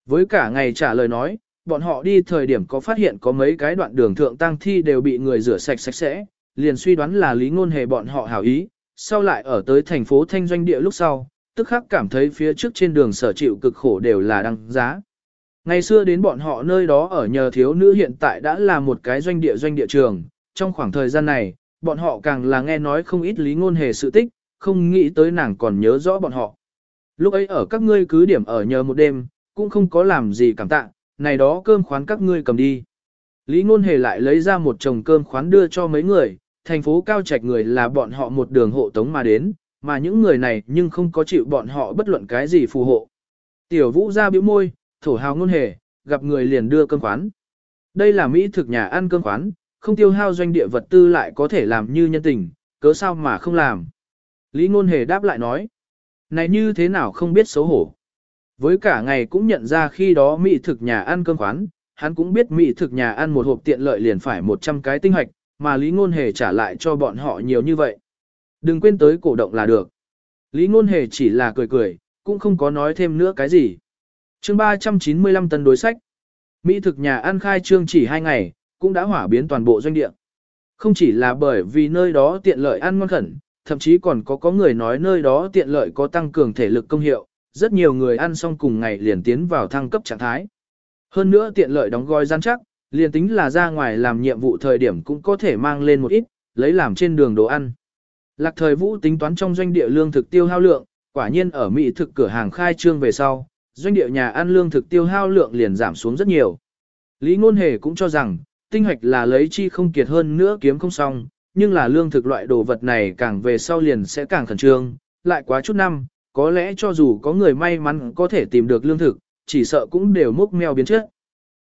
Với cả ngày trả lời nói, bọn họ đi thời điểm có phát hiện có mấy cái đoạn đường thượng tăng thi đều bị người rửa sạch sạch sẽ, liền suy đoán là lý ngôn hề bọn họ hảo ý, sau lại ở tới thành phố Thanh Doanh Địa lúc sau, tức khắc cảm thấy phía trước trên đường sở chịu cực khổ đều là đăng giá. Ngày xưa đến bọn họ nơi đó ở nhờ thiếu nữ hiện tại đã là một cái doanh địa doanh địa trường, trong khoảng thời gian này, bọn họ càng là nghe nói không ít lý ngôn hề sự tích, không nghĩ tới nàng còn nhớ rõ bọn họ. Lúc ấy ở các ngươi cứ điểm ở nhờ một đêm, cũng không có làm gì cảm tạ, này đó cơm khoán các ngươi cầm đi. Lý ngôn hề lại lấy ra một chồng cơm khoán đưa cho mấy người, thành phố cao trạch người là bọn họ một đường hộ tống mà đến, mà những người này nhưng không có chịu bọn họ bất luận cái gì phù hộ. Tiểu vũ ra biểu môi, thổ hào ngôn hề, gặp người liền đưa cơm khoán. Đây là Mỹ thực nhà ăn cơm khoán, không tiêu hao doanh địa vật tư lại có thể làm như nhân tình, cớ sao mà không làm. Lý ngôn hề đáp lại nói, này như thế nào không biết xấu hổ. Với cả ngày cũng nhận ra khi đó Mỹ thực nhà ăn cơm khoán, hắn cũng biết Mỹ thực nhà ăn một hộp tiện lợi liền phải 100 cái tinh hoạch, mà Lý Ngôn Hề trả lại cho bọn họ nhiều như vậy. Đừng quên tới cổ động là được. Lý Ngôn Hề chỉ là cười cười, cũng không có nói thêm nữa cái gì. chương 395 tấn đối sách. Mỹ thực nhà ăn khai trương chỉ 2 ngày, cũng đã hỏa biến toàn bộ doanh địa. Không chỉ là bởi vì nơi đó tiện lợi ăn ngon khẩn, thậm chí còn có có người nói nơi đó tiện lợi có tăng cường thể lực công hiệu, rất nhiều người ăn xong cùng ngày liền tiến vào thăng cấp trạng thái. Hơn nữa tiện lợi đóng gói gian chắc, liền tính là ra ngoài làm nhiệm vụ thời điểm cũng có thể mang lên một ít, lấy làm trên đường đồ ăn. Lạc thời vũ tính toán trong doanh địa lương thực tiêu hao lượng, quả nhiên ở Mỹ thực cửa hàng khai trương về sau, doanh địa nhà ăn lương thực tiêu hao lượng liền giảm xuống rất nhiều. Lý Ngôn Hề cũng cho rằng, tinh hoạch là lấy chi không kiệt hơn nữa kiếm không xong, nhưng là lương thực loại đồ vật này càng về sau liền sẽ càng khẩn trương, lại quá chút năm, có lẽ cho dù có người may mắn có thể tìm được lương thực, chỉ sợ cũng đều mốc meo biến chất.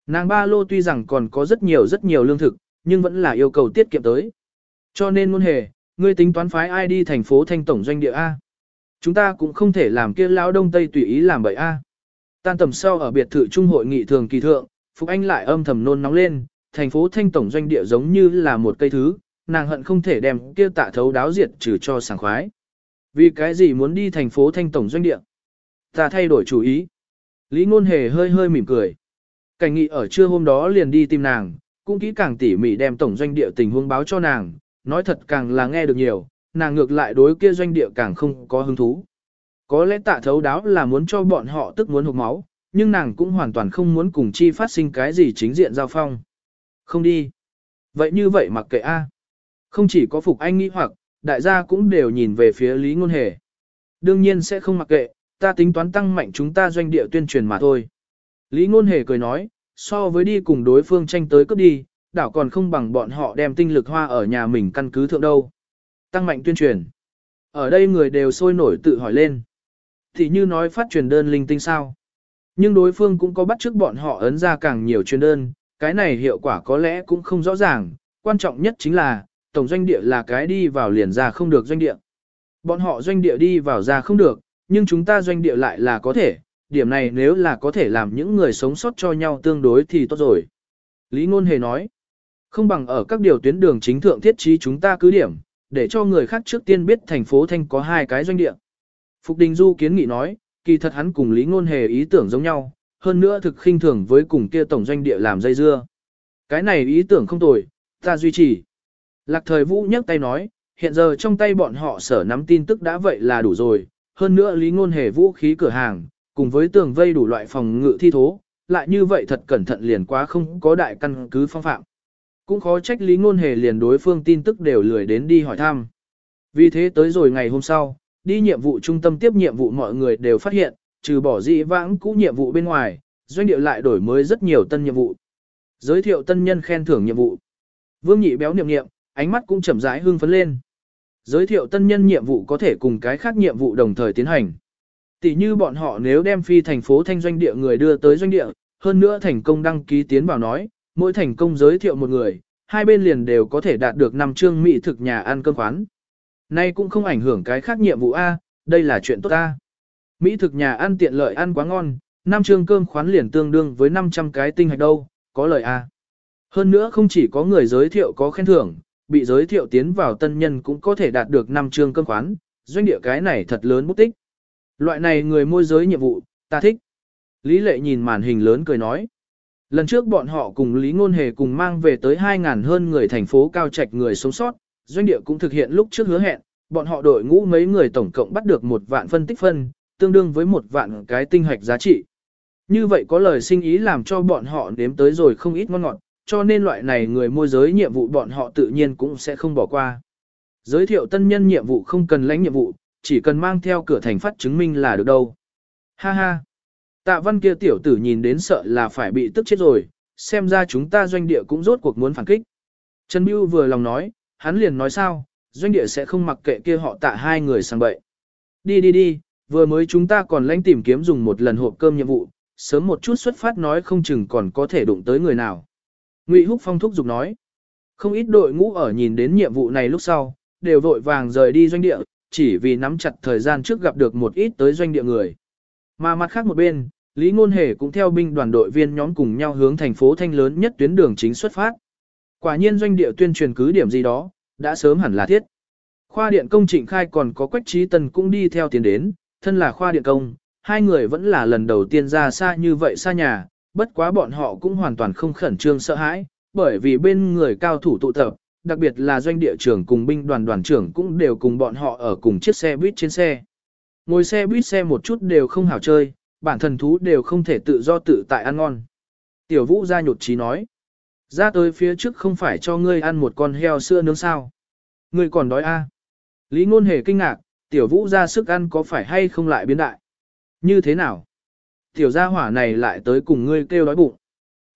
Nàng ba lô tuy rằng còn có rất nhiều rất nhiều lương thực, nhưng vẫn là yêu cầu tiết kiệm tới. Cho nên muôn hề, ngươi tính toán phái ai đi thành phố thanh tổng doanh địa A. Chúng ta cũng không thể làm kia lão đông tây tùy ý làm bậy A. Tan tầm sau ở biệt thự trung hội nghị thường kỳ thượng, Phục Anh lại âm thầm nôn nóng lên, thành phố thanh tổng doanh địa giống như là một cây thứ, nàng hận không thể đem kia tạ thấu đáo diệt trừ cho sảng khoái. Vì cái gì muốn đi thành phố thanh tổng doanh địa? Ta thay đổi chủ ý. Lý Ngôn Hề hơi hơi mỉm cười. Cảnh nghị ở trưa hôm đó liền đi tìm nàng, cũng kỹ càng tỉ mỉ đem tổng doanh địa tình huống báo cho nàng, nói thật càng là nghe được nhiều, nàng ngược lại đối kia doanh địa càng không có hứng thú. Có lẽ tạ thấu đáo là muốn cho bọn họ tức muốn hụt máu, nhưng nàng cũng hoàn toàn không muốn cùng chi phát sinh cái gì chính diện giao phong. Không đi. Vậy như vậy mặc kệ A. Không chỉ có Phục Anh nghĩ hoặc, đại gia cũng đều nhìn về phía Lý Ngôn Hề. Đương nhiên sẽ không mặc kệ, ta tính toán tăng mạnh chúng ta doanh địa tuyên truyền mà thôi. Lý Ngôn Hề cười nói, so với đi cùng đối phương tranh tới cướp đi, đảo còn không bằng bọn họ đem tinh lực hoa ở nhà mình căn cứ thượng đâu. Tăng mạnh tuyên truyền. Ở đây người đều sôi nổi tự hỏi lên. Thì như nói phát truyền đơn linh tinh sao. Nhưng đối phương cũng có bắt chước bọn họ ấn ra càng nhiều truyền đơn, cái này hiệu quả có lẽ cũng không rõ ràng, quan trọng nhất chính là, tổng doanh địa là cái đi vào liền ra không được doanh địa. Bọn họ doanh địa đi vào ra không được, nhưng chúng ta doanh địa lại là có thể, điểm này nếu là có thể làm những người sống sót cho nhau tương đối thì tốt rồi. Lý Ngôn Hề nói, Không bằng ở các điều tuyến đường chính thượng thiết trí chúng ta cứ điểm, để cho người khác trước tiên biết thành phố Thanh có hai cái doanh địa. Phục Đình Du kiến nghị nói, kỳ thật hắn cùng Lý Ngôn Hề ý tưởng giống nhau, hơn nữa thực khinh thường với cùng kia tổng doanh địa làm dây dưa. Cái này ý tưởng không tồi, ta duy trì. Lạc thời vũ nhấc tay nói, hiện giờ trong tay bọn họ sở nắm tin tức đã vậy là đủ rồi, hơn nữa Lý Ngôn Hề vũ khí cửa hàng, cùng với tường vây đủ loại phòng ngự thi thố, lại như vậy thật cẩn thận liền quá không có đại căn cứ phong phạm. Cũng khó trách Lý Ngôn Hề liền đối phương tin tức đều lười đến đi hỏi thăm. Vì thế tới rồi ngày hôm sau, đi nhiệm vụ trung tâm tiếp nhiệm vụ mọi người đều phát hiện, trừ bỏ dị vãng cũ nhiệm vụ bên ngoài, doanh địa lại đổi mới rất nhiều tân nhiệm vụ. Giới thiệu tân nhân khen thưởng nhiệm vụ. Vương nhị béo niệm niệm, ánh mắt cũng chậm rãi hưng phấn lên. Giới thiệu tân nhân nhiệm vụ có thể cùng cái khác nhiệm vụ đồng thời tiến hành. Tỷ như bọn họ nếu đem phi thành phố thanh doanh địa người đưa tới doanh địa, hơn nữa thành công đăng ký tiến vào nói, mỗi thành công giới thiệu một người, hai bên liền đều có thể đạt được năm chương mỹ thực nhà ăn cơm khoán. Nay cũng không ảnh hưởng cái khác nhiệm vụ A, đây là chuyện tốt A. Mỹ thực nhà ăn tiện lợi ăn quá ngon, năm chương cơm khoán liền tương đương với 500 cái tinh hạch đâu, có lợi A. Hơn nữa không chỉ có người giới thiệu có khen thưởng, bị giới thiệu tiến vào tân nhân cũng có thể đạt được năm chương cơm khoán, doanh địa cái này thật lớn bút tích. Loại này người môi giới nhiệm vụ, ta thích. Lý lệ nhìn màn hình lớn cười nói. Lần trước bọn họ cùng Lý Ngôn Hề cùng mang về tới 2.000 hơn người thành phố cao trạch người sống sót, doanh địa cũng thực hiện lúc trước hứa hẹn, bọn họ đội ngũ mấy người tổng cộng bắt được một vạn phân tích phân, tương đương với một vạn cái tinh hạch giá trị. Như vậy có lời sinh ý làm cho bọn họ nếm tới rồi không ít ngon ngọt, cho nên loại này người môi giới nhiệm vụ bọn họ tự nhiên cũng sẽ không bỏ qua. Giới thiệu tân nhân nhiệm vụ không cần lãnh nhiệm vụ, chỉ cần mang theo cửa thành phát chứng minh là được đâu. Ha ha. Tạ văn kia tiểu tử nhìn đến sợ là phải bị tức chết rồi, xem ra chúng ta doanh địa cũng rốt cuộc muốn phản kích. Trần Bưu vừa lòng nói, hắn liền nói sao, doanh địa sẽ không mặc kệ kia họ tạ hai người sang bậy. Đi đi đi, vừa mới chúng ta còn lãnh tìm kiếm dùng một lần hộp cơm nhiệm vụ, sớm một chút xuất phát nói không chừng còn có thể đụng tới người nào. Ngụy Húc Phong thúc giục nói, không ít đội ngũ ở nhìn đến nhiệm vụ này lúc sau, đều vội vàng rời đi doanh địa, chỉ vì nắm chặt thời gian trước gặp được một ít tới doanh địa người. Mà mặt khác một bên, Lý Ngôn Hề cũng theo binh đoàn đội viên nhóm cùng nhau hướng thành phố Thanh lớn nhất tuyến đường chính xuất phát. Quả nhiên doanh địa tuyên truyền cứ điểm gì đó, đã sớm hẳn là thiết. Khoa điện công trịnh khai còn có quách trí tần cũng đi theo tiến đến, thân là khoa điện công, hai người vẫn là lần đầu tiên ra xa như vậy xa nhà, bất quá bọn họ cũng hoàn toàn không khẩn trương sợ hãi, bởi vì bên người cao thủ tụ tập, đặc biệt là doanh địa trưởng cùng binh đoàn đoàn trưởng cũng đều cùng bọn họ ở cùng chiếc xe buýt trên xe. Ngồi xe buýt xe một chút đều không hảo chơi, bản thân thú đều không thể tự do tự tại ăn ngon. Tiểu vũ ra nhột trí nói. Ra tới phía trước không phải cho ngươi ăn một con heo sữa nướng sao. Ngươi còn đói a? À? Lý ngôn hề kinh ngạc, tiểu vũ ra sức ăn có phải hay không lại biến đại? Như thế nào? Tiểu gia hỏa này lại tới cùng ngươi kêu đói bụng.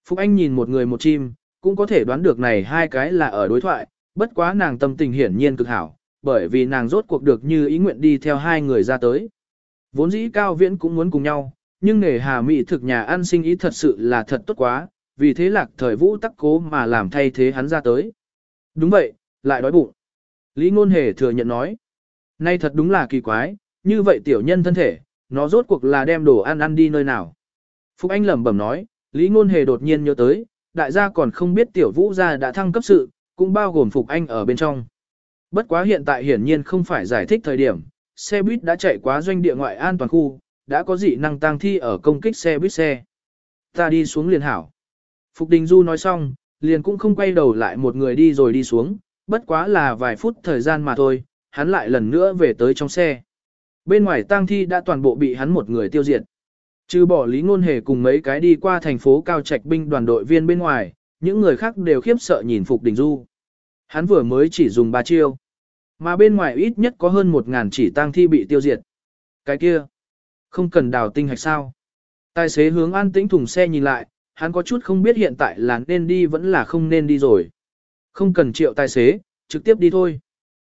Phúc Anh nhìn một người một chim, cũng có thể đoán được này hai cái là ở đối thoại, bất quá nàng tâm tình hiển nhiên cực hảo, bởi vì nàng rốt cuộc được như ý nguyện đi theo hai người ra tới. Vốn dĩ cao viễn cũng muốn cùng nhau, nhưng nghề hà mỹ thực nhà ăn sinh ý thật sự là thật tốt quá, vì thế lạc thời vũ tắc cố mà làm thay thế hắn ra tới. Đúng vậy, lại đói bụng. Lý ngôn hề thừa nhận nói. Nay thật đúng là kỳ quái, như vậy tiểu nhân thân thể, nó rốt cuộc là đem đồ ăn ăn đi nơi nào. Phúc Anh lẩm bẩm nói, Lý ngôn hề đột nhiên nhớ tới, đại gia còn không biết tiểu vũ gia đã thăng cấp sự, cũng bao gồm Phục Anh ở bên trong. Bất quá hiện tại hiển nhiên không phải giải thích thời điểm, xe buýt đã chạy quá doanh địa ngoại an toàn khu, đã có dị năng tăng thi ở công kích xe buýt xe. Ta đi xuống liền hảo. Phục Đình Du nói xong, liền cũng không quay đầu lại một người đi rồi đi xuống, bất quá là vài phút thời gian mà thôi, hắn lại lần nữa về tới trong xe. Bên ngoài tang thi đã toàn bộ bị hắn một người tiêu diệt. Trừ bỏ Lý Ngôn Hề cùng mấy cái đi qua thành phố Cao Trạch binh đoàn đội viên bên ngoài, những người khác đều khiếp sợ nhìn Phục Đình Du. Hắn vừa mới chỉ dùng ba chiêu. Mà bên ngoài ít nhất có hơn một ngàn chỉ tang thi bị tiêu diệt. Cái kia, không cần đào tinh hạch sao. Tài xế hướng an tĩnh thùng xe nhìn lại, hắn có chút không biết hiện tại là nên đi vẫn là không nên đi rồi. Không cần triệu tài xế, trực tiếp đi thôi.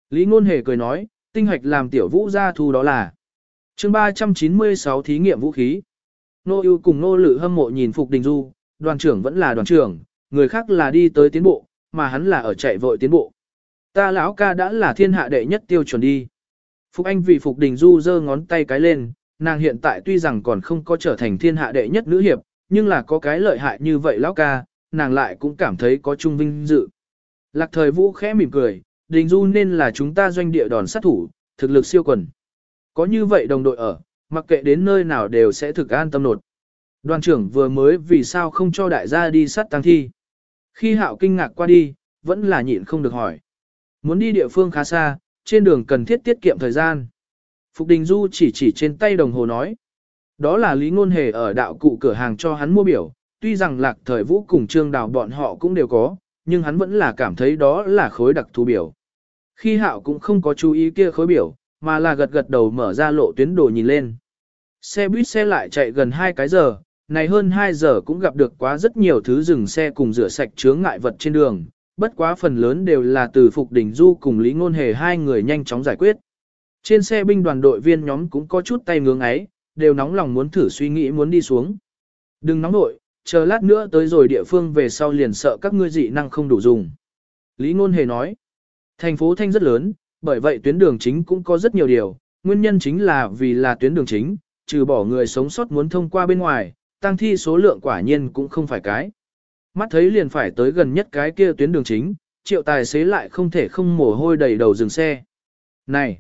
Lý Ngôn Hề cười nói, tinh hạch làm tiểu vũ ra thu đó là. chương 396 thí nghiệm vũ khí. Nô ưu cùng nô lự hâm mộ nhìn Phục Đình Du, đoàn trưởng vẫn là đoàn trưởng, người khác là đi tới tiến bộ, mà hắn là ở chạy vội tiến bộ. Ta lão ca đã là thiên hạ đệ nhất tiêu chuẩn đi. Phục Anh vì Phục Đình Du giơ ngón tay cái lên, nàng hiện tại tuy rằng còn không có trở thành thiên hạ đệ nhất nữ hiệp, nhưng là có cái lợi hại như vậy lão ca, nàng lại cũng cảm thấy có trung vinh dự. Lạc thời vũ khẽ mỉm cười, đình du nên là chúng ta doanh địa đòn sát thủ, thực lực siêu quần. Có như vậy đồng đội ở, mặc kệ đến nơi nào đều sẽ thực an tâm nột. Đoàn trưởng vừa mới vì sao không cho đại gia đi sát tăng thi. Khi hạo kinh ngạc qua đi, vẫn là nhịn không được hỏi. Muốn đi địa phương khá xa, trên đường cần thiết tiết kiệm thời gian. Phục Đình Du chỉ chỉ trên tay đồng hồ nói. Đó là Lý Ngôn Hề ở đạo cụ cửa hàng cho hắn mua biểu, tuy rằng lạc thời vũ cùng trương đào bọn họ cũng đều có, nhưng hắn vẫn là cảm thấy đó là khối đặc thù biểu. Khi hạo cũng không có chú ý kia khối biểu, mà là gật gật đầu mở ra lộ tuyến đồ nhìn lên. Xe buýt xe lại chạy gần 2 cái giờ, này hơn 2 giờ cũng gặp được quá rất nhiều thứ dừng xe cùng rửa sạch chướng ngại vật trên đường, bất quá phần lớn đều là từ Phục Đình Du cùng Lý Ngôn Hề hai người nhanh chóng giải quyết. Trên xe binh đoàn đội viên nhóm cũng có chút tay ngưỡng ấy, đều nóng lòng muốn thử suy nghĩ muốn đi xuống. Đừng nóng nội, chờ lát nữa tới rồi địa phương về sau liền sợ các ngươi dị năng không đủ dùng. Lý Ngôn Hề nói, thành phố Thanh rất lớn, bởi vậy tuyến đường chính cũng có rất nhiều điều, nguyên nhân chính là vì là tuyến đường chính, trừ bỏ người sống sót muốn thông qua bên ngoài, tăng thi số lượng quả nhiên cũng không phải cái. Mắt thấy liền phải tới gần nhất cái kia tuyến đường chính, triệu tài xế lại không thể không mồ hôi đầy đầu dừng xe. Này,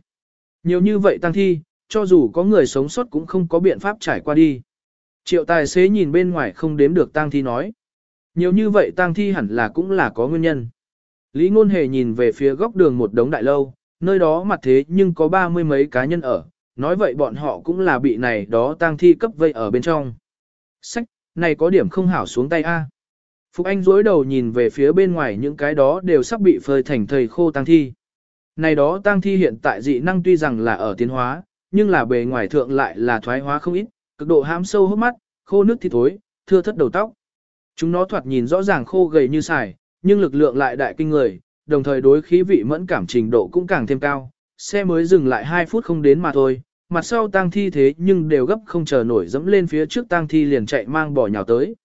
nhiều như vậy tăng thi, cho dù có người sống sót cũng không có biện pháp trải qua đi. Triệu tài xế nhìn bên ngoài không đếm được tang thi nói. Nhiều như vậy tang thi hẳn là cũng là có nguyên nhân. Lý ngôn hề nhìn về phía góc đường một đống đại lâu, nơi đó mặt thế nhưng có ba mươi mấy cá nhân ở, nói vậy bọn họ cũng là bị này đó tang thi cấp vây ở bên trong. Sách, này có điểm không hảo xuống tay a. Phục Anh dối đầu nhìn về phía bên ngoài những cái đó đều sắp bị phơi thành thầy khô tang thi. Này đó tang thi hiện tại dị năng tuy rằng là ở tiến hóa, nhưng là bề ngoài thượng lại là thoái hóa không ít, cực độ hám sâu hốc mắt, khô nước thì thối, thưa thất đầu tóc. Chúng nó thoạt nhìn rõ ràng khô gầy như xài, nhưng lực lượng lại đại kinh người, đồng thời đối khí vị mẫn cảm trình độ cũng càng thêm cao. Xe mới dừng lại 2 phút không đến mà thôi, mặt sau tang thi thế nhưng đều gấp không chờ nổi dẫm lên phía trước tang thi liền chạy mang bỏ nhào tới.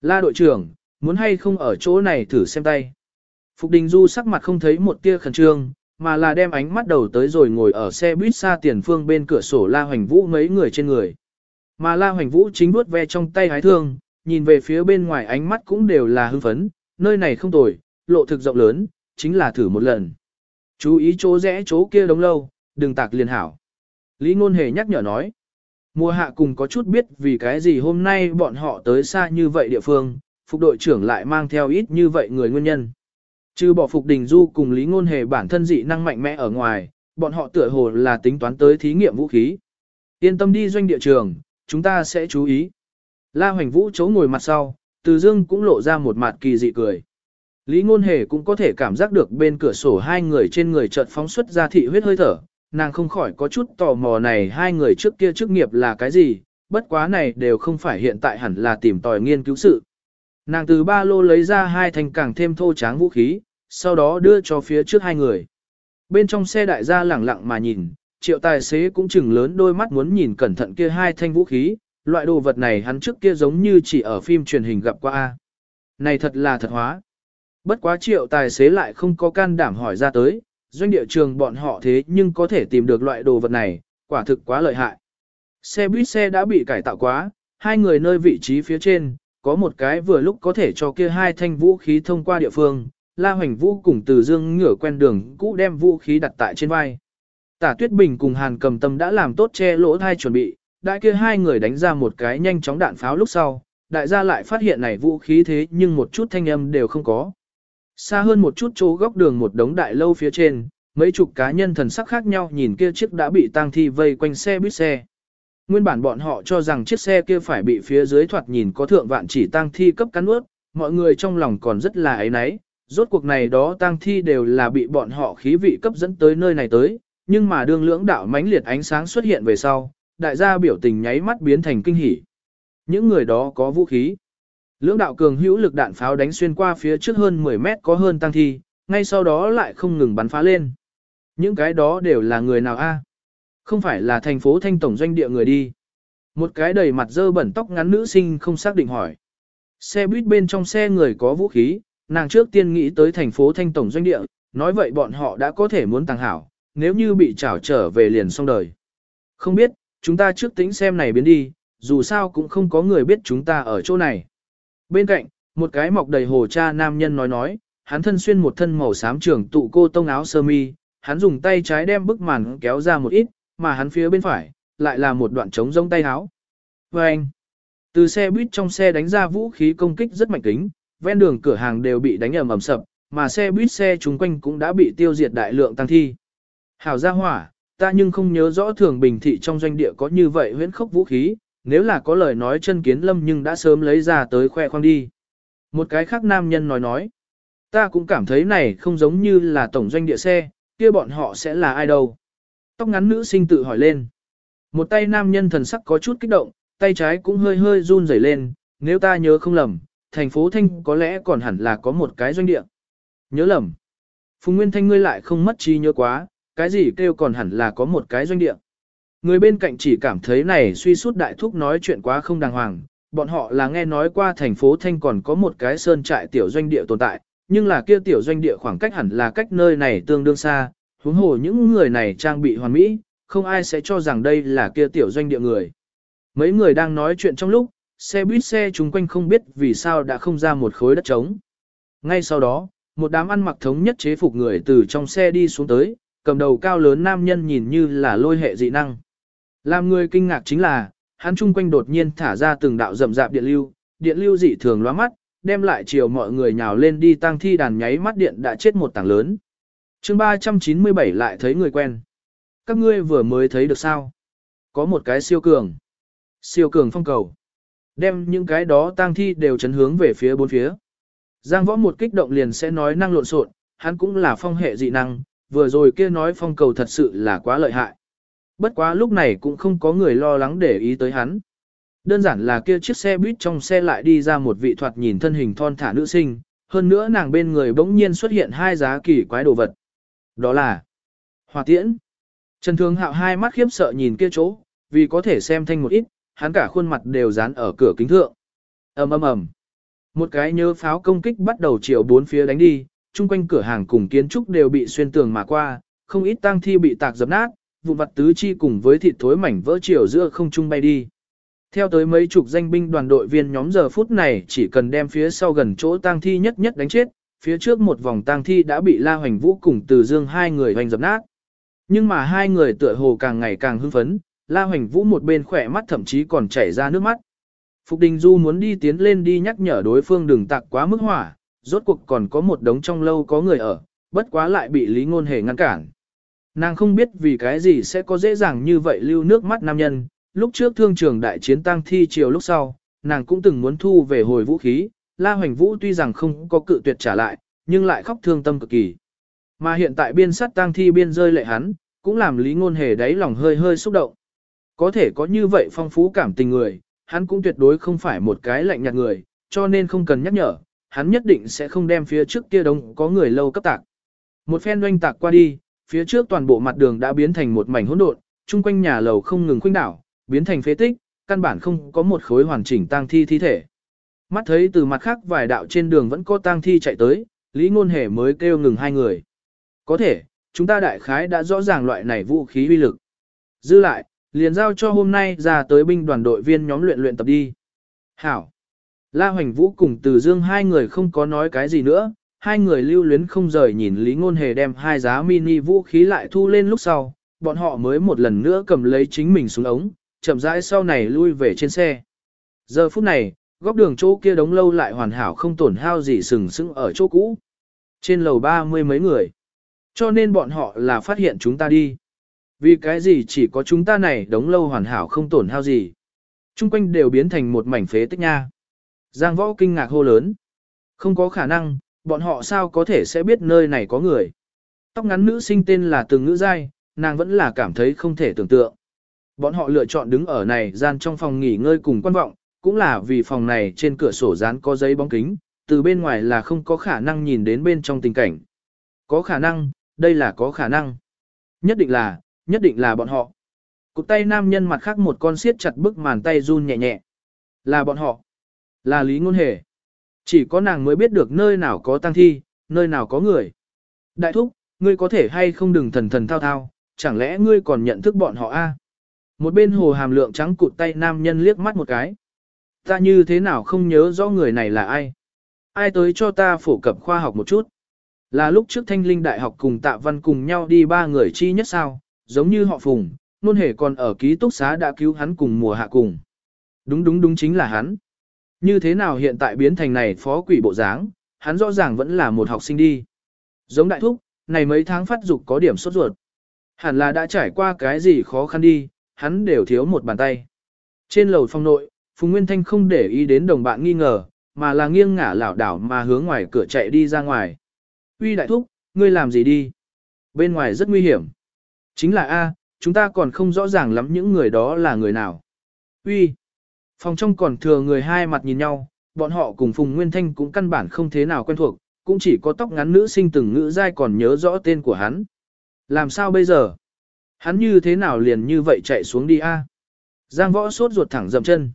La đội trưởng, muốn hay không ở chỗ này thử xem tay. Phục Đình Du sắc mặt không thấy một tia khẩn trương, mà là đem ánh mắt đầu tới rồi ngồi ở xe buýt xa tiền phương bên cửa sổ La Hoành Vũ mấy người trên người. Mà La Hoành Vũ chính vuốt ve trong tay hái thương, nhìn về phía bên ngoài ánh mắt cũng đều là hưng phấn, nơi này không tồi, lộ thực rộng lớn, chính là thử một lần. Chú ý chỗ rẽ chỗ kia đống lâu, đừng tạc liền hảo. Lý Ngôn Hề nhắc nhở nói. Mùa hạ cùng có chút biết vì cái gì hôm nay bọn họ tới xa như vậy địa phương, phục đội trưởng lại mang theo ít như vậy người nguyên nhân. Trừ bỏ Phục Đình Du cùng Lý Ngôn Hề bản thân dị năng mạnh mẽ ở ngoài, bọn họ tựa hồ là tính toán tới thí nghiệm vũ khí. Yên tâm đi doanh địa trường, chúng ta sẽ chú ý. La Hoành Vũ chấu ngồi mặt sau, từ Dương cũng lộ ra một mặt kỳ dị cười. Lý Ngôn Hề cũng có thể cảm giác được bên cửa sổ hai người trên người chợt phóng xuất ra thị huyết hơi thở, nàng không khỏi có chút tò mò này hai người trước kia chức nghiệp là cái gì, bất quá này đều không phải hiện tại hẳn là tìm tòi nghiên cứu sự. Nàng từ ba lô lấy ra hai thanh càng thêm thô tráng vũ khí, sau đó đưa cho phía trước hai người. Bên trong xe đại gia lẳng lặng mà nhìn, triệu tài xế cũng chừng lớn đôi mắt muốn nhìn cẩn thận kia hai thanh vũ khí, loại đồ vật này hắn trước kia giống như chỉ ở phim truyền hình gặp qua. Này thật là thật hóa. Bất quá triệu tài xế lại không có can đảm hỏi ra tới, doanh địa trường bọn họ thế nhưng có thể tìm được loại đồ vật này, quả thực quá lợi hại. Xe buýt xe đã bị cải tạo quá, hai người nơi vị trí phía trên, có một cái vừa lúc có thể cho kia hai thanh vũ khí thông qua địa phương, La Hoành Vũ cùng Từ Dương ngửa quen đường cũ đem vũ khí đặt tại trên vai. Tả Tuyết Bình cùng Hàn Cầm Tâm đã làm tốt che lỗ thai chuẩn bị, đại kia hai người đánh ra một cái nhanh chóng đạn pháo lúc sau, đại gia lại phát hiện này vũ khí thế nhưng một chút thanh âm đều không có. Xa hơn một chút chỗ góc đường một đống đại lâu phía trên, mấy chục cá nhân thần sắc khác nhau nhìn kia chiếc đã bị tang thi vây quanh xe buýt xe. Nguyên bản bọn họ cho rằng chiếc xe kia phải bị phía dưới thoạt nhìn có thượng vạn chỉ tang thi cấp cắn ướt, mọi người trong lòng còn rất là ấy náy, rốt cuộc này đó tang thi đều là bị bọn họ khí vị cấp dẫn tới nơi này tới, nhưng mà đương lưỡng đạo mãnh liệt ánh sáng xuất hiện về sau, đại gia biểu tình nháy mắt biến thành kinh hỉ. Những người đó có vũ khí. Lưỡng đạo cường hữu lực đạn pháo đánh xuyên qua phía trước hơn 10 mét có hơn tăng thi, ngay sau đó lại không ngừng bắn phá lên. Những cái đó đều là người nào a? Không phải là thành phố thanh tổng doanh địa người đi. Một cái đầy mặt dơ bẩn tóc ngắn nữ sinh không xác định hỏi. Xe buýt bên trong xe người có vũ khí, nàng trước tiên nghĩ tới thành phố thanh tổng doanh địa, nói vậy bọn họ đã có thể muốn tăng hảo, nếu như bị trảo trở về liền xong đời. Không biết, chúng ta trước tính xem này biến đi, dù sao cũng không có người biết chúng ta ở chỗ này. Bên cạnh, Một cái mọc đầy hồ cha nam nhân nói nói, hắn thân xuyên một thân màu xám trưởng tụ cô tông áo sơ mi, hắn dùng tay trái đem bức màn kéo ra một ít, mà hắn phía bên phải, lại là một đoạn trống rông tay áo. Và anh, từ xe buýt trong xe đánh ra vũ khí công kích rất mạnh kính, ven đường cửa hàng đều bị đánh ầm ầm sập, mà xe buýt xe chúng quanh cũng đã bị tiêu diệt đại lượng tăng thi. Hảo gia hỏa, ta nhưng không nhớ rõ thường bình thị trong doanh địa có như vậy huyễn khốc vũ khí, nếu là có lời nói chân kiến lâm nhưng đã sớm lấy ra tới khoe khoang đi. Một cái khác nam nhân nói nói, ta cũng cảm thấy này không giống như là tổng doanh địa xe, kia bọn họ sẽ là ai đâu. Tóc ngắn nữ sinh tự hỏi lên. Một tay nam nhân thần sắc có chút kích động, tay trái cũng hơi hơi run rẩy lên, nếu ta nhớ không lầm, thành phố Thanh có lẽ còn hẳn là có một cái doanh địa. Nhớ lầm. Phùng Nguyên Thanh ngươi lại không mất trí nhớ quá, cái gì kêu còn hẳn là có một cái doanh địa. Người bên cạnh chỉ cảm thấy này suy sút đại thúc nói chuyện quá không đàng hoàng, bọn họ là nghe nói qua thành phố Thanh còn có một cái sơn trại tiểu doanh địa tồn tại, nhưng là kia tiểu doanh địa khoảng cách hẳn là cách nơi này tương đương xa, huống hồ những người này trang bị hoàn mỹ, không ai sẽ cho rằng đây là kia tiểu doanh địa người. Mấy người đang nói chuyện trong lúc, xe buýt xe chúng quanh không biết vì sao đã không ra một khối đất trống. Ngay sau đó, một đám ăn mặc thống nhất chế phục người từ trong xe đi xuống tới, cầm đầu cao lớn nam nhân nhìn như là lôi hệ dị năng. Làm người kinh ngạc chính là, hắn chung quanh đột nhiên thả ra từng đạo rậm rạp điện lưu, điện lưu dị thường lóa mắt, đem lại chiều mọi người nhào lên đi tăng thi đàn nháy mắt điện đã chết một tảng lớn. chương 397 lại thấy người quen. Các ngươi vừa mới thấy được sao? Có một cái siêu cường. Siêu cường phong cầu. Đem những cái đó tang thi đều chấn hướng về phía bốn phía. Giang võ một kích động liền sẽ nói năng lộn xộn, hắn cũng là phong hệ dị năng, vừa rồi kia nói phong cầu thật sự là quá lợi hại. Bất quá lúc này cũng không có người lo lắng để ý tới hắn. Đơn giản là kia chiếc xe buýt trong xe lại đi ra một vị thoạt nhìn thân hình thon thả nữ sinh, hơn nữa nàng bên người bỗng nhiên xuất hiện hai giá kỳ quái đồ vật. Đó là hỏa tiễn. Trần Thương Hạo hai mắt khiếp sợ nhìn kia chỗ, vì có thể xem thanh một ít, hắn cả khuôn mặt đều dán ở cửa kính thượng. ầm ầm ầm. Một cái nhớ pháo công kích bắt đầu chiều bốn phía đánh đi, chung quanh cửa hàng cùng kiến trúc đều bị xuyên tường mà qua, không ít tang thi bị tạc dập nát, vụ vặt tứ chi cùng với thịt thối mảnh vỡ chiều giữa không trung bay đi. Theo tới mấy chục danh binh đoàn đội viên nhóm giờ phút này chỉ cần đem phía sau gần chỗ tang thi nhất nhất đánh chết, phía trước một vòng tang thi đã bị La Hoành Vũ cùng Từ Dương hai người hoành dập nát. Nhưng mà hai người tựa hồ càng ngày càng hưng phấn, La Hoành Vũ một bên khỏe mắt thậm chí còn chảy ra nước mắt. Phục Đình Du muốn đi tiến lên đi nhắc nhở đối phương đừng tạc quá mức hỏa, rốt cuộc còn có một đống trong lâu có người ở, bất quá lại bị Lý Ngôn Hề ngăn cản. Nàng không biết vì cái gì sẽ có dễ dàng như vậy lưu nước mắt nam nhân, lúc trước thương trường đại chiến tăng thi chiều lúc sau, nàng cũng từng muốn thu về hồi vũ khí, La Hoành Vũ tuy rằng không có cự tuyệt trả lại, nhưng lại khóc thương tâm cực kỳ. Mà hiện tại biên sắt tăng thi biên rơi lệ hắn, cũng làm Lý Ngôn Hề đáy lòng hơi hơi xúc động. Có thể có như vậy phong phú cảm tình người, hắn cũng tuyệt đối không phải một cái lạnh nhạt người, cho nên không cần nhắc nhở, hắn nhất định sẽ không đem phía trước kia đông có người lâu cấp tạc. Một phen doanh tạc qua đi, phía trước toàn bộ mặt đường đã biến thành một mảnh hỗn độn, chung quanh nhà lầu không ngừng khuynh đảo, biến thành phế tích, căn bản không có một khối hoàn chỉnh tang thi thi thể. Mắt thấy từ mặt khác vài đạo trên đường vẫn có tang thi chạy tới, Lý Ngôn Hề mới kêu ngừng hai người. Có thể, chúng ta đại khái đã rõ ràng loại này vũ khí uy lực. Dư lại, liền giao cho hôm nay ra tới binh đoàn đội viên nhóm luyện luyện tập đi. Hảo. La Hoành Vũ cùng Từ Dương hai người không có nói cái gì nữa, hai người lưu luyến không rời nhìn Lý Ngôn Hề đem hai giá mini vũ khí lại thu lên lúc sau, bọn họ mới một lần nữa cầm lấy chính mình xuống ống, chậm rãi sau này lui về trên xe. Giờ phút này, góc đường chỗ kia đống lâu lại hoàn hảo không tổn hao gì sừng sững ở chỗ cũ. Trên lầu ba mươi mấy người. Cho nên bọn họ là phát hiện chúng ta đi. Vì cái gì chỉ có chúng ta này đống lâu hoàn hảo không tổn hao gì. Trung quanh đều biến thành một mảnh phế tích nha. Giang võ kinh ngạc hô lớn. Không có khả năng, bọn họ sao có thể sẽ biết nơi này có người. Tóc ngắn nữ sinh tên là từng ngữ giai, nàng vẫn là cảm thấy không thể tưởng tượng. Bọn họ lựa chọn đứng ở này gian trong phòng nghỉ ngơi cùng quan vọng, cũng là vì phòng này trên cửa sổ dán có giấy bóng kính, từ bên ngoài là không có khả năng nhìn đến bên trong tình cảnh. Có khả năng, đây là có khả năng. Nhất định là, nhất định là bọn họ. Cụt tay nam nhân mặt khác một con siết chặt bức màn tay run nhẹ nhẹ. Là bọn họ. Là lý ngôn hề. Chỉ có nàng mới biết được nơi nào có tang thi, nơi nào có người. Đại thúc, ngươi có thể hay không đừng thần thần thao thao, chẳng lẽ ngươi còn nhận thức bọn họ a? Một bên hồ hàm lượng trắng cụt tay nam nhân liếc mắt một cái. Ta như thế nào không nhớ rõ người này là ai? Ai tới cho ta phổ cập khoa học một chút? Là lúc trước Thanh Linh Đại học cùng Tạ Văn cùng nhau đi ba người chi nhất sao, giống như họ Phùng, nôn hề còn ở ký túc xá đã cứu hắn cùng mùa hạ cùng. Đúng đúng đúng chính là hắn. Như thế nào hiện tại biến thành này phó quỷ bộ dáng, hắn rõ ràng vẫn là một học sinh đi. Giống đại thúc, này mấy tháng phát dục có điểm sốt ruột. Hẳn là đã trải qua cái gì khó khăn đi, hắn đều thiếu một bàn tay. Trên lầu phong nội, Phùng Nguyên Thanh không để ý đến đồng bạn nghi ngờ, mà là nghiêng ngả lảo đảo mà hướng ngoài cửa chạy đi ra ngoài. Uy đại thúc, ngươi làm gì đi? Bên ngoài rất nguy hiểm. Chính là A, chúng ta còn không rõ ràng lắm những người đó là người nào. Uy, phòng trong còn thừa người hai mặt nhìn nhau, bọn họ cùng Phùng Nguyên Thanh cũng căn bản không thế nào quen thuộc, cũng chỉ có tóc ngắn nữ sinh từng ngữ dai còn nhớ rõ tên của hắn. Làm sao bây giờ? Hắn như thế nào liền như vậy chạy xuống đi a? Giang võ sốt ruột thẳng dầm chân.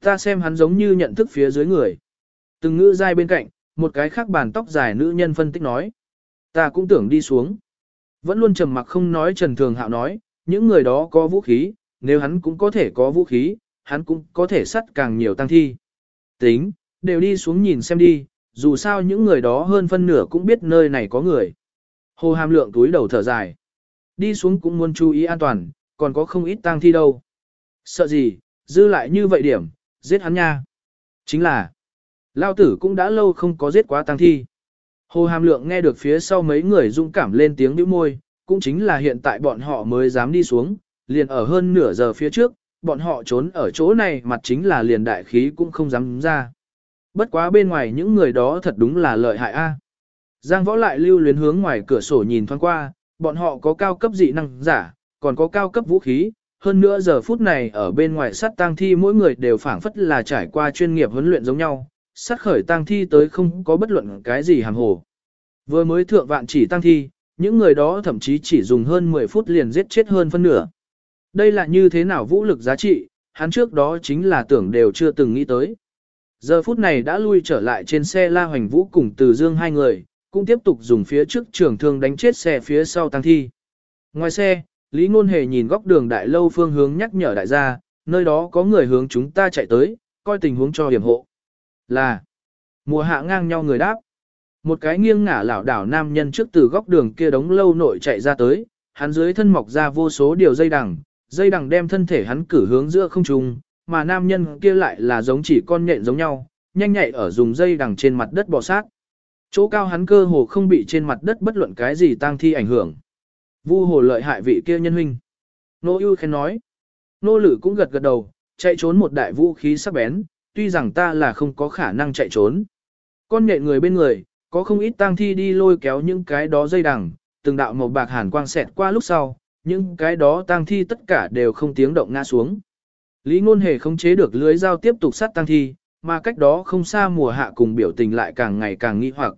Ta xem hắn giống như nhận thức phía dưới người. Từng ngữ dai bên cạnh, một cái khác bàn tóc dài nữ nhân phân tích nói. Ta cũng tưởng đi xuống. Vẫn luôn trầm mặc không nói Trần Thường Hạo nói, những người đó có vũ khí, nếu hắn cũng có thể có vũ khí, hắn cũng có thể sắt càng nhiều tăng thi. Tính, đều đi xuống nhìn xem đi, dù sao những người đó hơn phân nửa cũng biết nơi này có người. Hồ hàm lượng túi đầu thở dài. Đi xuống cũng muốn chú ý an toàn, còn có không ít tang thi đâu. Sợ gì, dư lại như vậy điểm, giết hắn nha. Chính là, lao tử cũng đã lâu không có giết quá tang thi. Hồ hàm lượng nghe được phía sau mấy người dũng cảm lên tiếng bĩu môi, cũng chính là hiện tại bọn họ mới dám đi xuống, liền ở hơn nửa giờ phía trước, bọn họ trốn ở chỗ này mặt chính là liền đại khí cũng không dám ra. Bất quá bên ngoài những người đó thật đúng là lợi hại a. Giang võ lại lưu luyến hướng ngoài cửa sổ nhìn thoáng qua, bọn họ có cao cấp dị năng giả, còn có cao cấp vũ khí, hơn nữa giờ phút này ở bên ngoài sát tang thi mỗi người đều phảng phất là trải qua chuyên nghiệp huấn luyện giống nhau, sát khởi tang thi tới không có bất luận cái gì hàm hồ. Vừa mới thượng vạn chỉ tang thi, những người đó thậm chí chỉ dùng hơn 10 phút liền giết chết hơn phân nửa. Đây là như thế nào vũ lực giá trị, hắn trước đó chính là tưởng đều chưa từng nghĩ tới. Giờ phút này đã lui trở lại trên xe La Hoành Vũ cùng Từ Dương hai người, cũng tiếp tục dùng phía trước trường thương đánh chết xe phía sau tăng thi. Ngoài xe, Lý Ngôn Hề nhìn góc đường đại lâu phương hướng nhắc nhở đại gia, nơi đó có người hướng chúng ta chạy tới, coi tình huống cho hiểm hộ. Là, mùa hạ ngang nhau người đáp. Một cái nghiêng ngả lảo đảo nam nhân trước từ góc đường kia đống lâu nội chạy ra tới, hắn dưới thân mọc ra vô số điều dây đằng, dây đằng đem thân thể hắn cử hướng giữa không trung, mà nam nhân kia lại là giống chỉ con nhện giống nhau, nhanh nhạy ở dùng dây đằng trên mặt đất bò sát. Chỗ cao hắn cơ hồ không bị trên mặt đất bất luận cái gì tang thi ảnh hưởng. Vu hồ lợi hại vị kia nhân huynh. Nô ưu khen nói. Nô lử cũng gật gật đầu, chạy trốn một đại vũ khí sắc bén, tuy rằng ta là không có khả năng chạy trốn. Con nhện người bên người, có không ít tang thi đi lôi kéo những cái đó dây đằng, từng đạo màu bạc hàn quang xẹt qua lúc sau, những cái đó tang thi tất cả đều không tiếng động ngã xuống. Lý ngôn hề không chế được lưới dao tiếp tục sát tang thi, mà cách đó không xa mùa hạ cùng biểu tình lại càng ngày càng nghi hoặc.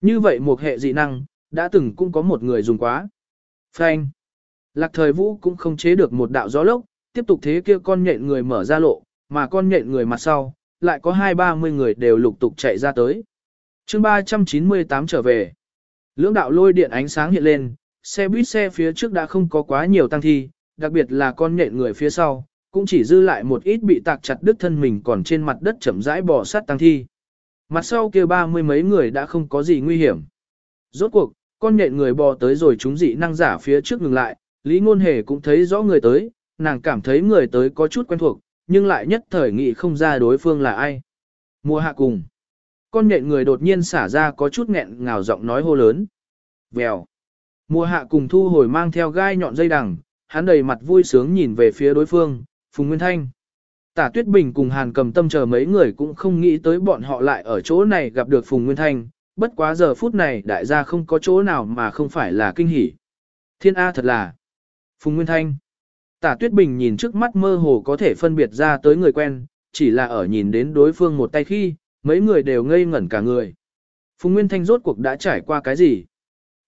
Như vậy một hệ dị năng, đã từng cũng có một người dùng quá. Phanh. Lạc thời vũ cũng không chế được một đạo gió lốc, tiếp tục thế kia con nhện người mở ra lộ, mà con nhện người mặt sau, lại có hai ba mươi người đều lục tục chạy ra tới. chương 398 trở về. Lưỡng đạo lôi điện ánh sáng hiện lên, xe buýt xe phía trước đã không có quá nhiều tăng thi, đặc biệt là con nhện người phía sau, cũng chỉ dư lại một ít bị tạc chặt đứt thân mình còn trên mặt đất chậm rãi bò sát tăng thi. Mặt sau kia ba mươi mấy người đã không có gì nguy hiểm. Rốt cuộc, con nhện người bò tới rồi chúng dị năng giả phía trước ngừng lại, Lý Ngôn Hề cũng thấy rõ người tới, nàng cảm thấy người tới có chút quen thuộc, nhưng lại nhất thời nghĩ không ra đối phương là ai. Mùa hạ cùng. Con nhện người đột nhiên xả ra có chút nghẹn ngào giọng nói hô lớn. Vèo. Mùa hạ cùng thu hồi mang theo gai nhọn dây đằng, hắn đầy mặt vui sướng nhìn về phía đối phương, Phùng Nguyên Thanh. Tả Tuyết Bình cùng Hàn cầm tâm chờ mấy người cũng không nghĩ tới bọn họ lại ở chỗ này gặp được Phùng Nguyên Thanh, bất quá giờ phút này đại gia không có chỗ nào mà không phải là kinh hỉ. Thiên A thật là Phùng Nguyên Thanh. Tả Tuyết Bình nhìn trước mắt mơ hồ có thể phân biệt ra tới người quen, chỉ là ở nhìn đến đối phương một tay khi, mấy người đều ngây ngẩn cả người. Phùng Nguyên Thanh rốt cuộc đã trải qua cái gì?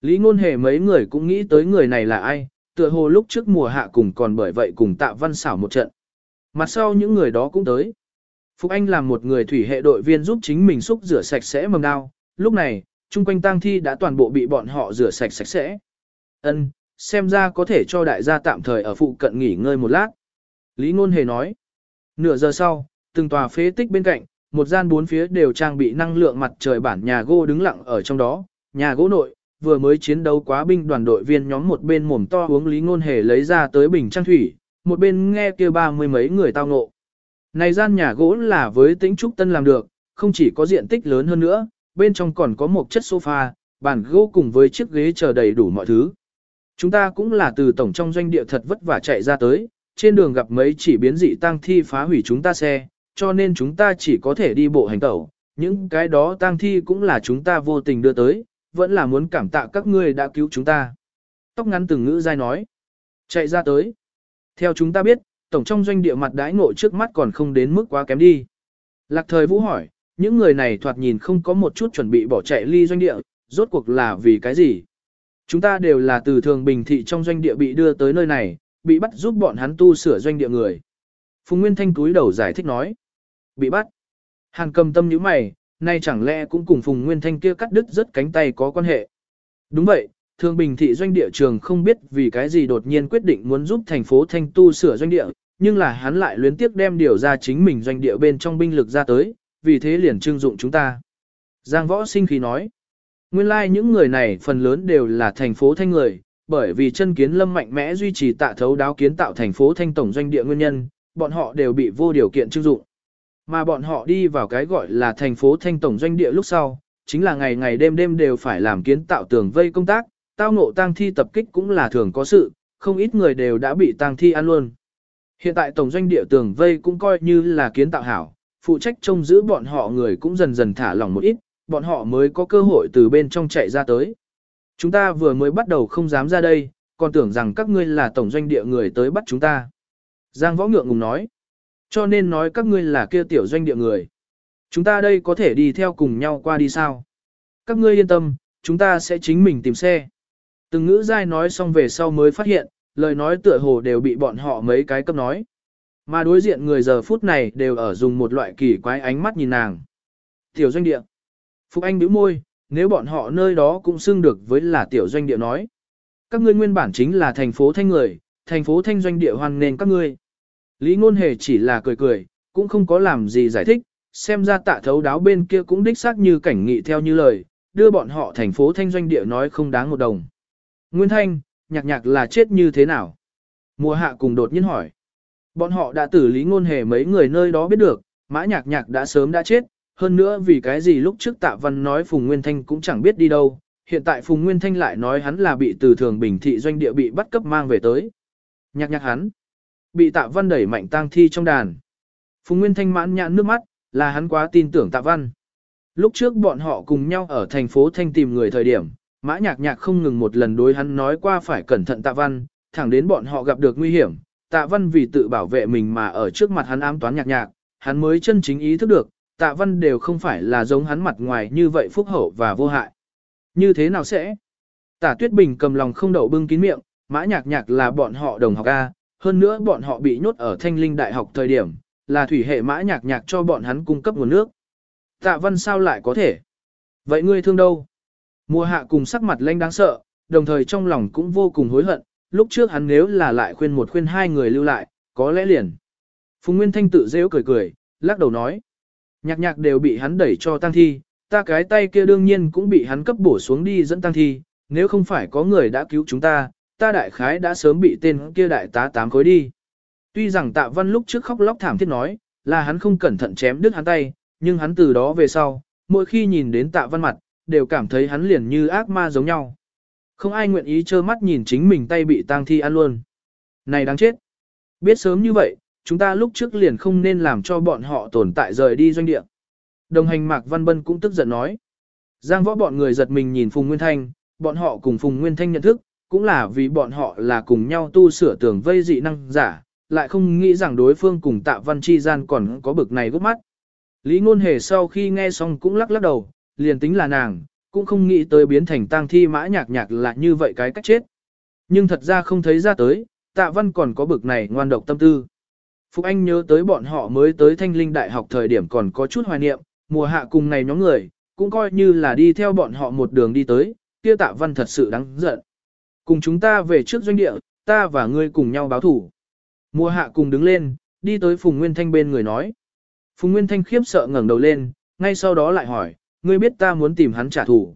Lý ngôn hề mấy người cũng nghĩ tới người này là ai, tựa hồ lúc trước mùa hạ cùng còn bởi vậy cùng tạ văn xảo một trận. Mặt sau những người đó cũng tới. Phục Anh làm một người thủy hệ đội viên giúp chính mình xúc rửa sạch sẽ mầm đao. Lúc này, chung quanh tang thi đã toàn bộ bị bọn họ rửa sạch sạch sẽ. Ân, xem ra có thể cho đại gia tạm thời ở phụ cận nghỉ ngơi một lát. Lý Ngôn Hề nói. Nửa giờ sau, từng tòa phế tích bên cạnh, một gian bốn phía đều trang bị năng lượng mặt trời bản nhà gỗ đứng lặng ở trong đó, nhà gỗ nội, vừa mới chiến đấu quá binh đoàn đội viên nhóm một bên mồm to uống lý ngôn hề lấy ra tới bình trang thủy, một bên nghe kia ba mươi mấy người tao ngộ. Này gian nhà gỗ là với tính trúc tân làm được, không chỉ có diện tích lớn hơn nữa, bên trong còn có một chất sofa, bàn gỗ cùng với chiếc ghế chờ đầy đủ mọi thứ. Chúng ta cũng là từ tổng trong doanh địa thật vất vả chạy ra tới, trên đường gặp mấy chỉ biến dị tang thi phá hủy chúng ta xe, cho nên chúng ta chỉ có thể đi bộ hành tẩu. Những cái đó tang thi cũng là chúng ta vô tình đưa tới, vẫn là muốn cảm tạ các ngươi đã cứu chúng ta. Tóc ngắn từng ngữ dai nói. Chạy ra tới. Theo chúng ta biết, tổng trong doanh địa mặt đãi ngộ trước mắt còn không đến mức quá kém đi. Lạc thời vũ hỏi, những người này thoạt nhìn không có một chút chuẩn bị bỏ chạy ly doanh địa, rốt cuộc là vì cái gì? Chúng ta đều là từ thường bình thị trong doanh địa bị đưa tới nơi này, bị bắt giúp bọn hắn tu sửa doanh địa người. Phùng Nguyên Thanh túi đầu giải thích nói. Bị bắt. hàng cầm tâm như mày, nay chẳng lẽ cũng cùng Phùng Nguyên Thanh kia cắt đứt rất cánh tay có quan hệ. Đúng vậy, thường bình thị doanh địa trường không biết vì cái gì đột nhiên quyết định muốn giúp thành phố Thanh tu sửa doanh địa, nhưng là hắn lại luyến tiếc đem điều ra chính mình doanh địa bên trong binh lực ra tới, vì thế liền trưng dụng chúng ta. Giang võ sinh khí nói. Nguyên lai like những người này phần lớn đều là thành phố Thanh người, bởi vì chân kiến lâm mạnh mẽ duy trì tạ thấu đáo kiến tạo thành phố Thanh tổng doanh địa nguyên nhân, bọn họ đều bị vô điều kiện trưng dụng. Mà bọn họ đi vào cái gọi là thành phố Thanh tổng doanh địa lúc sau, chính là ngày ngày đêm đêm đều phải làm kiến tạo tường vây công tác, tao ngộ tang thi tập kích cũng là thường có sự, không ít người đều đã bị tang thi ăn luôn. Hiện tại tổng doanh địa tường vây cũng coi như là kiến tạo hảo, phụ trách trông giữ bọn họ người cũng dần dần thả lỏng một ít, bọn họ mới có cơ hội từ bên trong chạy ra tới. Chúng ta vừa mới bắt đầu không dám ra đây, còn tưởng rằng các ngươi là tổng doanh địa người tới bắt chúng ta. Giang võ ngượng ngùng nói. Cho nên nói các ngươi là kia tiểu doanh địa người. Chúng ta đây có thể đi theo cùng nhau qua đi sao? Các ngươi yên tâm, chúng ta sẽ chính mình tìm xe. Từng ngữ dai nói xong về sau mới phát hiện, lời nói tựa hồ đều bị bọn họ mấy cái cấp nói. Mà đối diện người giờ phút này đều ở dùng một loại kỳ quái ánh mắt nhìn nàng. Tiểu doanh địa. Phục Anh bĩu môi, nếu bọn họ nơi đó cũng xưng được với là tiểu doanh địa nói. Các ngươi nguyên bản chính là thành phố thanh người, thành phố thanh doanh địa hoan nên các ngươi. Lý ngôn hề chỉ là cười cười, cũng không có làm gì giải thích, xem ra tạ thấu đáo bên kia cũng đích xác như cảnh nghị theo như lời, đưa bọn họ thành phố thanh doanh địa nói không đáng một đồng. Nguyên thanh, nhạc nhạc là chết như thế nào? Mùa hạ cùng đột nhiên hỏi. Bọn họ đã tử lý ngôn hề mấy người nơi đó biết được, mã nhạc nhạc đã sớm đã chết, hơn nữa vì cái gì lúc trước tạ văn nói Phùng Nguyên Thanh cũng chẳng biết đi đâu, hiện tại Phùng Nguyên Thanh lại nói hắn là bị từ thường bình thị doanh địa bị bắt cấp mang về tới. Nhạc nhạc hắn, bị tạ văn đẩy mạnh tang thi trong đàn. Phùng Nguyên Thanh mãn nhãn nước mắt, là hắn quá tin tưởng tạ văn. Lúc trước bọn họ cùng nhau ở thành phố Thanh tìm người thời điểm, mã nhạc nhạc không ngừng một lần đối hắn nói qua phải cẩn thận tạ văn, thẳng đến bọn họ gặp được nguy hiểm, tạ văn vì tự bảo vệ mình mà ở trước mặt hắn ám toán nhạc nhạc, hắn mới chân chính ý thức được, tạ văn đều không phải là giống hắn mặt ngoài như vậy phúc hậu và vô hại. Như thế nào sẽ? Tả tuyết bình cầm lòng không đậu bưng kín miệng, mã nhạc nhạc là bọn họ đồng học A, hơn nữa bọn họ bị nhốt ở thanh linh đại học thời điểm, là thủy hệ mã nhạc nhạc cho bọn hắn cung cấp nguồn nước. Tạ văn sao lại có thể? Vậy ngươi thương đâu? Mùa hạ cùng sắc mặt lanh đáng sợ, đồng thời trong lòng cũng vô cùng hối hận, lúc trước hắn nếu là lại khuyên một khuyên hai người lưu lại, có lẽ liền. Phùng Nguyên Thanh tự rêu cười cười, lắc đầu nói. Nhạc nhạc đều bị hắn đẩy cho tăng thi, ta cái tay kia đương nhiên cũng bị hắn cấp bổ xuống đi dẫn tăng thi, nếu không phải có người đã cứu chúng ta, ta đại khái đã sớm bị tên kia đại tá tám khối đi. Tuy rằng tạ văn lúc trước khóc lóc thảm thiết nói, là hắn không cẩn thận chém đứt hắn tay, nhưng hắn từ đó về sau, mỗi khi nhìn đến tạ văn mặt, đều cảm thấy hắn liền như ác ma giống nhau. Không ai nguyện ý trơ mắt nhìn chính mình tay bị tang thi ăn luôn. Này đáng chết. Biết sớm như vậy, chúng ta lúc trước liền không nên làm cho bọn họ tồn tại rời đi doanh địa. Đồng hành Mạc Văn Bân cũng tức giận nói. Giang võ bọn người giật mình nhìn Phùng Nguyên Thanh, bọn họ cùng Phùng Nguyên Thanh nhận thức, cũng là vì bọn họ là cùng nhau tu sửa tường vây dị năng giả, lại không nghĩ rằng đối phương cùng tạ văn chi gian còn có bực này gốc mắt. Lý ngôn hề sau khi nghe xong cũng lắc lắc đầu, liền tính là nàng, cũng không nghĩ tới biến thành tang thi mã nhạc nhạc là như vậy cái cách chết. Nhưng thật ra không thấy ra tới, tạ văn còn có bực này ngoan độc tâm tư. Phục Anh nhớ tới bọn họ mới tới thanh linh đại học thời điểm còn có chút hoài niệm, mùa hạ cùng này nhóm người, cũng coi như là đi theo bọn họ một đường đi tới, kia tạ văn thật sự đáng giận. Cùng chúng ta về trước doanh địa, ta và ngươi cùng nhau báo thủ. Mùa hạ cùng đứng lên, đi tới Phùng Nguyên Thanh bên người nói. Phùng Nguyên Thanh khiếp sợ ngẩng đầu lên, ngay sau đó lại hỏi, ngươi biết ta muốn tìm hắn trả thù.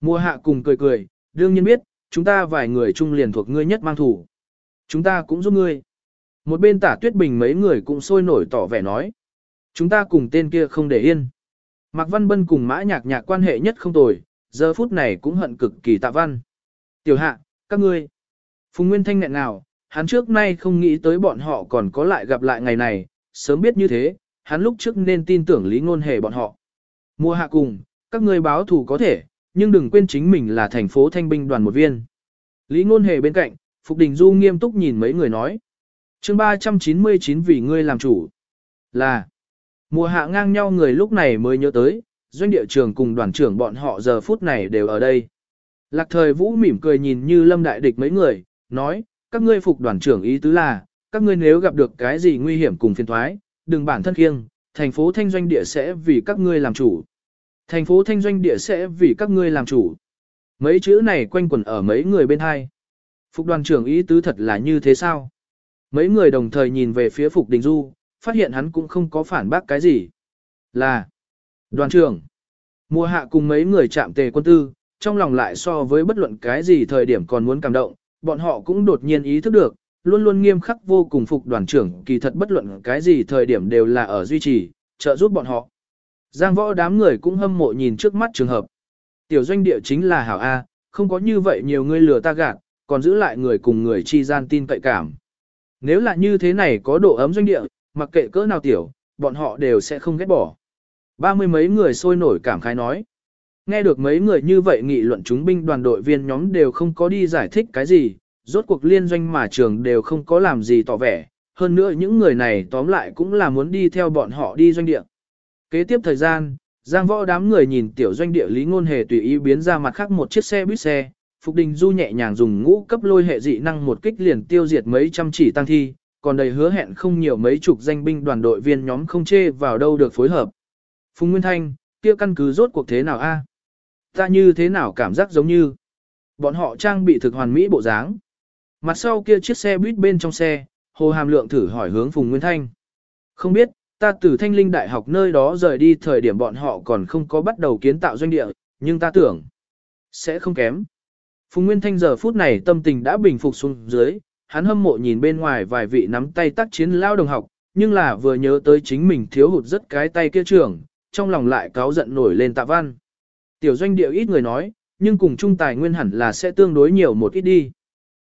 Mùa hạ cùng cười cười, đương nhiên biết, chúng ta vài người chung liền thuộc ngươi nhất mang thủ. Chúng ta cũng giúp ngươi. Một bên tả tuyết bình mấy người cũng sôi nổi tỏ vẻ nói. Chúng ta cùng tên kia không để yên. Mạc Văn Bân cùng mã nhạc nhạc quan hệ nhất không tồi, giờ phút này cũng hận cực kỳ tạ văn. Tiểu hạ, các ngươi. Phùng Nguyên Thanh nghẹn nào, hắn trước nay không nghĩ tới bọn họ còn có lại gặp lại ngày này, sớm biết như thế, hắn lúc trước nên tin tưởng lý ngôn hề bọn họ. Mùa hạ cùng, các ngươi báo thù có thể, nhưng đừng quên chính mình là thành phố thanh binh đoàn một viên. Lý ngôn hề bên cạnh, Phục Đình Du nghiêm túc nhìn mấy người nói. chương 399 vì ngươi làm chủ. Là, mùa hạ ngang nhau người lúc này mới nhớ tới, doanh địa trường cùng đoàn trưởng bọn họ giờ phút này đều ở đây. Lạc thời vũ mỉm cười nhìn như lâm đại địch mấy người, nói, các ngươi phục đoàn trưởng ý tứ là, các ngươi nếu gặp được cái gì nguy hiểm cùng phiền thoái, đừng bản thân khiêng, thành phố thanh doanh địa sẽ vì các ngươi làm chủ. Thành phố thanh doanh địa sẽ vì các ngươi làm chủ. Mấy chữ này quanh quẩn ở mấy người bên hai. Phục đoàn trưởng ý tứ thật là như thế sao? Mấy người đồng thời nhìn về phía Phục Đình Du, phát hiện hắn cũng không có phản bác cái gì. Là đoàn trưởng. Mùa hạ cùng mấy người chạm tề quân tư, trong lòng lại so với bất luận cái gì thời điểm còn muốn cảm động, bọn họ cũng đột nhiên ý thức được, luôn luôn nghiêm khắc vô cùng phục đoàn trưởng kỳ thật bất luận cái gì thời điểm đều là ở duy trì, trợ giúp bọn họ. Giang võ đám người cũng hâm mộ nhìn trước mắt trường hợp. Tiểu doanh địa chính là hảo A, không có như vậy nhiều người lừa ta gạt, còn giữ lại người cùng người chi gian tin cậy cảm. Nếu là như thế này có độ ấm doanh địa, mặc kệ cỡ nào tiểu, bọn họ đều sẽ không ghét bỏ. Ba mươi mấy người sôi nổi cảm khái nói. Nghe được mấy người như vậy nghị luận chúng binh đoàn đội viên nhóm đều không có đi giải thích cái gì, rốt cuộc liên doanh mà trường đều không có làm gì tỏ vẻ, hơn nữa những người này tóm lại cũng là muốn đi theo bọn họ đi doanh địa. Kế tiếp thời gian, Giang võ đám người nhìn tiểu doanh địa lý ngôn hề tùy ý biến ra mặt khác một chiếc xe buýt xe, Phục Đình Du nhẹ nhàng dùng ngũ cấp lôi hệ dị năng một kích liền tiêu diệt mấy trăm chỉ tăng thi, còn đầy hứa hẹn không nhiều mấy chục danh binh đoàn đội viên nhóm không chê vào đâu được phối hợp. Phùng Nguyên Thanh, kia căn cứ rốt cuộc thế nào a? Ta như thế nào cảm giác giống như bọn họ trang bị thực hoàn mỹ bộ dáng. Mặt sau kia chiếc xe buýt bên trong xe, Hồ Hàm Lượng thử hỏi hướng Phùng Nguyên Thanh. Không biết, ta từ Thanh Linh Đại học nơi đó rời đi thời điểm bọn họ còn không có bắt đầu kiến tạo doanh địa, nhưng ta tưởng, sẽ không kém. Phùng Nguyên Thanh giờ phút này tâm tình đã bình phục xuống dưới, hắn hâm mộ nhìn bên ngoài vài vị nắm tay tác chiến lao đồng học, nhưng là vừa nhớ tới chính mình thiếu hụt rất cái tay kia trưởng, trong lòng lại cáo giận nổi lên tạ văn. Tiểu doanh địa ít người nói, nhưng cùng chung tài nguyên hẳn là sẽ tương đối nhiều một ít đi.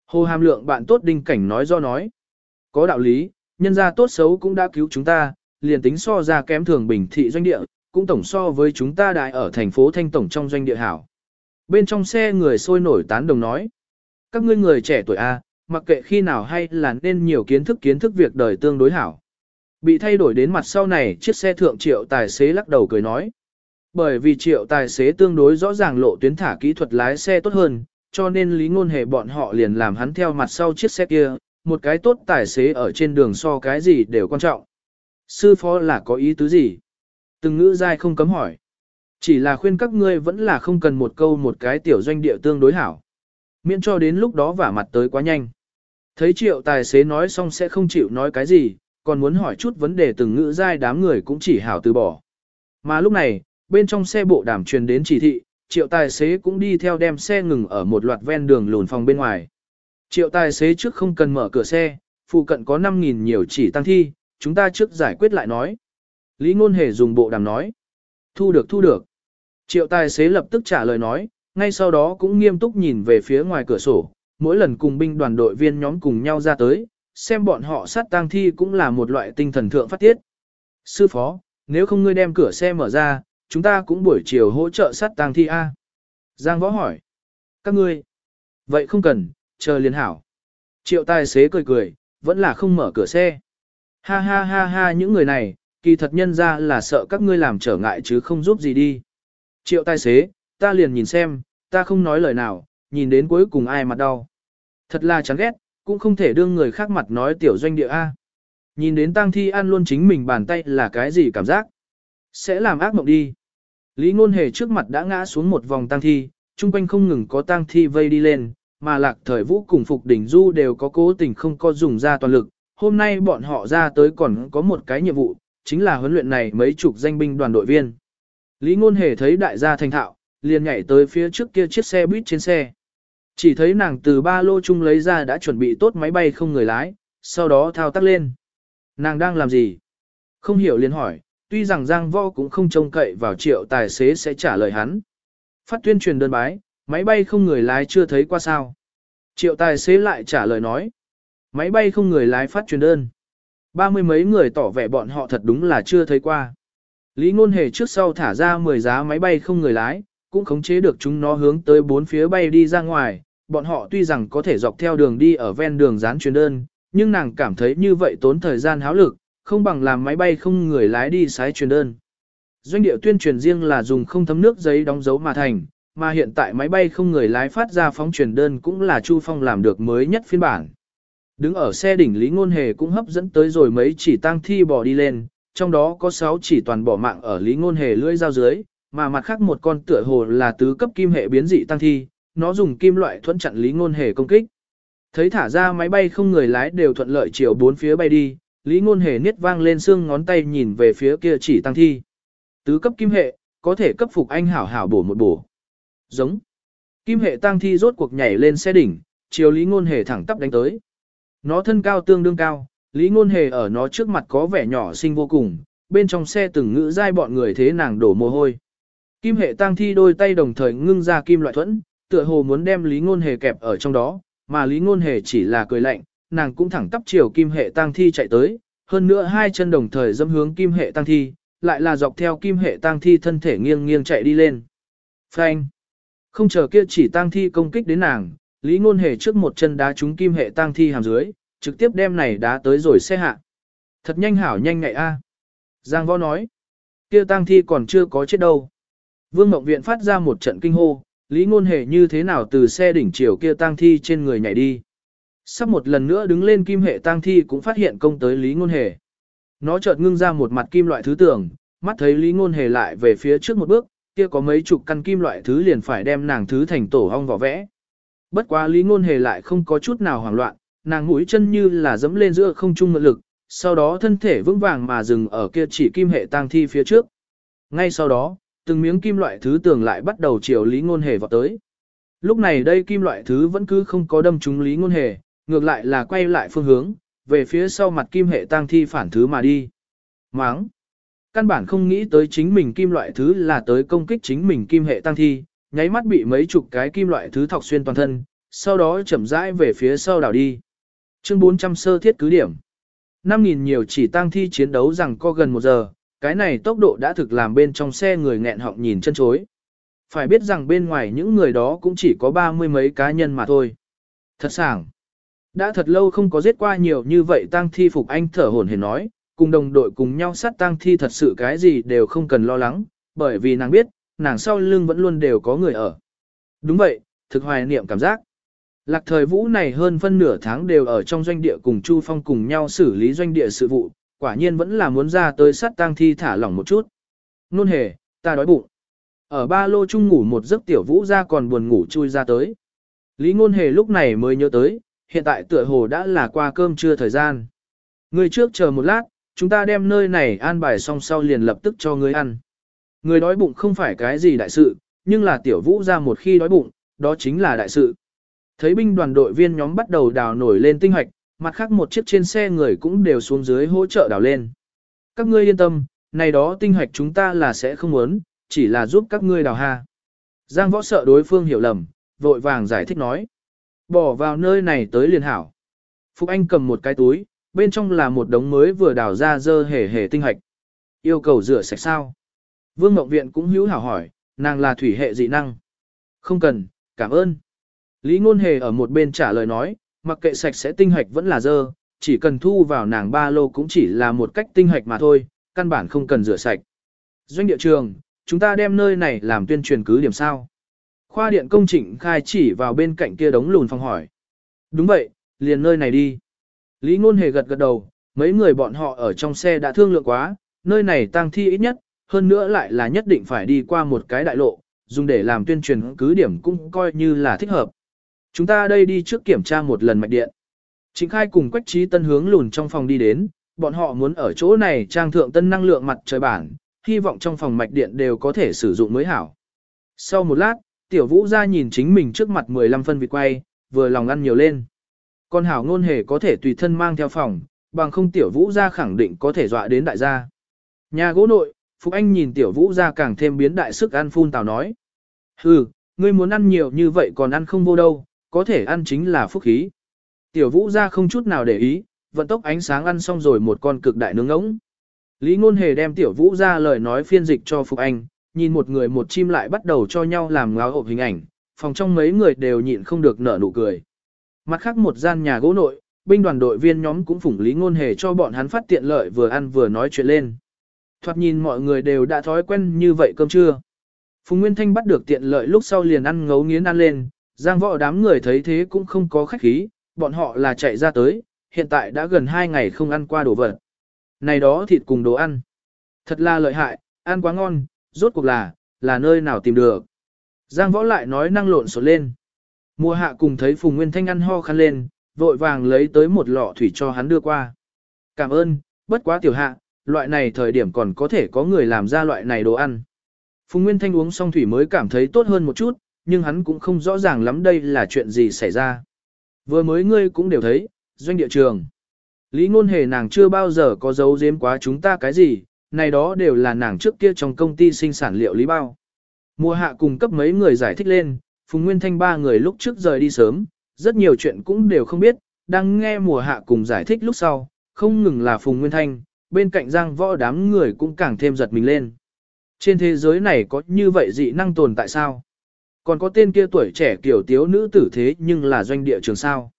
Hồ Hàm Lượng bạn tốt đinh cảnh nói do nói. Có đạo lý, nhân gia tốt xấu cũng đã cứu chúng ta, liền tính so ra kém thường bình thị doanh địa, cũng tổng so với chúng ta đại ở thành phố Thanh Tổng trong doanh địa hảo. Bên trong xe người sôi nổi tán đồng nói. Các ngươi người trẻ tuổi A, mặc kệ khi nào hay là nên nhiều kiến thức kiến thức việc đời tương đối hảo. Bị thay đổi đến mặt sau này chiếc xe thượng triệu tài xế lắc đầu cười nói. Bởi vì triệu tài xế tương đối rõ ràng lộ tuyến thả kỹ thuật lái xe tốt hơn, cho nên lý ngôn hề bọn họ liền làm hắn theo mặt sau chiếc xe kia, một cái tốt tài xế ở trên đường so cái gì đều quan trọng. Sư phó là có ý tứ gì? Từng ngữ dai không cấm hỏi. Chỉ là khuyên các ngươi vẫn là không cần một câu một cái tiểu doanh địa tương đối hảo. Miễn cho đến lúc đó vả mặt tới quá nhanh. Thấy triệu tài xế nói xong sẽ không chịu nói cái gì, còn muốn hỏi chút vấn đề từng ngữ dai đám người cũng chỉ hảo từ bỏ. Mà lúc này, bên trong xe bộ đàm truyền đến chỉ thị, triệu tài xế cũng đi theo đem xe ngừng ở một loạt ven đường lùn phòng bên ngoài. Triệu tài xế trước không cần mở cửa xe, phụ cận có 5.000 nhiều chỉ tăng thi, chúng ta trước giải quyết lại nói. Lý ngôn hề dùng bộ đàm nói. Thu được thu được. Triệu tài xế lập tức trả lời nói, ngay sau đó cũng nghiêm túc nhìn về phía ngoài cửa sổ, mỗi lần cùng binh đoàn đội viên nhóm cùng nhau ra tới, xem bọn họ sát tang thi cũng là một loại tinh thần thượng phát tiết. Sư phó, nếu không ngươi đem cửa xe mở ra, chúng ta cũng buổi chiều hỗ trợ sát tang thi A. Giang võ hỏi. Các ngươi. Vậy không cần, chờ liền hảo. Triệu tài xế cười cười, vẫn là không mở cửa xe. Ha ha ha ha những người này, kỳ thật nhân ra là sợ các ngươi làm trở ngại chứ không giúp gì đi. Triệu tài xế, ta liền nhìn xem, ta không nói lời nào, nhìn đến cuối cùng ai mặt đau. Thật là chán ghét, cũng không thể đương người khác mặt nói tiểu doanh địa A. Nhìn đến tang thi ăn luôn chính mình bàn tay là cái gì cảm giác? Sẽ làm ác mộng đi. Lý ngôn hề trước mặt đã ngã xuống một vòng tang thi, chung quanh không ngừng có tang thi vây đi lên, mà lạc thời vũ cùng phục đỉnh du đều có cố tình không có dùng ra toàn lực. Hôm nay bọn họ ra tới còn có một cái nhiệm vụ, chính là huấn luyện này mấy chục danh binh đoàn đội viên. Lý Ngôn Hề thấy đại gia thành thạo, liền nhảy tới phía trước kia chiếc xe buýt trên xe. Chỉ thấy nàng từ ba lô chung lấy ra đã chuẩn bị tốt máy bay không người lái, sau đó thao tác lên. Nàng đang làm gì? Không hiểu liền hỏi, tuy rằng Giang Võ cũng không trông cậy vào triệu tài xế sẽ trả lời hắn. Phát tuyên truyền đơn bái, máy bay không người lái chưa thấy qua sao. Triệu tài xế lại trả lời nói. Máy bay không người lái phát truyền đơn. Ba mươi mấy người tỏ vẻ bọn họ thật đúng là chưa thấy qua. Lý ngôn hề trước sau thả ra 10 giá máy bay không người lái, cũng khống chế được chúng nó hướng tới bốn phía bay đi ra ngoài. Bọn họ tuy rằng có thể dọc theo đường đi ở ven đường dán truyền đơn, nhưng nàng cảm thấy như vậy tốn thời gian háo lực, không bằng làm máy bay không người lái đi sái truyền đơn. Doanh địa tuyên truyền riêng là dùng không thấm nước giấy đóng dấu mà thành, mà hiện tại máy bay không người lái phát ra phóng truyền đơn cũng là Chu Phong làm được mới nhất phiên bản. Đứng ở xe đỉnh Lý Ngôn Hề cũng hấp dẫn tới rồi mấy chỉ tang thi bỏ đi lên, trong đó có 6 chỉ toàn bỏ mạng ở Lý Ngôn Hề lưỡi dao dưới, mà mặt khác một con tựa hồ là tứ cấp kim hệ biến dị tăng thi, nó dùng kim loại thuẫn chặn Lý Ngôn Hề công kích. Thấy thả ra máy bay không người lái đều thuận lợi chiều bốn phía bay đi, Lý Ngôn Hề niết vang lên xương ngón tay nhìn về phía kia chỉ tăng thi. Tứ cấp kim hệ, có thể cấp phục anh hảo hảo bổ một bổ. Giống. Kim hệ tăng thi rốt cuộc nhảy lên xe đỉnh, chiều Lý Ngôn Hề thẳng tắp đánh tới. Nó thân cao tương đương cao, Lý Ngôn Hề ở nó trước mặt có vẻ nhỏ xinh vô cùng, bên trong xe từng ngữ dai bọn người thế nàng đổ mồ hôi. Kim hệ tăng thi đôi tay đồng thời ngưng ra kim loại thuẫn, tựa hồ muốn đem Lý Ngôn Hề kẹp ở trong đó, mà Lý Ngôn Hề chỉ là cười lạnh, nàng cũng thẳng tắp chiều kim hệ tăng thi chạy tới, hơn nữa hai chân đồng thời dâm hướng kim hệ tăng thi, lại là dọc theo kim hệ tăng thi thân thể nghiêng nghiêng chạy đi lên. Phanh! Không chờ kia chỉ tăng thi công kích đến nàng, Lý Ngôn Hề trước một chân đá trúng kim hệ tăng thi hàm dưới, trực tiếp đem này đá tới rồi xe hạ. Thật nhanh hảo nhanh ngại a. Giang Võ nói, kia tăng thi còn chưa có chết đâu. Vương Ngọc Viện phát ra một trận kinh hô, Lý Ngôn Hề như thế nào từ xe đỉnh chiều kia tăng thi trên người nhảy đi. Sắp một lần nữa đứng lên kim hệ tang thi cũng phát hiện công tới Lý Ngôn Hề. Nó chợt ngưng ra một mặt kim loại thứ tưởng, mắt thấy Lý Ngôn Hề lại về phía trước một bước, kia có mấy chục căn kim loại thứ liền phải đem nàng thứ thành tổ hong vỏ vẽ. Bất quá Lý Ngôn Hề lại không có chút nào hoảng loạn, nàng mũi chân như là dẫm lên giữa không trung ngự lực, sau đó thân thể vững vàng mà dừng ở kia chỉ kim hệ tang thi phía trước. Ngay sau đó, từng miếng kim loại thứ tường lại bắt đầu chiều Lý Ngôn Hề vào tới. Lúc này đây kim loại thứ vẫn cứ không có đâm trúng Lý Ngôn Hề, ngược lại là quay lại phương hướng, về phía sau mặt kim hệ tang thi phản thứ mà đi. Máng! Căn bản không nghĩ tới chính mình kim loại thứ là tới công kích chính mình kim hệ tang thi, nháy mắt bị mấy chục cái kim loại thứ thọc xuyên toàn thân, sau đó chậm rãi về phía sau đảo đi. Chương 400 sơ thiết cứ điểm. 5.000 nhiều chỉ tang thi chiến đấu rằng có gần một giờ, cái này tốc độ đã thực làm bên trong xe người nghẹn họng nhìn chân chối. Phải biết rằng bên ngoài những người đó cũng chỉ có ba mươi mấy cá nhân mà thôi. Thật sảng. Đã thật lâu không có giết qua nhiều như vậy tang thi phục anh thở hổn hển nói, cùng đồng đội cùng nhau sát tang thi thật sự cái gì đều không cần lo lắng, bởi vì nàng biết, nàng sau lưng vẫn luôn đều có người ở. Đúng vậy, thực hoài niệm cảm giác. Lạc thời vũ này hơn phân nửa tháng đều ở trong doanh địa cùng Chu Phong cùng nhau xử lý doanh địa sự vụ, quả nhiên vẫn là muốn ra tới sát tang thi thả lỏng một chút. Nôn hề, ta đói bụng. Ở ba lô chung ngủ một giấc tiểu vũ ra còn buồn ngủ chui ra tới. Lý ngôn hề lúc này mới nhớ tới, hiện tại tựa hồ đã là qua cơm trưa thời gian. Người trước chờ một lát, chúng ta đem nơi này an bài xong sau liền lập tức cho người ăn. Người đói bụng không phải cái gì đại sự, nhưng là tiểu vũ ra một khi đói bụng, đó chính là đại sự. Thấy binh đoàn đội viên nhóm bắt đầu đào nổi lên tinh hoạch, mặt khác một chiếc trên xe người cũng đều xuống dưới hỗ trợ đào lên. Các ngươi yên tâm, này đó tinh hoạch chúng ta là sẽ không muốn, chỉ là giúp các ngươi đào ha. Giang võ sợ đối phương hiểu lầm, vội vàng giải thích nói. Bỏ vào nơi này tới liền hảo. Phục Anh cầm một cái túi, bên trong là một đống mới vừa đào ra dơ hề hề tinh hạch. Yêu cầu rửa sạch sao? Vương Mộng Viện cũng hữu hảo hỏi, nàng là thủy hệ dị năng. Không cần, cảm ơn. Lý Ngôn Hề ở một bên trả lời nói, mặc kệ sạch sẽ tinh hạch vẫn là dơ, chỉ cần thu vào nàng ba lô cũng chỉ là một cách tinh hạch mà thôi, căn bản không cần rửa sạch. Doanh địa trường, chúng ta đem nơi này làm tuyên truyền cứ điểm sao. Khoa điện công trịnh khai chỉ vào bên cạnh kia đống lùn phòng hỏi. Đúng vậy, liền nơi này đi. Lý Ngôn Hề gật gật đầu, mấy người bọn họ ở trong xe đã thương lượng quá, nơi này tăng thi ít nhất, hơn nữa lại là nhất định phải đi qua một cái đại lộ, dùng để làm tuyên truyền cứ điểm cũng coi như là thích hợp. Chúng ta đây đi trước kiểm tra một lần mạch điện. Trịnh khai cùng Quách Trí Tân hướng lùn trong phòng đi đến, bọn họ muốn ở chỗ này trang thượng tân năng lượng mặt trời bản, hy vọng trong phòng mạch điện đều có thể sử dụng mới hảo. Sau một lát, tiểu vũ ra nhìn chính mình trước mặt 15 phân vịt quay, vừa lòng ăn nhiều lên. Con hảo ngôn hề có thể tùy thân mang theo phòng, bằng không tiểu vũ ra khẳng định có thể dọa đến đại gia. Nhà gỗ nội, Phục Anh nhìn tiểu vũ ra càng thêm biến đại sức ăn phun tào nói. Hừ, ngươi muốn ăn nhiều như vậy còn ăn không vô đâu, có thể ăn chính là phúc khí. Tiểu vũ ra không chút nào để ý, vận tốc ánh sáng ăn xong rồi một con cực đại nướng ngỗng. Lý ngôn hề đem tiểu vũ ra lời nói phiên dịch cho Phục Anh, nhìn một người một chim lại bắt đầu cho nhau làm ngáo hộp hình ảnh, phòng trong mấy người đều nhịn không được nở nụ cười. Mặt khác một gian nhà gỗ nội, binh đoàn đội viên nhóm cũng phủng lý ngôn hề cho bọn hắn phát tiện lợi vừa ăn vừa nói chuyện lên. Thoạt nhìn mọi người đều đã thói quen như vậy cơm trưa. Phùng Nguyên Thanh bắt được tiện lợi lúc sau liền ăn ngấu nghiến ăn lên, giang võ đám người thấy thế cũng không có khách khí, bọn họ là chạy ra tới, hiện tại đã gần 2 ngày không ăn qua đồ vật. Này đó thịt cùng đồ ăn. Thật là lợi hại, ăn quá ngon, rốt cuộc là, là nơi nào tìm được. Giang võ lại nói năng lộn xộn lên. Mùa hạ cùng thấy Phùng Nguyên Thanh ăn ho khăn lên, vội vàng lấy tới một lọ thủy cho hắn đưa qua. Cảm ơn, bất quá tiểu hạ, loại này thời điểm còn có thể có người làm ra loại này đồ ăn. Phùng Nguyên Thanh uống xong thủy mới cảm thấy tốt hơn một chút, nhưng hắn cũng không rõ ràng lắm đây là chuyện gì xảy ra. Vừa mới ngươi cũng đều thấy, doanh địa trường. Lý ngôn hề nàng chưa bao giờ có dấu giếm quá chúng ta cái gì, này đó đều là nàng trước kia trong công ty sinh sản liệu lý bao. Mùa hạ cùng cấp mấy người giải thích lên, Phùng Nguyên Thanh ba người lúc trước rời đi sớm, rất nhiều chuyện cũng đều không biết, đang nghe mùa hạ cùng giải thích lúc sau, không ngừng là Phùng Nguyên Thanh, bên cạnh giang võ đám người cũng càng thêm giật mình lên. Trên thế giới này có như vậy dị năng tồn tại sao? Còn có tên kia tuổi trẻ kiểu tiếu nữ tử thế nhưng là doanh địa trường sao?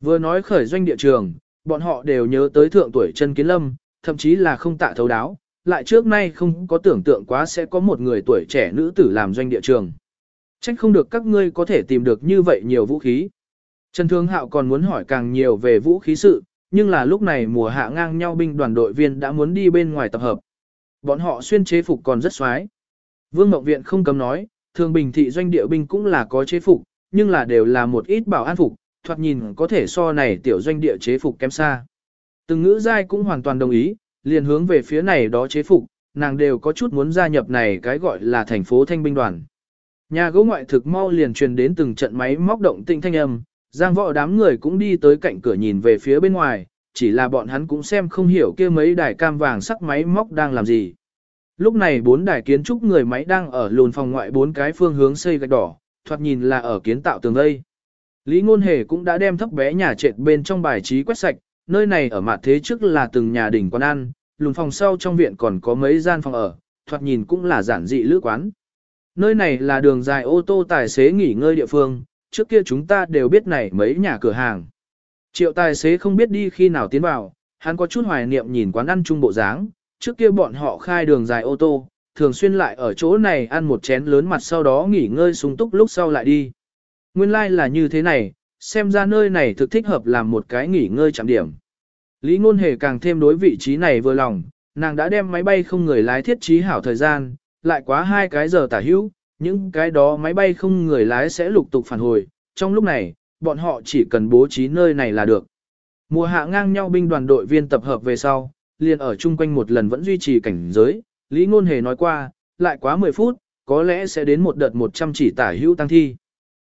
Vừa nói khởi doanh địa trường, bọn họ đều nhớ tới thượng tuổi chân kiến lâm, thậm chí là không tạ thấu đáo, lại trước nay không có tưởng tượng quá sẽ có một người tuổi trẻ nữ tử làm doanh địa trường. Trách không được các ngươi có thể tìm được như vậy nhiều vũ khí. Trần Thương Hạo còn muốn hỏi càng nhiều về vũ khí sự, nhưng là lúc này mùa hạ ngang nhau binh đoàn đội viên đã muốn đi bên ngoài tập hợp. Bọn họ xuyên chế phục còn rất xoái. Vương Mộng Viện không cấm nói, thường bình thị doanh địa binh cũng là có chế phục, nhưng là đều là một ít bảo an phục, thoạt nhìn có thể so này tiểu doanh địa chế phục kém xa. Từng ngữ giai cũng hoàn toàn đồng ý, liền hướng về phía này đó chế phục, nàng đều có chút muốn gia nhập này cái gọi là thành phố thanh binh đoàn. Nhà gỗ ngoại thực mau liền truyền đến từng trận máy móc động tinh thanh âm, giang võ đám người cũng đi tới cạnh cửa nhìn về phía bên ngoài, chỉ là bọn hắn cũng xem không hiểu kia mấy đài cam vàng sắc máy móc đang làm gì. Lúc này bốn đài kiến trúc người máy đang ở lùn phòng ngoại bốn cái phương hướng xây gạch đỏ, thoạt nhìn là ở kiến tạo tường đây Lý Ngôn Hề cũng đã đem thấp bé nhà trệt bên trong bài trí quét sạch, nơi này ở mặt thế trước là từng nhà đỉnh quán ăn, lùn phòng sau trong viện còn có mấy gian phòng ở, thoạt nhìn cũng là giản dị lữ quán. Nơi này là đường dài ô tô tài xế nghỉ ngơi địa phương, trước kia chúng ta đều biết này mấy nhà cửa hàng. Triệu tài xế không biết đi khi nào tiến vào, hắn có chút hoài niệm nhìn quán ăn chung bộ dáng, trước kia bọn họ khai đường dài ô tô, thường xuyên lại ở chỗ này ăn một chén lớn mặt sau đó nghỉ ngơi sung túc lúc sau lại đi. Nguyên lai like là như thế này, xem ra nơi này thực thích hợp làm một cái nghỉ ngơi chạm điểm. Lý Ngôn Hề càng thêm đối vị trí này vừa lòng, nàng đã đem máy bay không người lái thiết trí hảo thời gian, lại quá hai cái giờ tả hữu, những cái đó máy bay không người lái sẽ lục tục phản hồi, trong lúc này, bọn họ chỉ cần bố trí nơi này là được. Mùa hạ ngang nhau binh đoàn đội viên tập hợp về sau, liền ở chung quanh một lần vẫn duy trì cảnh giới, Lý Ngôn Hề nói qua, lại quá 10 phút, có lẽ sẽ đến một đợt 100 chỉ tả hữu tăng thi.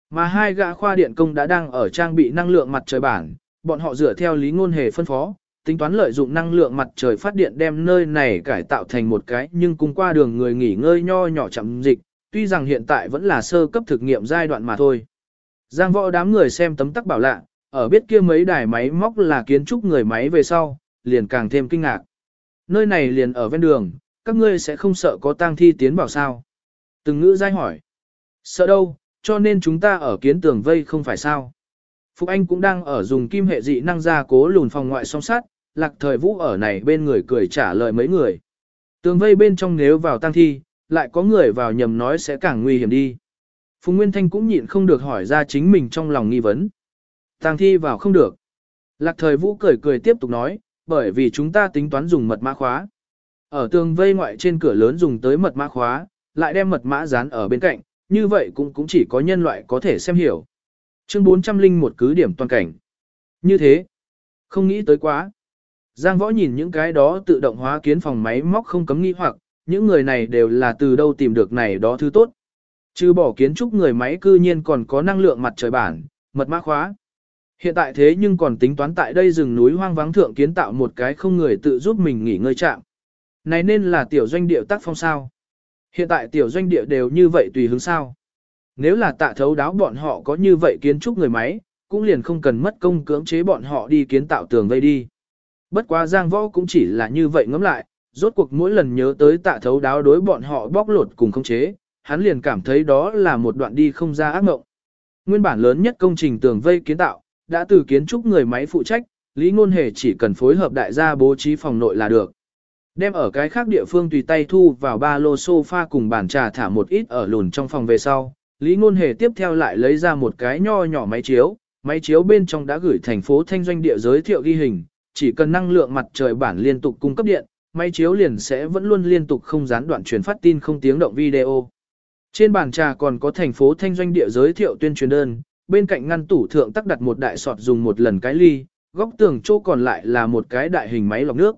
Mà hai gã khoa điện công đã đang ở trang bị năng lượng mặt trời bản, bọn họ dựa theo Lý Ngôn Hề phân phó, tính toán lợi dụng năng lượng mặt trời phát điện đem nơi này cải tạo thành một cái nhưng cùng qua đường người nghỉ ngơi nho nhỏ chậm dịch, tuy rằng hiện tại vẫn là sơ cấp thực nghiệm giai đoạn mà thôi. Giang võ đám người xem tấm tắc bảo lạ, ở biết kia mấy đài máy móc là kiến trúc người máy về sau, liền càng thêm kinh ngạc. Nơi này liền ở ven đường, các ngươi sẽ không sợ có tang thi tiến vào sao? Từng ngữ giai hỏi. Sợ đâu, cho nên chúng ta ở kiến tường vây không phải sao? Phục Anh cũng đang ở dùng kim hệ dị năng ra cố lùn phòng ngoại song sát, lạc thời vũ ở này bên người cười trả lời mấy người. Tường vây bên trong nếu vào tang thi, lại có người vào nhầm nói sẽ càng nguy hiểm đi. Phùng Nguyên Thanh cũng nhịn không được hỏi ra chính mình trong lòng nghi vấn. Tang thi vào không được. Lạc thời vũ cười cười tiếp tục nói, bởi vì chúng ta tính toán dùng mật mã khóa. Ở tường vây ngoại trên cửa lớn dùng tới mật mã khóa, lại đem mật mã dán ở bên cạnh, như vậy cũng cũng chỉ có nhân loại có thể xem hiểu. Chương 400 linh một cứ điểm toàn cảnh. Như thế, không nghĩ tới quá. Giang Võ nhìn những cái đó tự động hóa kiến phòng máy móc không cấm nghi hoặc, những người này đều là từ đâu tìm được này đó thứ tốt. Trừ bỏ kiến trúc người máy cư nhiên còn có năng lượng mặt trời bản, mật mã khóa. Hiện tại thế nhưng còn tính toán tại đây rừng núi hoang vắng thượng kiến tạo một cái không người tự giúp mình nghỉ ngơi chạm. Này nên là tiểu doanh địa tác phong sao. Hiện tại tiểu doanh địa đều như vậy tùy hướng sao. Nếu là tạ thấu đáo bọn họ có như vậy kiến trúc người máy, cũng liền không cần mất công cưỡng chế bọn họ đi kiến tạo tường vây đi. Bất quá giang võ cũng chỉ là như vậy ngẫm lại, rốt cuộc mỗi lần nhớ tới tạ thấu đáo đối bọn họ bóc lột cùng không chế, hắn liền cảm thấy đó là một đoạn đi không ra ác mộng. Nguyên bản lớn nhất công trình tường vây kiến tạo, đã từ kiến trúc người máy phụ trách, Lý Ngôn Hề chỉ cần phối hợp đại gia bố trí phòng nội là được. Đem ở cái khác địa phương tùy tay thu vào ba lô sofa cùng bàn trà thả một ít ở lùn trong phòng về sau. Lý Ngôn Hề tiếp theo lại lấy ra một cái nho nhỏ máy chiếu, máy chiếu bên trong đã gửi thành phố thanh doanh địa giới thiệu ghi hình, chỉ cần năng lượng mặt trời bản liên tục cung cấp điện, máy chiếu liền sẽ vẫn luôn liên tục không gián đoạn truyền phát tin không tiếng động video. Trên bàn trà còn có thành phố thanh doanh địa giới thiệu tuyên truyền đơn, bên cạnh ngăn tủ thượng tắc đặt một đại sọt dùng một lần cái ly, góc tường chỗ còn lại là một cái đại hình máy lọc nước.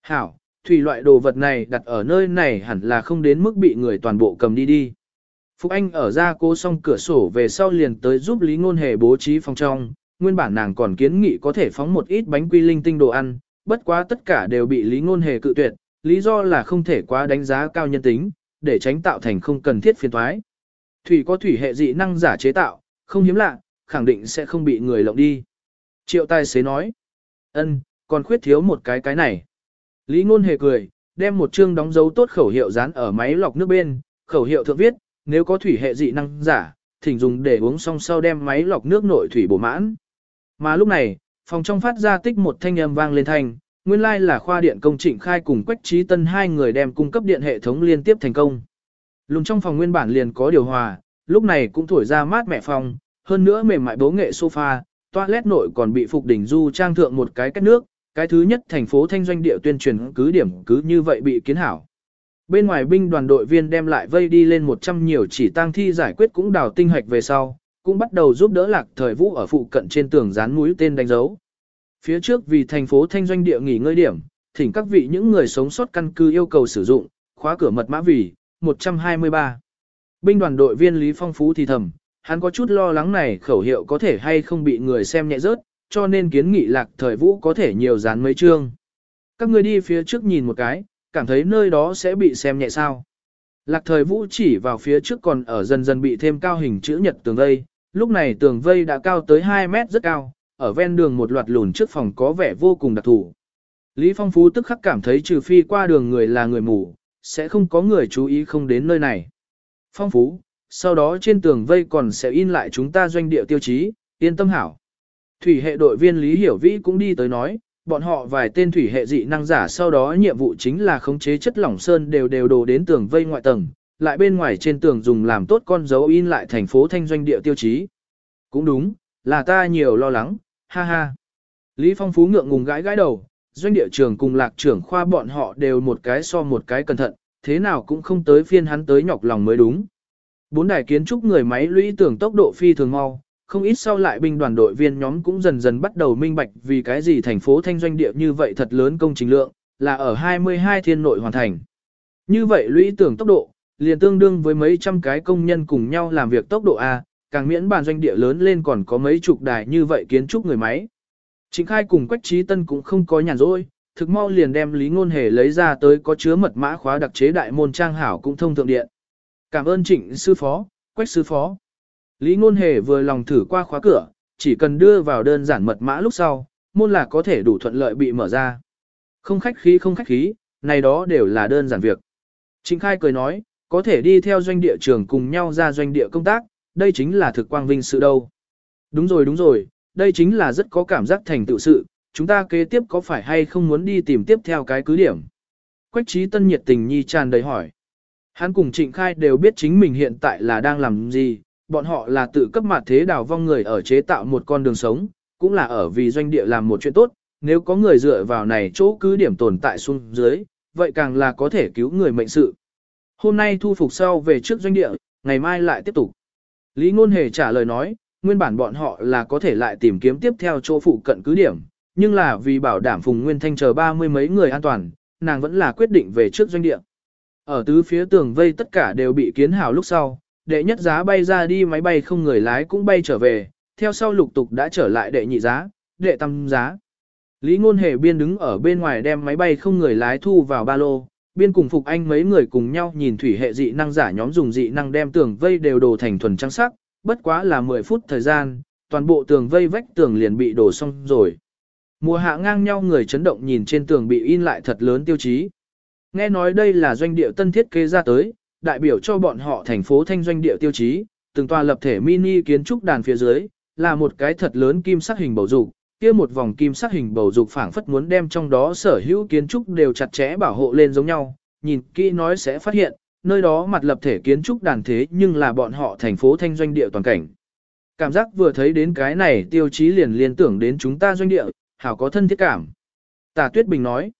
Hảo, thủy loại đồ vật này đặt ở nơi này hẳn là không đến mức bị người toàn bộ cầm đi đi. Phúc Anh ở ra cô xong cửa sổ về sau liền tới giúp Lý Ngôn Hề bố trí phòng trong, nguyên bản nàng còn kiến nghị có thể phóng một ít bánh quy linh tinh đồ ăn, bất quá tất cả đều bị Lý Ngôn Hề cự tuyệt, lý do là không thể quá đánh giá cao nhân tính, để tránh tạo thành không cần thiết phiền toái. Thủy có thủy hệ dị năng giả chế tạo, không hiếm lạ, khẳng định sẽ không bị người lộng đi. Triệu tài xế nói, ân, còn khuyết thiếu một cái cái này. Lý ngôn hề cười, đem một chương đóng dấu tốt khẩu hiệu dán ở máy lọc nước bên, khẩu hiệu thượng viết, nếu có thủy hệ dị năng giả, thỉnh dùng để uống xong sau đem máy lọc nước nội thủy bổ mãn. Mà lúc này, phòng trong phát ra tích một thanh âm vang lên thanh, nguyên lai là khoa điện công trịnh khai cùng Quách Trí Tân hai người đem cung cấp điện hệ thống liên tiếp thành công. Lùng trong phòng nguyên bản liền có điều hòa, lúc này cũng thổi ra mát mẹ phòng, hơn nữa mềm mại bố nghệ sofa, toilet nội còn bị Phục Đỉnh Du trang thượng một cái cách nước, cái thứ nhất thành phố thanh doanh địa tuyên truyền cứ điểm cứ như vậy bị kiến hảo. Bên ngoài binh đoàn đội viên đem lại vây đi lên 100 nhiều chỉ tang thi giải quyết cũng đào tinh hạch về sau, cũng bắt đầu giúp đỡ lạc thời vũ ở phụ cận trên tường dán mũi tên đánh dấu. Phía trước vì thành phố thanh doanh địa nghỉ ngơi điểm, thỉnh các vị những người sống sót căn cứ yêu cầu sử dụng, khóa cửa mật mã vì 123. Binh đoàn đội viên Lý Phong Phú thì thầm, hắn có chút lo lắng này khẩu hiệu có thể hay không bị người xem nhẹ rớt, cho nên kiến nghị lạc thời vũ có thể nhiều dán mấy chương. Các người đi phía trước nhìn một cái, cảm thấy nơi đó sẽ bị xem nhẹ sao. Lạc thời vũ chỉ vào phía trước còn ở dần dần bị thêm cao hình chữ nhật tường vây, lúc này tường vây đã cao tới 2 mét rất cao, ở ven đường một loạt lùn trước phòng có vẻ vô cùng đặc thù. Lý Phong Phú tức khắc cảm thấy trừ phi qua đường người là người mù, sẽ không có người chú ý không đến nơi này. Phong Phú, sau đó trên tường vây còn sẽ in lại chúng ta doanh địa tiêu chí, yên tâm hảo. Thủy hệ đội viên Lý Hiểu Vĩ cũng đi tới nói, bọn họ vài tên thủy hệ dị năng giả sau đó nhiệm vụ chính là khống chế chất lỏng sơn đều đều đổ đến tường vây ngoại tầng, lại bên ngoài trên tường dùng làm tốt con dấu in lại thành phố thanh doanh địa tiêu chí. Cũng đúng, là ta nhiều lo lắng, ha ha. Lý Phong Phú ngượng ngùng gãi gãi đầu, doanh địa trường cùng lạc trưởng khoa bọn họ đều một cái so một cái cẩn thận, thế nào cũng không tới phiên hắn tới nhọc lòng mới đúng. Bốn đài kiến trúc người máy lũy tưởng tốc độ phi thường mau, không ít sau lại binh đoàn đội viên nhóm cũng dần dần bắt đầu minh bạch vì cái gì thành phố thanh doanh địa như vậy thật lớn công trình lượng, là ở 22 thiên nội hoàn thành. Như vậy lũy tưởng tốc độ, liền tương đương với mấy trăm cái công nhân cùng nhau làm việc tốc độ A, càng miễn bàn doanh địa lớn lên còn có mấy chục đài như vậy kiến trúc người máy. Trịnh khai cùng Quách Trí Tân cũng không có nhàn rỗi, thực mau liền đem Lý Ngôn Hề lấy ra tới có chứa mật mã khóa đặc chế đại môn trang hảo cũng thông thượng điện. Cảm ơn Trịnh sư phó, Quách sư phó. Lý Ngôn Hề vừa lòng thử qua khóa cửa, chỉ cần đưa vào đơn giản mật mã lúc sau, môn là có thể đủ thuận lợi bị mở ra. Không khách khí không khách khí, này đó đều là đơn giản việc. Trịnh khai cười nói, có thể đi theo doanh địa trường cùng nhau ra doanh địa công tác, đây chính là thực quang vinh sự đâu. Đúng rồi đúng rồi, đây chính là rất có cảm giác thành tựu sự, chúng ta kế tiếp có phải hay không muốn đi tìm tiếp theo cái cứ điểm. Quách trí tân nhiệt tình nhi tràn đầy hỏi. Hắn cùng trịnh khai đều biết chính mình hiện tại là đang làm gì, bọn họ là tự cấp mặt thế đào vong người ở chế tạo một con đường sống, cũng là ở vì doanh địa làm một chuyện tốt, nếu có người dựa vào này chỗ cứ điểm tồn tại xuống dưới, vậy càng là có thể cứu người mệnh sự. Hôm nay thu phục sau về trước doanh địa, ngày mai lại tiếp tục. Lý Ngôn Hề trả lời nói, nguyên bản bọn họ là có thể lại tìm kiếm tiếp theo chỗ phụ cận cứ điểm, nhưng là vì bảo đảm Phùng Nguyên Thanh chờ ba mươi mấy người an toàn, nàng vẫn là quyết định về trước doanh địa. Ở tứ phía tường vây tất cả đều bị kiến hào lúc sau, đệ nhất giá bay ra đi máy bay không người lái cũng bay trở về, theo sau lục tục đã trở lại đệ nhị giá, đệ tam giá. Lý Ngôn Hề biên đứng ở bên ngoài đem máy bay không người lái thu vào ba lô, biên cùng Phục Anh mấy người cùng nhau nhìn thủy hệ dị năng giả nhóm dùng dị năng đem tường vây đều đồ thành thuần trắng sắc, bất quá là 10 phút thời gian, toàn bộ tường vây vách tường liền bị đổ xong rồi. Mùa hạ ngang nhau người chấn động nhìn trên tường bị in lại thật lớn tiêu chí. Nghe nói đây là doanh địa tân thiết kế ra tới, đại biểu cho bọn họ thành phố thanh doanh địa tiêu chí, từng tòa lập thể mini kiến trúc đàn phía dưới, là một cái thật lớn kim sắc hình bầu dục, kia một vòng kim sắc hình bầu dục phảng phất muốn đem trong đó sở hữu kiến trúc đều chặt chẽ bảo hộ lên giống nhau, nhìn kỹ nói sẽ phát hiện, nơi đó mặt lập thể kiến trúc đàn thế nhưng là bọn họ thành phố thanh doanh địa toàn cảnh. Cảm giác vừa thấy đến cái này tiêu chí liền liên tưởng đến chúng ta doanh địa, hảo có thân thiết cảm. Tà Tuyết Bình nói,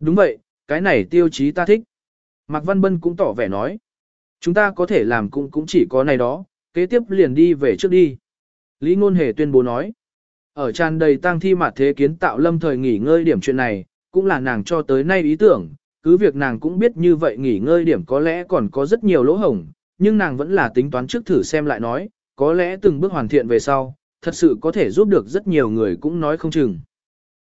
đúng vậy, cái này tiêu chí ta thích. Mạc Văn Bân cũng tỏ vẻ nói, chúng ta có thể làm cũng cũng chỉ có này đó, kế tiếp liền đi về trước đi. Lý Ngôn Hề tuyên bố nói, ở tràn đầy tang thi mặt thế kiến tạo lâm thời nghỉ ngơi điểm chuyện này, cũng là nàng cho tới nay ý tưởng, cứ việc nàng cũng biết như vậy nghỉ ngơi điểm có lẽ còn có rất nhiều lỗ hổng, nhưng nàng vẫn là tính toán trước thử xem lại nói, có lẽ từng bước hoàn thiện về sau, thật sự có thể giúp được rất nhiều người cũng nói không chừng.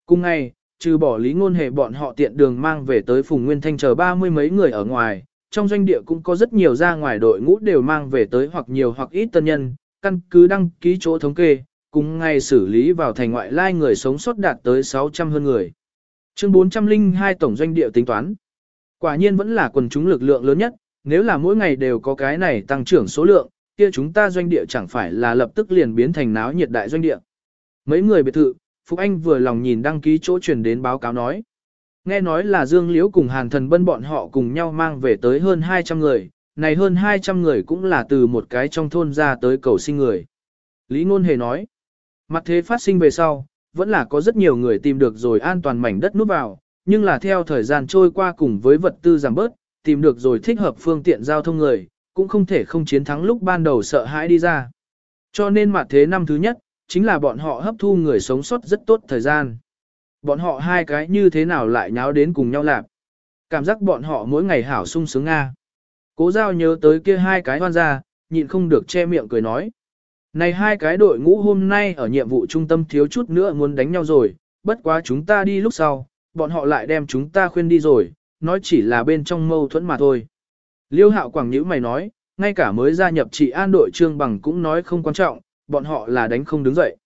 Cùng ngày, trừ bỏ lý ngôn hệ bọn họ tiện đường mang về tới Phùng Nguyên Thanh chờ ba mươi mấy người ở ngoài, trong doanh địa cũng có rất nhiều ra ngoài đội ngũ đều mang về tới hoặc nhiều hoặc ít tân nhân, căn cứ đăng ký chỗ thống kê, cùng ngày xử lý vào thành ngoại lai người sống sót đạt tới 600 hơn người. Chương 402 tổng doanh địa tính toán. Quả nhiên vẫn là quần chúng lực lượng lớn nhất, nếu là mỗi ngày đều có cái này tăng trưởng số lượng, kia chúng ta doanh địa chẳng phải là lập tức liền biến thành náo nhiệt đại doanh địa. Mấy người biệt thự, Phúc Anh vừa lòng nhìn đăng ký chỗ truyền đến báo cáo nói. Nghe nói là Dương Liễu cùng Hàn Thần Bân bọn họ cùng nhau mang về tới hơn 200 người, này hơn 200 người cũng là từ một cái trong thôn ra tới cầu sinh người. Lý Ngôn Hề nói, mặt thế phát sinh về sau, vẫn là có rất nhiều người tìm được rồi an toàn mảnh đất núp vào, nhưng là theo thời gian trôi qua cùng với vật tư giảm bớt, tìm được rồi thích hợp phương tiện giao thông người, cũng không thể không chiến thắng lúc ban đầu sợ hãi đi ra. Cho nên mặt thế năm thứ nhất, chính là bọn họ hấp thu người sống sót rất tốt thời gian. Bọn họ hai cái như thế nào lại nháo đến cùng nhau lạp. Cảm giác bọn họ mỗi ngày hảo sung sướng Nga. Cố giao nhớ tới kia hai cái hoan ra, nhịn không được che miệng cười nói. Này hai cái đội ngũ hôm nay ở nhiệm vụ trung tâm thiếu chút nữa muốn đánh nhau rồi, bất quá chúng ta đi lúc sau, bọn họ lại đem chúng ta khuyên đi rồi, nói chỉ là bên trong mâu thuẫn mà thôi. Liêu hạo quảng nhữ mày nói, ngay cả mới gia nhập trị an đội trương bằng cũng nói không quan trọng, bọn họ là đánh không đứng dậy.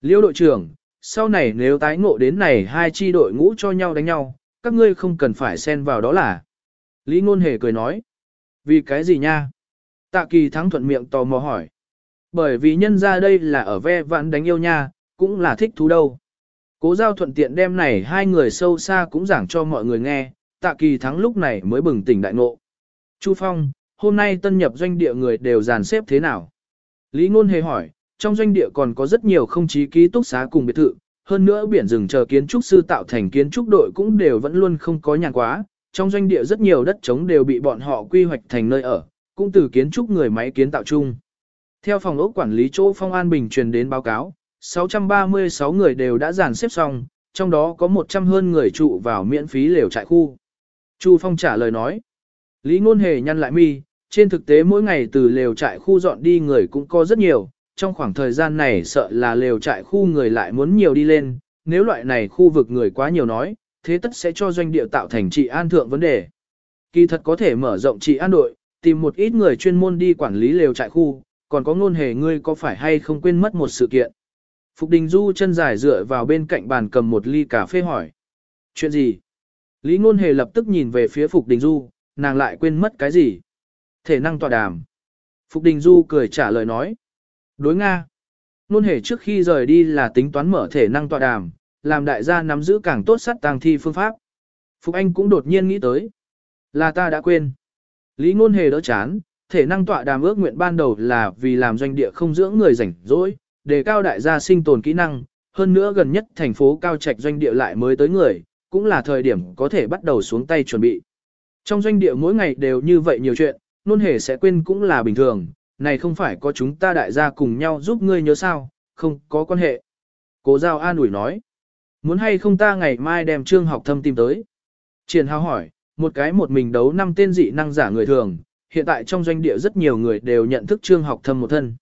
Liêu đội trưởng, sau này nếu tái ngộ đến này hai chi đội ngũ cho nhau đánh nhau, các ngươi không cần phải xen vào đó là. Lý ngôn hề cười nói, vì cái gì nha? Tạ kỳ thắng thuận miệng tò mò hỏi. Bởi vì nhân ra đây là ở ve vãn đánh yêu nha, cũng là thích thú đâu. Cố giao thuận tiện đem này hai người sâu xa cũng giảng cho mọi người nghe, tạ kỳ thắng lúc này mới bừng tỉnh đại ngộ. Chu Phong, hôm nay tân nhập doanh địa người đều dàn xếp thế nào? Lý Ngôn hề hỏi, trong doanh địa còn có rất nhiều không chí ký túc xá cùng biệt thự, hơn nữa biển rừng chờ kiến trúc sư tạo thành kiến trúc đội cũng đều vẫn luôn không có nhàn quá, trong doanh địa rất nhiều đất trống đều bị bọn họ quy hoạch thành nơi ở, cũng từ kiến trúc người máy kiến tạo chung. Theo phòng ốc quản lý chỗ Phong An Bình truyền đến báo cáo, 636 người đều đã dàn xếp xong, trong đó có 100 hơn người trụ vào miễn phí lều trại khu. Chu Phong trả lời nói. Lý Ngôn Hề nhăn lại mi, trên thực tế mỗi ngày từ lều trại khu dọn đi người cũng có rất nhiều, trong khoảng thời gian này sợ là lều trại khu người lại muốn nhiều đi lên, nếu loại này khu vực người quá nhiều nói, thế tất sẽ cho doanh địa tạo thành trị an thượng vấn đề. Kỳ thật có thể mở rộng trị an đội, tìm một ít người chuyên môn đi quản lý lều trại khu, còn có ngôn hề ngươi có phải hay không quên mất một sự kiện. Phục Đình Du chân dài dựa vào bên cạnh bàn cầm một ly cà phê hỏi. Chuyện gì? Lý ngôn hề lập tức nhìn về phía Phục Đình Du, nàng lại quên mất cái gì? Thể năng tọa đàm. Phục Đình Du cười trả lời nói. Đối Nga. Nôn hề trước khi rời đi là tính toán mở thể năng tọa đàm, làm đại gia nắm giữ càng tốt sát tàng thi phương pháp. Phục Anh cũng đột nhiên nghĩ tới. Là ta đã quên. Lý ngôn hề đỡ chán, thể năng tọa đàm ước nguyện ban đầu là vì làm doanh địa không dưỡng người rảnh rỗi, đề cao đại gia sinh tồn kỹ năng, hơn nữa gần nhất thành phố cao trạch doanh địa lại mới tới người, cũng là thời điểm có thể bắt đầu xuống tay chuẩn bị. Trong doanh địa mỗi ngày đều như vậy nhiều chuyện, nôn hề sẽ quên cũng là bình thường, này không phải có chúng ta đại gia cùng nhau giúp ngươi nhớ sao, không có quan hệ. Cố giao an ủi nói. Muốn hay không ta ngày mai đem trương học thâm tìm tới? Triển hào hỏi, một cái một mình đấu năm tên dị năng giả người thường, hiện tại trong doanh địa rất nhiều người đều nhận thức trương học thâm một thân.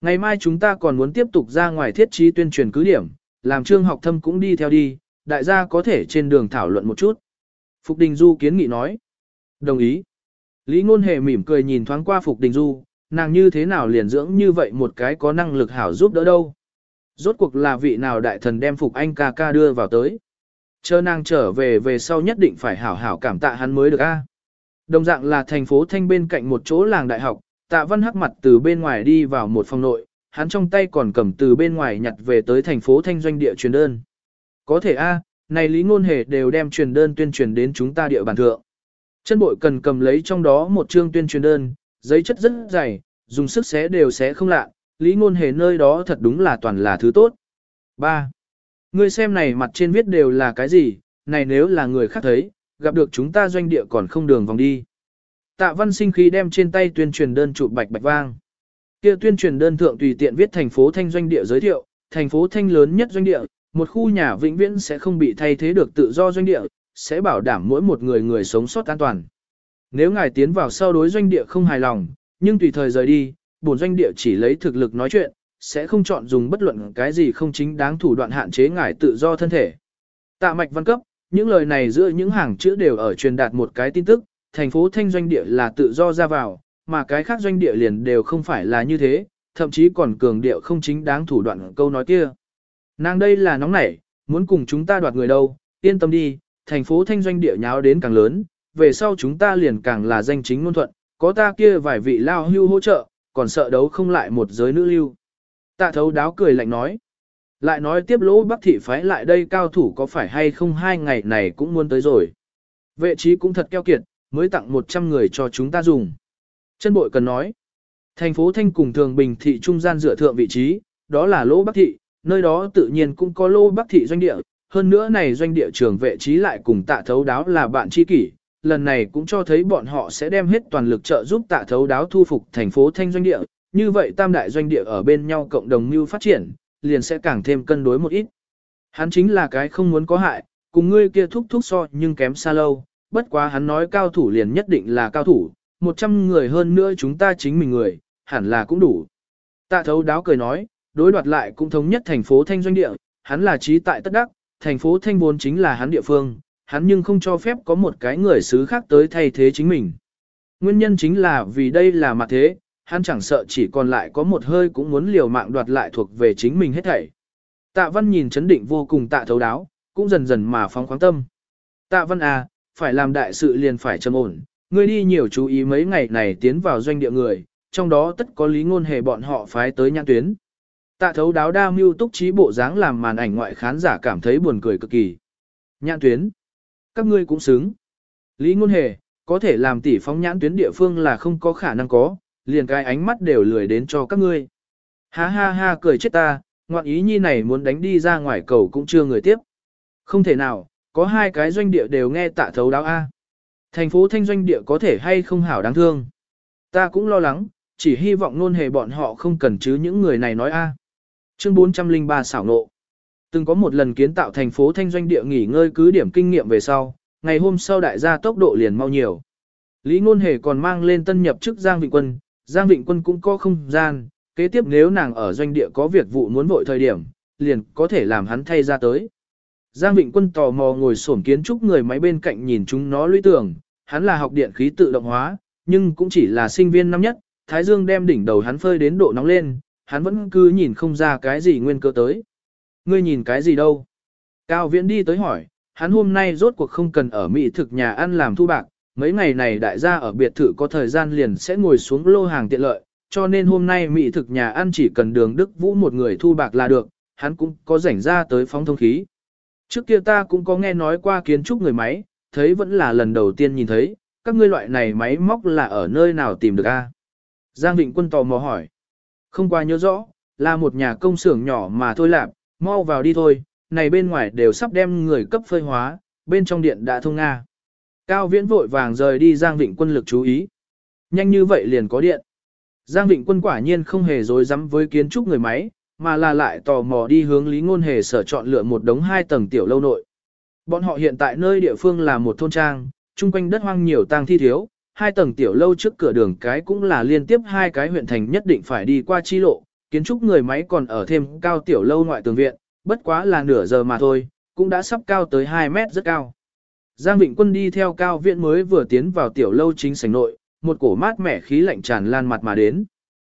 Ngày mai chúng ta còn muốn tiếp tục ra ngoài thiết trí tuyên truyền cứ điểm, làm trương học thâm cũng đi theo đi, đại gia có thể trên đường thảo luận một chút. Phục Đình Du kiến nghị nói. Đồng ý. Lý Ngôn Hề mỉm cười nhìn thoáng qua Phục Đình Du, nàng như thế nào liền dưỡng như vậy một cái có năng lực hảo giúp đỡ đâu. Rốt cuộc là vị nào đại thần đem Phục Anh ca ca đưa vào tới. Chờ nàng trở về về sau nhất định phải hảo hảo cảm tạ hắn mới được a. Đồng dạng là thành phố Thanh bên cạnh một chỗ làng đại học, tạ văn hắc mặt từ bên ngoài đi vào một phòng nội, hắn trong tay còn cầm từ bên ngoài nhặt về tới thành phố Thanh doanh địa truyền đơn. Có thể a, này lý ngôn hề đều đem truyền đơn tuyên truyền đến chúng ta địa bàn thượng. Chân bội cần cầm lấy trong đó một chương tuyên truyền đơn, giấy chất rất dày, dùng sức xé đều xé không lạ, lý ngôn hề nơi đó thật đúng là toàn là thứ tốt. 3. Ngươi xem này mặt trên viết đều là cái gì, này nếu là người khác thấy, gặp được chúng ta doanh địa còn không đường vòng đi. Tạ văn sinh khí đem trên tay tuyên truyền đơn chụp bạch bạch vang. Kia tuyên truyền đơn thượng tùy tiện viết thành phố thanh doanh địa giới thiệu, thành phố thanh lớn nhất doanh địa, một khu nhà vĩnh viễn sẽ không bị thay thế được tự do doanh địa, sẽ bảo đảm mỗi một người người sống sót an toàn. Nếu ngài tiến vào sau đối doanh địa không hài lòng, nhưng tùy thời rời đi, bổn doanh địa chỉ lấy thực lực nói chuyện, sẽ không chọn dùng bất luận cái gì không chính đáng thủ đoạn hạn chế ngài tự do thân thể. Tạ mạch văn cấp, những lời này giữa những hàng chữ đều ở truyền đạt một cái tin tức, thành phố thanh doanh địa là tự do ra vào, mà cái khác doanh địa liền đều không phải là như thế, thậm chí còn cường điệu không chính đáng thủ đoạn câu nói kia. Nàng đây là nóng nảy, muốn cùng chúng ta đoạt người đâu, yên tâm đi, thành phố thanh doanh địa nháo đến càng lớn, về sau chúng ta liền càng là danh chính ngôn thuận, có ta kia vài vị lao hưu hỗ trợ, còn sợ đấu không lại một giới nữ lưu. Tạ thấu đáo cười lạnh nói. Lại nói tiếp lỗ bắc thị phái lại đây cao thủ có phải hay không hai ngày này cũng muốn tới rồi. Vệ trí cũng thật keo kiệt, mới tặng 100 người cho chúng ta dùng. Chân bội cần nói. Thành phố Thanh cùng Thường Bình thị trung gian dựa thượng vị trí, đó là lỗ bắc thị, nơi đó tự nhiên cũng có lỗ bắc thị doanh địa. Hơn nữa này doanh địa trường vệ trí lại cùng tạ thấu đáo là bạn tri kỷ, lần này cũng cho thấy bọn họ sẽ đem hết toàn lực trợ giúp tạ thấu đáo thu phục thành phố Thanh doanh địa, như vậy tam đại doanh địa ở bên nhau cộng đồng mưu phát triển, liền sẽ càng thêm cân đối một ít. Hắn chính là cái không muốn có hại, cùng ngươi kia thúc thúc so nhưng kém xa lâu, bất quá hắn nói cao thủ liền nhất định là cao thủ, 100 người hơn nữa chúng ta chính mình người, hẳn là cũng đủ. Tạ thấu đáo cười nói, đối đoạt lại cũng thống nhất thành phố Thanh doanh địa, hắn là trí tại tất đắc, thành phố Thanh vốn chính là hắn địa phương, hắn nhưng không cho phép có một cái người xứ khác tới thay thế chính mình. Nguyên nhân chính là vì đây là mặt thế, hắn chẳng sợ chỉ còn lại có một hơi cũng muốn liều mạng đoạt lại thuộc về chính mình hết thảy. Tạ văn nhìn chấn định vô cùng tạ thấu đáo, cũng dần dần mà phóng khoáng tâm. Tạ văn à, phải làm đại sự liền phải trầm ổn, ngươi đi nhiều chú ý mấy ngày này tiến vào doanh địa người, trong đó tất có lý ngôn hề bọn họ phái tới nhãn tuyến. Tạ thấu đáo đa mưu túc trí bộ dáng làm màn ảnh ngoại khán giả cảm thấy buồn cười cực kỳ. Nhãn tuyến. Các ngươi cũng xứng. Lý ngôn hề, có thể làm tỷ phóng nhãn tuyến địa phương là không có khả năng có, liền cái ánh mắt đều lười đến cho các ngươi. Ha ha ha cười chết ta, ngoạn ý nhi này muốn đánh đi ra ngoài cầu cũng chưa người tiếp. Không thể nào, có hai cái doanh địa đều nghe tạ thấu đáo A. Thành phố thanh doanh địa có thể hay không hảo đáng thương. Ta cũng lo lắng, chỉ hy vọng nôn hề bọn họ không cần chứ những người này nói A. Chương 403 xảo nộ. Từng có một lần kiến tạo thành phố thanh doanh địa nghỉ ngơi cứ điểm kinh nghiệm về sau, ngày hôm sau đại gia tốc độ liền mau nhiều. Lý Ngôn Hề còn mang lên tân nhập chức Giang Vịnh Quân, Giang Vịnh Quân cũng có không gian, kế tiếp nếu nàng ở doanh địa có việc vụ muốn vội thời điểm, liền có thể làm hắn thay ra tới. Giang Vịnh Quân tò mò ngồi xổm kiến trúc người máy bên cạnh nhìn chúng nó lũy tưởng, hắn là học điện khí tự động hóa, nhưng cũng chỉ là sinh viên năm nhất, Thái Dương đem đỉnh đầu hắn phơi đến độ nóng lên, hắn vẫn cứ nhìn không ra cái gì nguyên cơ tới. Ngươi nhìn cái gì đâu? Cao Viễn đi tới hỏi, hắn hôm nay rốt cuộc không cần ở Mỹ thực nhà ăn làm thu bạc, mấy ngày này đại gia ở biệt thự có thời gian liền sẽ ngồi xuống lô hàng tiện lợi, cho nên hôm nay Mỹ thực nhà ăn chỉ cần đường Đức Vũ một người thu bạc là được, hắn cũng có rảnh ra tới phóng thông khí. Trước kia ta cũng có nghe nói qua kiến trúc người máy, thấy vẫn là lần đầu tiên nhìn thấy, các ngươi loại này máy móc là ở nơi nào tìm được a? Giang Vịnh Quân tò mò hỏi. Không qua nhớ rõ, là một nhà công xưởng nhỏ mà thôi lạp, mau vào đi thôi, này bên ngoài đều sắp đem người cấp phơi hóa, bên trong điện đã thông Nga. Cao Viễn vội vàng rời đi Giang Vịnh Quân lực chú ý. Nhanh như vậy liền có điện. Giang Vịnh Quân quả nhiên không hề dối rắm với kiến trúc người máy, mà là lại tò mò đi hướng Lý Ngôn Hề sở chọn lựa một đống hai tầng tiểu lâu nội. Bọn họ hiện tại nơi địa phương là một thôn trang, chung quanh đất hoang nhiều tang thi thiếu, hai tầng tiểu lâu trước cửa đường cái cũng là liên tiếp hai cái huyện thành nhất định phải đi qua chi lộ, kiến trúc người máy còn ở thêm cao tiểu lâu ngoại tường viện, bất quá là nửa giờ mà thôi, cũng đã sắp cao tới 2 mét rất cao. Giang Vịnh Quân đi theo cao viện mới vừa tiến vào tiểu lâu chính sảnh nội, một cổ mát mẻ khí lạnh tràn lan mặt mà đến.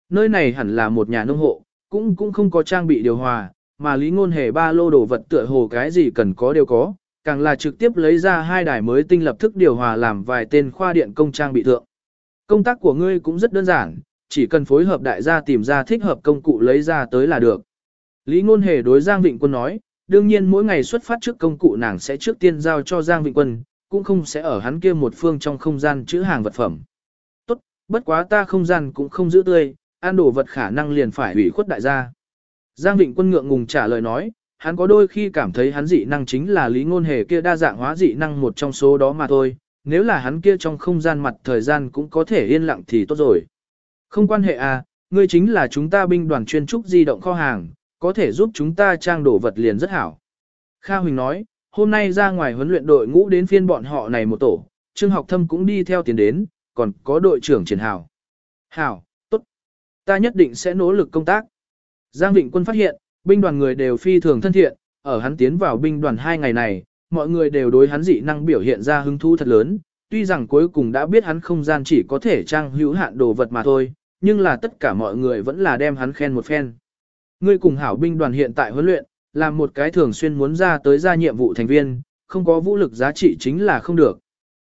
Nơi này hẳn là một nhà nông hộ, cũng cũng không có trang bị điều hòa, mà Lý Ngôn Hề ba lô đồ vật tựa hồ cái gì cần có đều có, càng là trực tiếp lấy ra hai đài mới tinh lập thức điều hòa làm vài tên khoa điện công trang bị thượng. Công tác của ngươi cũng rất đơn giản, chỉ cần phối hợp đại gia tìm ra thích hợp công cụ lấy ra tới là được. Lý Ngôn Hề đối Giang Vịnh Quân nói, đương nhiên mỗi ngày xuất phát trước công cụ nàng sẽ trước tiên giao cho Giang Vịnh Quân, cũng không sẽ ở hắn kia một phương trong không gian chữ hàng vật phẩm. Tốt, bất quá ta không gian cũng không giữ tươi, ăn đồ vật khả năng liền phải hủy khuất đại gia. Giang Vịnh Quân ngượng ngùng trả lời nói, hắn có đôi khi cảm thấy hắn dị năng chính là lý ngôn hề kia đa dạng hóa dị năng một trong số đó mà thôi, nếu là hắn kia trong không gian mặt thời gian cũng có thể yên lặng thì tốt rồi. Không quan hệ à, ngươi chính là chúng ta binh đoàn chuyên trúc di động kho hàng, có thể giúp chúng ta trang đổ vật liền rất hảo. Kha Huỳnh nói, hôm nay ra ngoài huấn luyện đội ngũ đến phiên bọn họ này một tổ, Trương Học Thâm cũng đi theo tiền đến, còn có đội trưởng Triển Hảo. Hảo, tốt. Ta nhất định sẽ nỗ lực công tác. Giang Vịnh Quân phát hiện, binh đoàn người đều phi thường thân thiện, ở hắn tiến vào binh đoàn hai ngày này, mọi người đều đối hắn dị năng biểu hiện ra hứng thú thật lớn, tuy rằng cuối cùng đã biết hắn không gian chỉ có thể trang hữu hạn đồ vật mà thôi, nhưng là tất cả mọi người vẫn là đem hắn khen một phen. Ngươi cùng hảo binh đoàn hiện tại huấn luyện, là một cái thường xuyên muốn ra tới ra nhiệm vụ thành viên, không có vũ lực giá trị chính là không được.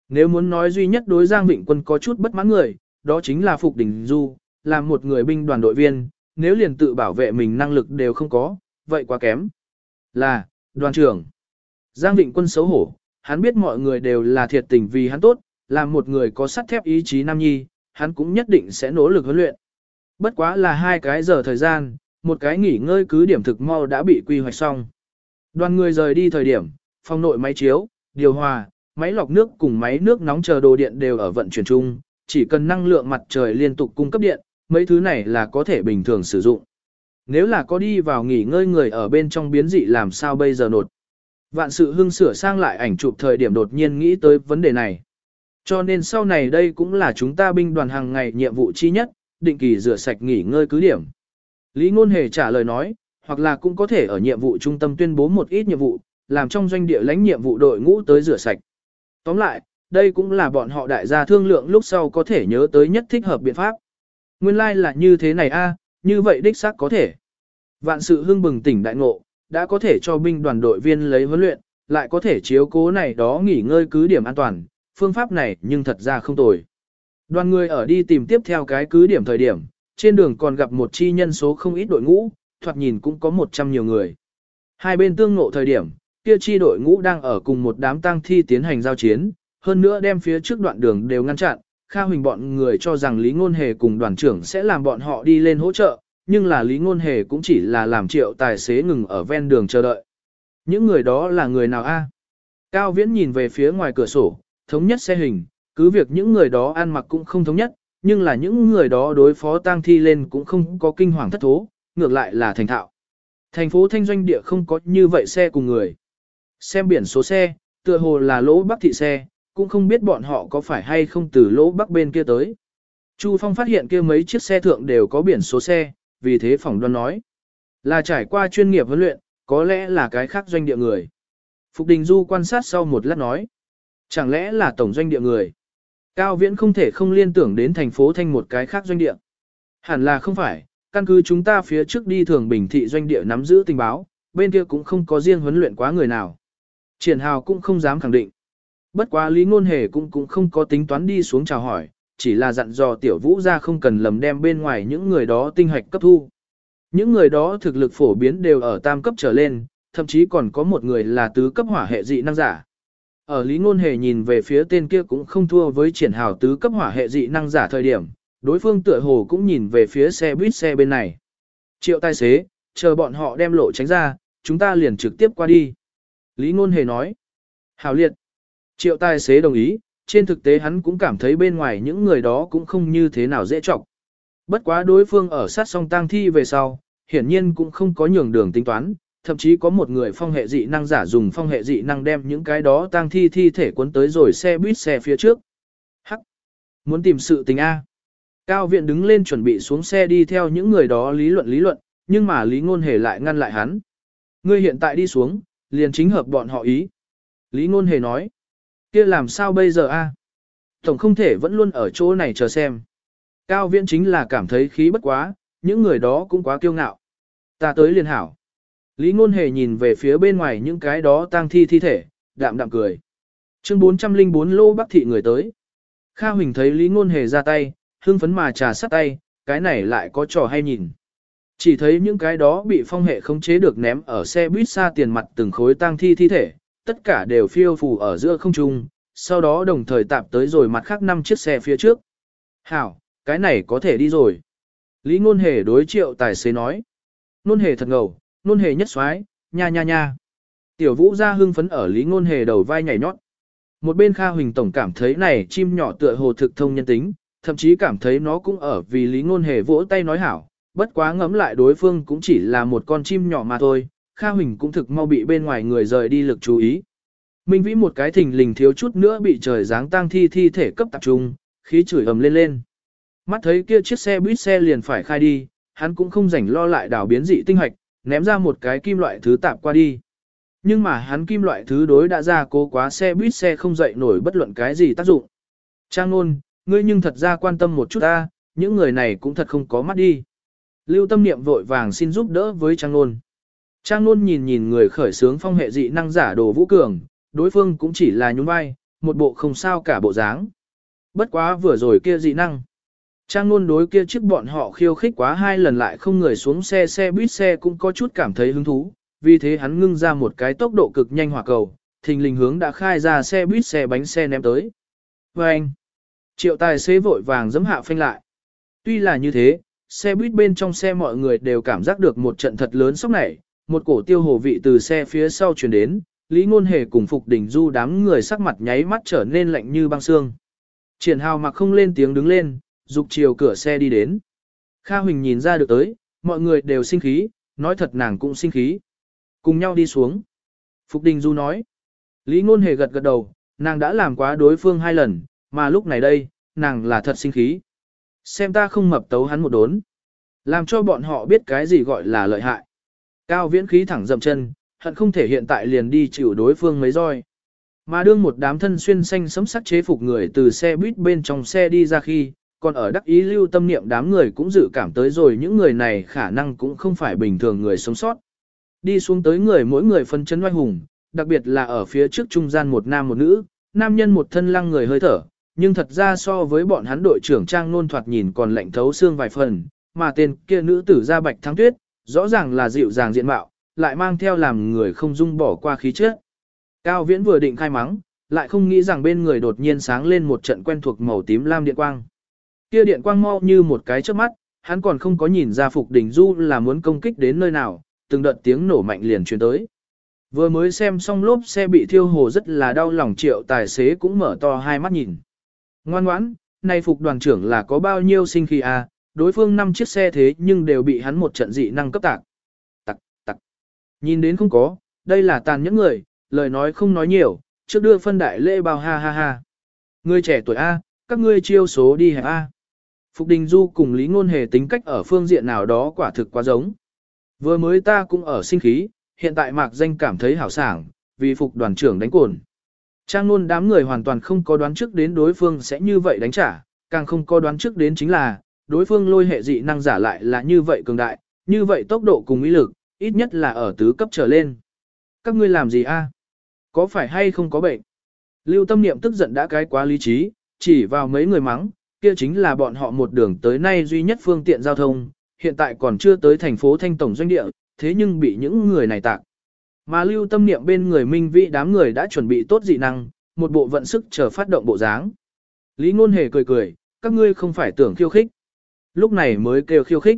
Nếu muốn nói duy nhất đối Giang Vịnh Quân có chút bất mãn người, đó chính là Phục Đình Du, là một người binh đoàn đội viên, nếu liền tự bảo vệ mình năng lực đều không có, vậy quá kém. Là, đoàn trưởng. Giang Vịnh Quân xấu hổ, hắn biết mọi người đều là thiệt tình vì hắn tốt, là một người có sắt thép ý chí nam nhi, hắn cũng nhất định sẽ nỗ lực huấn luyện. Bất quá là hai cái giờ thời gian, một cái nghỉ ngơi cứ điểm thực mau đã bị quy hoạch xong. Đoàn người rời đi thời điểm, phòng nội máy chiếu, điều hòa, máy lọc nước cùng máy nước nóng chờ đồ điện đều ở vận chuyển chung, chỉ cần năng lượng mặt trời liên tục cung cấp điện, mấy thứ này là có thể bình thường sử dụng. Nếu là có đi vào nghỉ ngơi người ở bên trong biến dị làm sao bây giờ nột. Vạn sự hưng sửa sang lại ảnh chụp thời điểm đột nhiên nghĩ tới vấn đề này. Cho nên sau này đây cũng là chúng ta binh đoàn hàng ngày nhiệm vụ chi nhất, định kỳ rửa sạch nghỉ ngơi cứ điểm. Lý Ngôn Hề trả lời nói, hoặc là cũng có thể ở nhiệm vụ trung tâm tuyên bố một ít nhiệm vụ, làm trong doanh địa lãnh nhiệm vụ đội ngũ tới rửa sạch. Tóm lại, đây cũng là bọn họ đại gia thương lượng lúc sau có thể nhớ tới nhất thích hợp biện pháp. Nguyên lai like là như thế này a, như vậy đích xác có thể. Vạn sự hưng bừng tỉnh đại ngộ, đã có thể cho binh đoàn đội viên lấy huấn luyện, lại có thể chiếu cố này đó nghỉ ngơi cứ điểm an toàn, phương pháp này nhưng thật ra không tồi. Đoàn người ở đi tìm tiếp theo cái cứ điểm thời điểm, trên đường còn gặp một chi nhân số không ít đội ngũ, thoạt nhìn cũng có 100 nhiều người. Hai bên tương ngộ thời điểm, kia chi đội ngũ đang ở cùng một đám tang thi tiến hành giao chiến, hơn nữa đem phía trước đoạn đường đều ngăn chặn, Kha Huỳnh bọn người cho rằng Lý Ngôn Hề cùng đoàn trưởng sẽ làm bọn họ đi lên hỗ trợ, nhưng là Lý Ngôn Hề cũng chỉ là làm triệu tài xế ngừng ở ven đường chờ đợi. Những người đó là người nào a? Cao Viễn nhìn về phía ngoài cửa sổ, thống nhất xe hình, cứ việc những người đó ăn mặc cũng không thống nhất, nhưng là những người đó đối phó tang thi lên cũng không có kinh hoàng thất thố, ngược lại là thành thạo. Thành phố Thanh Doanh địa không có như vậy xe cùng người. Xem biển số xe, tựa hồ là lỗ bắc thị xe, cũng không biết bọn họ có phải hay không từ lỗ bắc bên kia tới. Chu Phong phát hiện kia mấy chiếc xe thượng đều có biển số xe, vì thế phỏng đoán nói. Là trải qua chuyên nghiệp huấn luyện, có lẽ là cái khác doanh địa người. Phục Đình Du quan sát sau một lát nói. Chẳng lẽ là tổng doanh địa người? Cao Viễn không thể không liên tưởng đến thành phố Thanh một cái khác doanh địa. Hẳn là không phải, căn cứ chúng ta phía trước đi thường bình thị doanh địa nắm giữ tình báo, bên kia cũng không có riêng huấn luyện quá người nào. Triển Hào cũng không dám khẳng định. Bất quá Lý Ngôn Hề cũng cũng không có tính toán đi xuống chào hỏi, chỉ là dặn dò Tiểu Vũ ra không cần lầm đem bên ngoài những người đó tinh hạch cấp thu. Những người đó thực lực phổ biến đều ở tam cấp trở lên, thậm chí còn có một người là tứ cấp hỏa hệ dị năng giả. Ở Lý Ngôn Hề nhìn về phía tên kia cũng không thua với triển hào tứ cấp hỏa hệ dị năng giả thời điểm, đối phương tựa hồ cũng nhìn về phía xe buýt xe bên này. Triệu tài xế, chờ bọn họ đem lộ tránh ra, chúng ta liền trực tiếp qua đi. Lý Ngôn Hề nói. Hào liệt. Triệu tài xế đồng ý, trên thực tế hắn cũng cảm thấy bên ngoài những người đó cũng không như thế nào dễ trọng. Bất quá đối phương ở sát song tang thi về sau, hiển nhiên cũng không có nhường đường tính toán, thậm chí có một người phong hệ dị năng giả dùng phong hệ dị năng đem những cái đó tang thi thi thể cuốn tới rồi xe buýt xe phía trước. Hắc! Muốn tìm sự tình A. Cao viện đứng lên chuẩn bị xuống xe đi theo những người đó lý luận lý luận, nhưng mà Lý Ngôn Hề lại ngăn lại hắn. Ngươi hiện tại đi xuống, liền chính hợp bọn họ ý. Lý Ngôn Hề nói. kia làm sao bây giờ a? Tổng không thể vẫn luôn ở chỗ này chờ xem. Cao viện chính là cảm thấy khí bất quá, những người đó cũng quá kiêu ngạo. Ta tới liền hảo. Lý Ngôn Hề nhìn về phía bên ngoài những cái đó tang thi thi thể, đạm đạm cười. Chương 404 lô bắc thị người tới. Kha Huỳnh thấy Lý Ngôn Hề ra tay, hưng phấn mà trà sắt tay, cái này lại có trò hay nhìn. Chỉ thấy những cái đó bị phong hệ khống chế được ném ở xe buýt xa tiền mặt từng khối tang thi thi thể, tất cả đều phiêu phù ở giữa không trung, sau đó đồng thời tạp tới rồi mặt khác năm chiếc xe phía trước. Hảo, cái này có thể đi rồi. Lý Ngôn Hề đối triệu tài xế nói. Ngôn Hề thật ngầu, nôn Hề nhất xoái, nha nha nha. Tiểu vũ ra hưng phấn ở Lý Ngôn Hề đầu vai nhảy nhót. Một bên Kha Huỳnh Tổng cảm thấy này chim nhỏ tựa hồ thực thông nhân tính, thậm chí cảm thấy nó cũng ở vì Lý Ngôn Hề vỗ tay nói hảo, bất quá ngẫm lại đối phương cũng chỉ là một con chim nhỏ mà thôi, Kha Huỳnh cũng thực mau bị bên ngoài người rời đi lực chú ý. Minh Vĩ một cái thình lình thiếu chút nữa bị trời giáng tang thi thi thể cấp tập trung, khí chửi ầm lên lên. Mắt thấy kia chiếc xe buýt xe liền phải khai đi, hắn cũng không rảnh lo lại đảo biến dị tinh hạch, ném ra một cái kim loại thứ tạp qua đi. Nhưng mà hắn kim loại thứ đối đã ra cố quá xe buýt xe không dậy nổi bất luận cái gì tác dụng. Trang nôn, ngươi nhưng thật ra quan tâm một chút ta, những người này cũng thật không có mắt đi. Lưu tâm niệm vội vàng xin giúp đỡ với Trang nôn. Trang nôn nhìn nhìn người khởi sướng phong hệ dị năng giả đồ vũ cường, đối phương cũng chỉ là nhún vai, một bộ không sao cả bộ dáng. Bất quá vừa rồi kia dị năng. Trang ngôn đối kia trước bọn họ khiêu khích quá hai lần lại không người xuống xe xe buýt xe cũng có chút cảm thấy hứng thú, vì thế hắn ngưng ra một cái tốc độ cực nhanh hỏa cầu, thình lình hướng đã khai ra xe buýt xe bánh xe ném tới. Và anh, triệu tài xế vội vàng giấm hạ phanh lại. Tuy là như thế, xe buýt bên trong xe mọi người đều cảm giác được một trận thật lớn sốc nảy, một cổ tiêu hồ vị từ xe phía sau truyền đến, Lý Ngôn Hề cùng Phục Đình Du đám người sắc mặt nháy mắt trở nên lạnh như băng xương. Triển Hào mặc không lên tiếng đứng lên, dục chiều cửa xe đi đến. Kha Huỳnh nhìn ra được tới, mọi người đều sinh khí, nói thật nàng cũng sinh khí. Cùng nhau đi xuống. Phục Đình Du nói. Lý Ngôn Hề gật gật đầu, nàng đã làm quá đối phương hai lần, mà lúc này đây, nàng là thật sinh khí. Xem ta không mập tấu hắn một đốn. Làm cho bọn họ biết cái gì gọi là lợi hại. Cao viễn khí thẳng dậm chân, hận không thể hiện tại liền đi chịu đối phương mấy roi. Mà đương một đám thân xuyên xanh sấm sắc chế phục người từ xe buýt bên trong xe đi ra khi, còn ở đắc ý lưu tâm niệm đám người cũng dự cảm tới rồi những người này khả năng cũng không phải bình thường người sống sót. Đi xuống tới người mỗi người phân chân oai hùng, đặc biệt là ở phía trước trung gian một nam một nữ, nam nhân một thân lăng người hơi thở, nhưng thật ra so với bọn hắn đội trưởng trang nôn thoạt nhìn còn lạnh thấu xương vài phần, mà tên kia nữ tử ra bạch thắng tuyết, rõ ràng là dịu dàng diện mạo, lại mang theo làm người không dung bỏ qua khí chất. Cao Viễn vừa định khai mắng, lại không nghĩ rằng bên người đột nhiên sáng lên một trận quen thuộc màu tím lam điện quang. Kia điện quang mau như một cái chớp mắt, hắn còn không có nhìn ra Phục Đình Du là muốn công kích đến nơi nào, từng đợt tiếng nổ mạnh liền truyền tới. Vừa mới xem xong lốp xe bị thiêu hồ rất là đau lòng triệu tài xế cũng mở to hai mắt nhìn. Ngoan ngoãn, này Phục đoàn trưởng là có bao nhiêu sinh khí à, đối phương năm chiếc xe thế nhưng đều bị hắn một trận dị năng cấp tạc. Nhìn đến không có, đây là tàn nhẫn người, lời nói không nói nhiều, trước đưa phân đại lễ bao ha ha ha. Người trẻ tuổi A, các ngươi chiêu số đi hẹp A. Phục Đình Du cùng Lý Ngôn Hề tính cách ở phương diện nào đó quả thực quá giống. Vừa mới ta cũng ở sinh khí, hiện tại mạc danh cảm thấy hảo sảng, vì Phục đoàn trưởng đánh cồn. Trang luôn đám người hoàn toàn không có đoán trước đến đối phương sẽ như vậy đánh trả, càng không có đoán trước đến chính là, đối phương lôi hệ dị năng giả lại là như vậy cường đại, như vậy tốc độ cùng ý lực, ít nhất là ở tứ cấp trở lên. Các ngươi làm gì a? Có phải hay không có bệnh? Lưu tâm niệm tức giận đã cái quá lý trí, chỉ vào mấy người mắng, kia chính là bọn họ một đường tới nay duy nhất phương tiện giao thông, hiện tại còn chưa tới thành phố Thanh Tổng doanh địa, thế nhưng bị những người này tạc. Mà lưu tâm niệm bên người minh vĩ đám người đã chuẩn bị tốt dị năng, một bộ vận sức chờ phát động bộ dáng. Lý ngôn hề cười cười, các ngươi không phải tưởng khiêu khích. Lúc này mới kêu khiêu khích.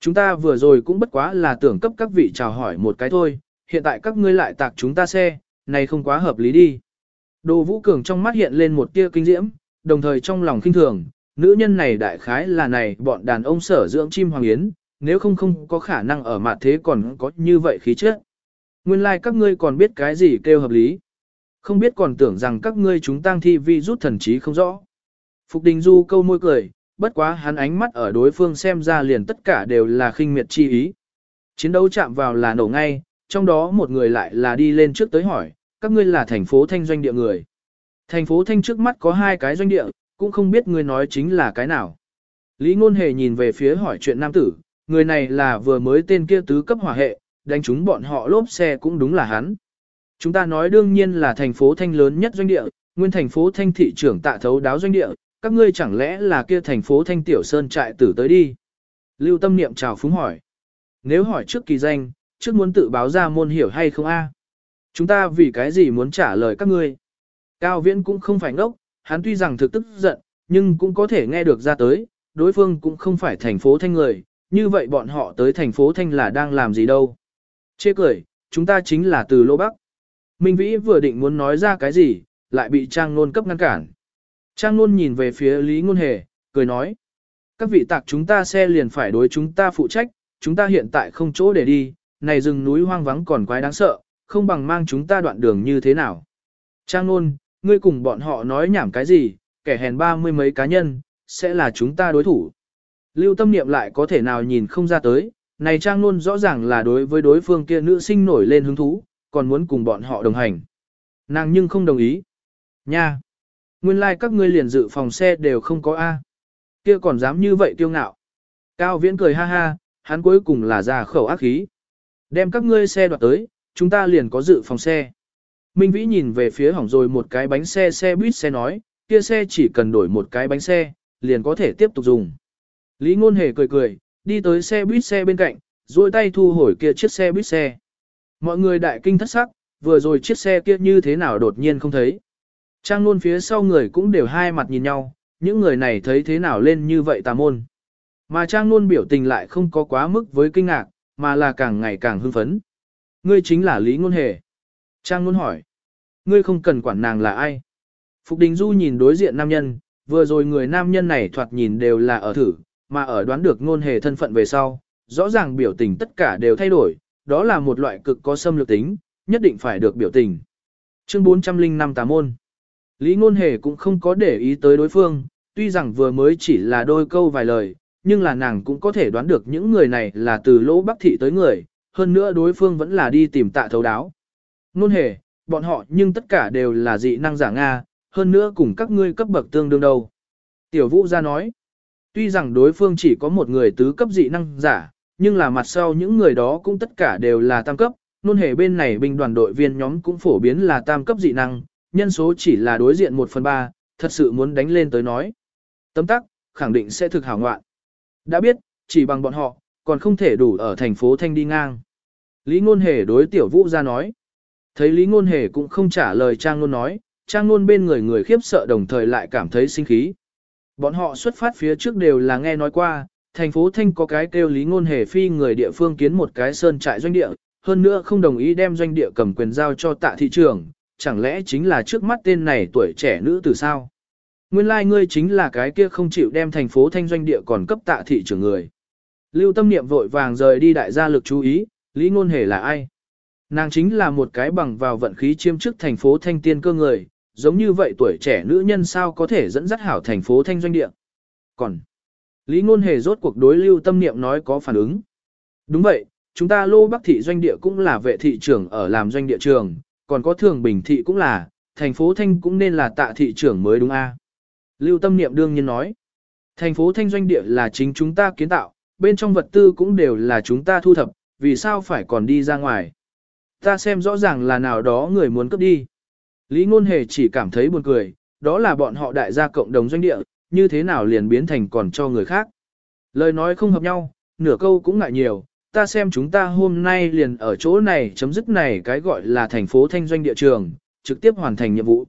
Chúng ta vừa rồi cũng bất quá là tưởng cấp các vị chào hỏi một cái thôi, hiện tại các ngươi lại tạc chúng ta xe, này không quá hợp lý đi. Đồ Vũ Cường trong mắt hiện lên một tia kinh diễm, đồng thời trong lòng kinh thường, nữ nhân này đại khái là này bọn đàn ông sở dưỡng chim hoàng yến, nếu không không có khả năng ở mặt thế còn có như vậy khí chất. Nguyên lai like các ngươi còn biết cái gì kêu hợp lý. Không biết còn tưởng rằng các ngươi chúng tang thi vi rút thần trí không rõ. Phục Đình Du câu môi cười, bất quá hắn ánh mắt ở đối phương xem ra liền tất cả đều là khinh miệt chi ý. Chiến đấu chạm vào là nổ ngay, trong đó một người lại là đi lên trước tới hỏi, các ngươi là thành phố thanh doanh địa người. Thành phố thanh trước mắt có hai cái doanh địa, cũng không biết người nói chính là cái nào. Lý Ngôn Hề nhìn về phía hỏi chuyện nam tử, người này là vừa mới tên kia tứ cấp hỏa hệ, đánh chúng bọn họ lốp xe cũng đúng là hắn. Chúng ta nói đương nhiên là thành phố thanh lớn nhất doanh địa, nguyên thành phố thanh thị trưởng tạ thấu đáo doanh địa, các ngươi chẳng lẽ là kia thành phố thanh tiểu sơn trại tử tới đi. Lưu tâm niệm chào phúng hỏi. Nếu hỏi trước kỳ danh, trước muốn tự báo ra môn hiểu hay không a? Chúng ta vì cái gì muốn trả lời các ngươi? Cao viễn cũng không phải ngốc, hắn tuy rằng thực tức giận, nhưng cũng có thể nghe được ra tới, đối phương cũng không phải thành phố thanh người, như vậy bọn họ tới thành phố thanh là đang làm gì đâu. Chê cười, chúng ta chính là từ Lô Bắc. Minh Vĩ vừa định muốn nói ra cái gì, lại bị Trang Nôn cấp ngăn cản. Trang Nôn nhìn về phía Lý Ngôn Hề, cười nói. Các vị tạc chúng ta xe liền phải đối chúng ta phụ trách, chúng ta hiện tại không chỗ để đi, này rừng núi hoang vắng còn quái đáng sợ, không bằng mang chúng ta đoạn đường như thế nào. Trang Nôn, ngươi cùng bọn họ nói nhảm cái gì, kẻ hèn ba mươi mấy cá nhân, sẽ là chúng ta đối thủ. Lưu tâm niệm lại có thể nào nhìn không ra tới, này Trang luôn rõ ràng là đối với đối phương kia nữ sinh nổi lên hứng thú, còn muốn cùng bọn họ đồng hành. Nàng nhưng không đồng ý. Nha! Nguyên lai like các ngươi liền dự phòng xe đều không có A. Kia còn dám như vậy tiêu ngạo. Cao Viễn cười ha ha, hắn cuối cùng là ra khẩu ác khí. Đem các ngươi xe đoạt tới, chúng ta liền có dự phòng xe. Minh Vĩ nhìn về phía hỏng rồi một cái bánh xe xe buýt xe nói, kia xe chỉ cần đổi một cái bánh xe, liền có thể tiếp tục dùng. Lý Ngôn Hề cười cười, đi tới xe buýt xe bên cạnh, duỗi tay thu hồi kia chiếc xe buýt xe. Mọi người đại kinh thất sắc, vừa rồi chiếc xe kia như thế nào đột nhiên không thấy. Trang luôn phía sau người cũng đều hai mặt nhìn nhau, những người này thấy thế nào lên như vậy tà môn. Mà Trang luôn biểu tình lại không có quá mức với kinh ngạc, mà là càng ngày càng hưng phấn. Ngươi chính là Lý Ngôn Hề. Trang luôn hỏi. Ngươi không cần quản nàng là ai. Phục Đình Du nhìn đối diện nam nhân, vừa rồi người nam nhân này thoạt nhìn đều là ở thử, mà ở đoán được Ngôn Hề thân phận về sau, rõ ràng biểu tình tất cả đều thay đổi, đó là một loại cực có xâm lược tính, nhất định phải được biểu tình. Chương 405 tà môn. Lý Ngôn Hề cũng không có để ý tới đối phương, tuy rằng vừa mới chỉ là đôi câu vài lời, nhưng là nàng cũng có thể đoán được những người này là từ lỗ bắc thị tới người, hơn nữa đối phương vẫn là đi tìm tạ thấu đáo. Nôn Hề, bọn họ nhưng tất cả đều là dị năng giả Nga, hơn nữa cùng các ngươi cấp bậc tương đương đâu. Tiểu Vũ ra nói, tuy rằng đối phương chỉ có một người tứ cấp dị năng giả, nhưng là mặt sau những người đó cũng tất cả đều là tam cấp, nôn hề bên này binh đoàn đội viên nhóm cũng phổ biến là tam cấp dị năng, nhân số chỉ là đối diện 1 phần 3, thật sự muốn đánh lên tới nói. Tấm tắc, khẳng định sẽ thực hảo ngoạn. Đã biết, chỉ bằng bọn họ, còn không thể đủ ở thành phố Thanh đi ngang. Lý Ngôn Hề đối Tiểu Vũ ra nói. Thấy Lý Ngôn Hề cũng không trả lời Trang Ngôn nói, Trang Ngôn bên người người khiếp sợ đồng thời lại cảm thấy sinh khí. Bọn họ xuất phát phía trước đều là nghe nói qua, thành phố Thanh có cái kêu Lý Ngôn Hề phi người địa phương kiến một cái sơn trại doanh địa, hơn nữa không đồng ý đem doanh địa cầm quyền giao cho tạ thị trường, chẳng lẽ chính là trước mắt tên này tuổi trẻ nữ từ sao? Nguyên lai like ngươi chính là cái kia không chịu đem thành phố Thanh doanh địa còn cấp tạ thị trường người. Lưu tâm niệm vội vàng rời đi đại gia lực chú ý, Lý Ngôn Hề là ai? Nàng chính là một cái bằng vào vận khí chiêm chức thành phố Thanh tiên cơ người, giống như vậy tuổi trẻ nữ nhân sao có thể dẫn dắt hảo thành phố Thanh doanh địa. Còn Lý Ngôn Hề rốt cuộc đối lưu tâm niệm nói có phản ứng. Đúng vậy, chúng ta lô bắc thị doanh địa cũng là vệ thị trưởng ở làm doanh địa trường, còn có thường bình thị cũng là, thành phố Thanh cũng nên là tạ thị trưởng mới đúng a. Lưu tâm niệm đương nhiên nói, thành phố Thanh doanh địa là chính chúng ta kiến tạo, bên trong vật tư cũng đều là chúng ta thu thập, vì sao phải còn đi ra ngoài. Ta xem rõ ràng là nào đó người muốn cướp đi. Lý Ngôn Hề chỉ cảm thấy buồn cười, đó là bọn họ đại gia cộng đồng doanh địa, như thế nào liền biến thành còn cho người khác. Lời nói không hợp nhau, nửa câu cũng ngại nhiều, ta xem chúng ta hôm nay liền ở chỗ này chấm dứt này cái gọi là thành phố thanh doanh địa trường, trực tiếp hoàn thành nhiệm vụ.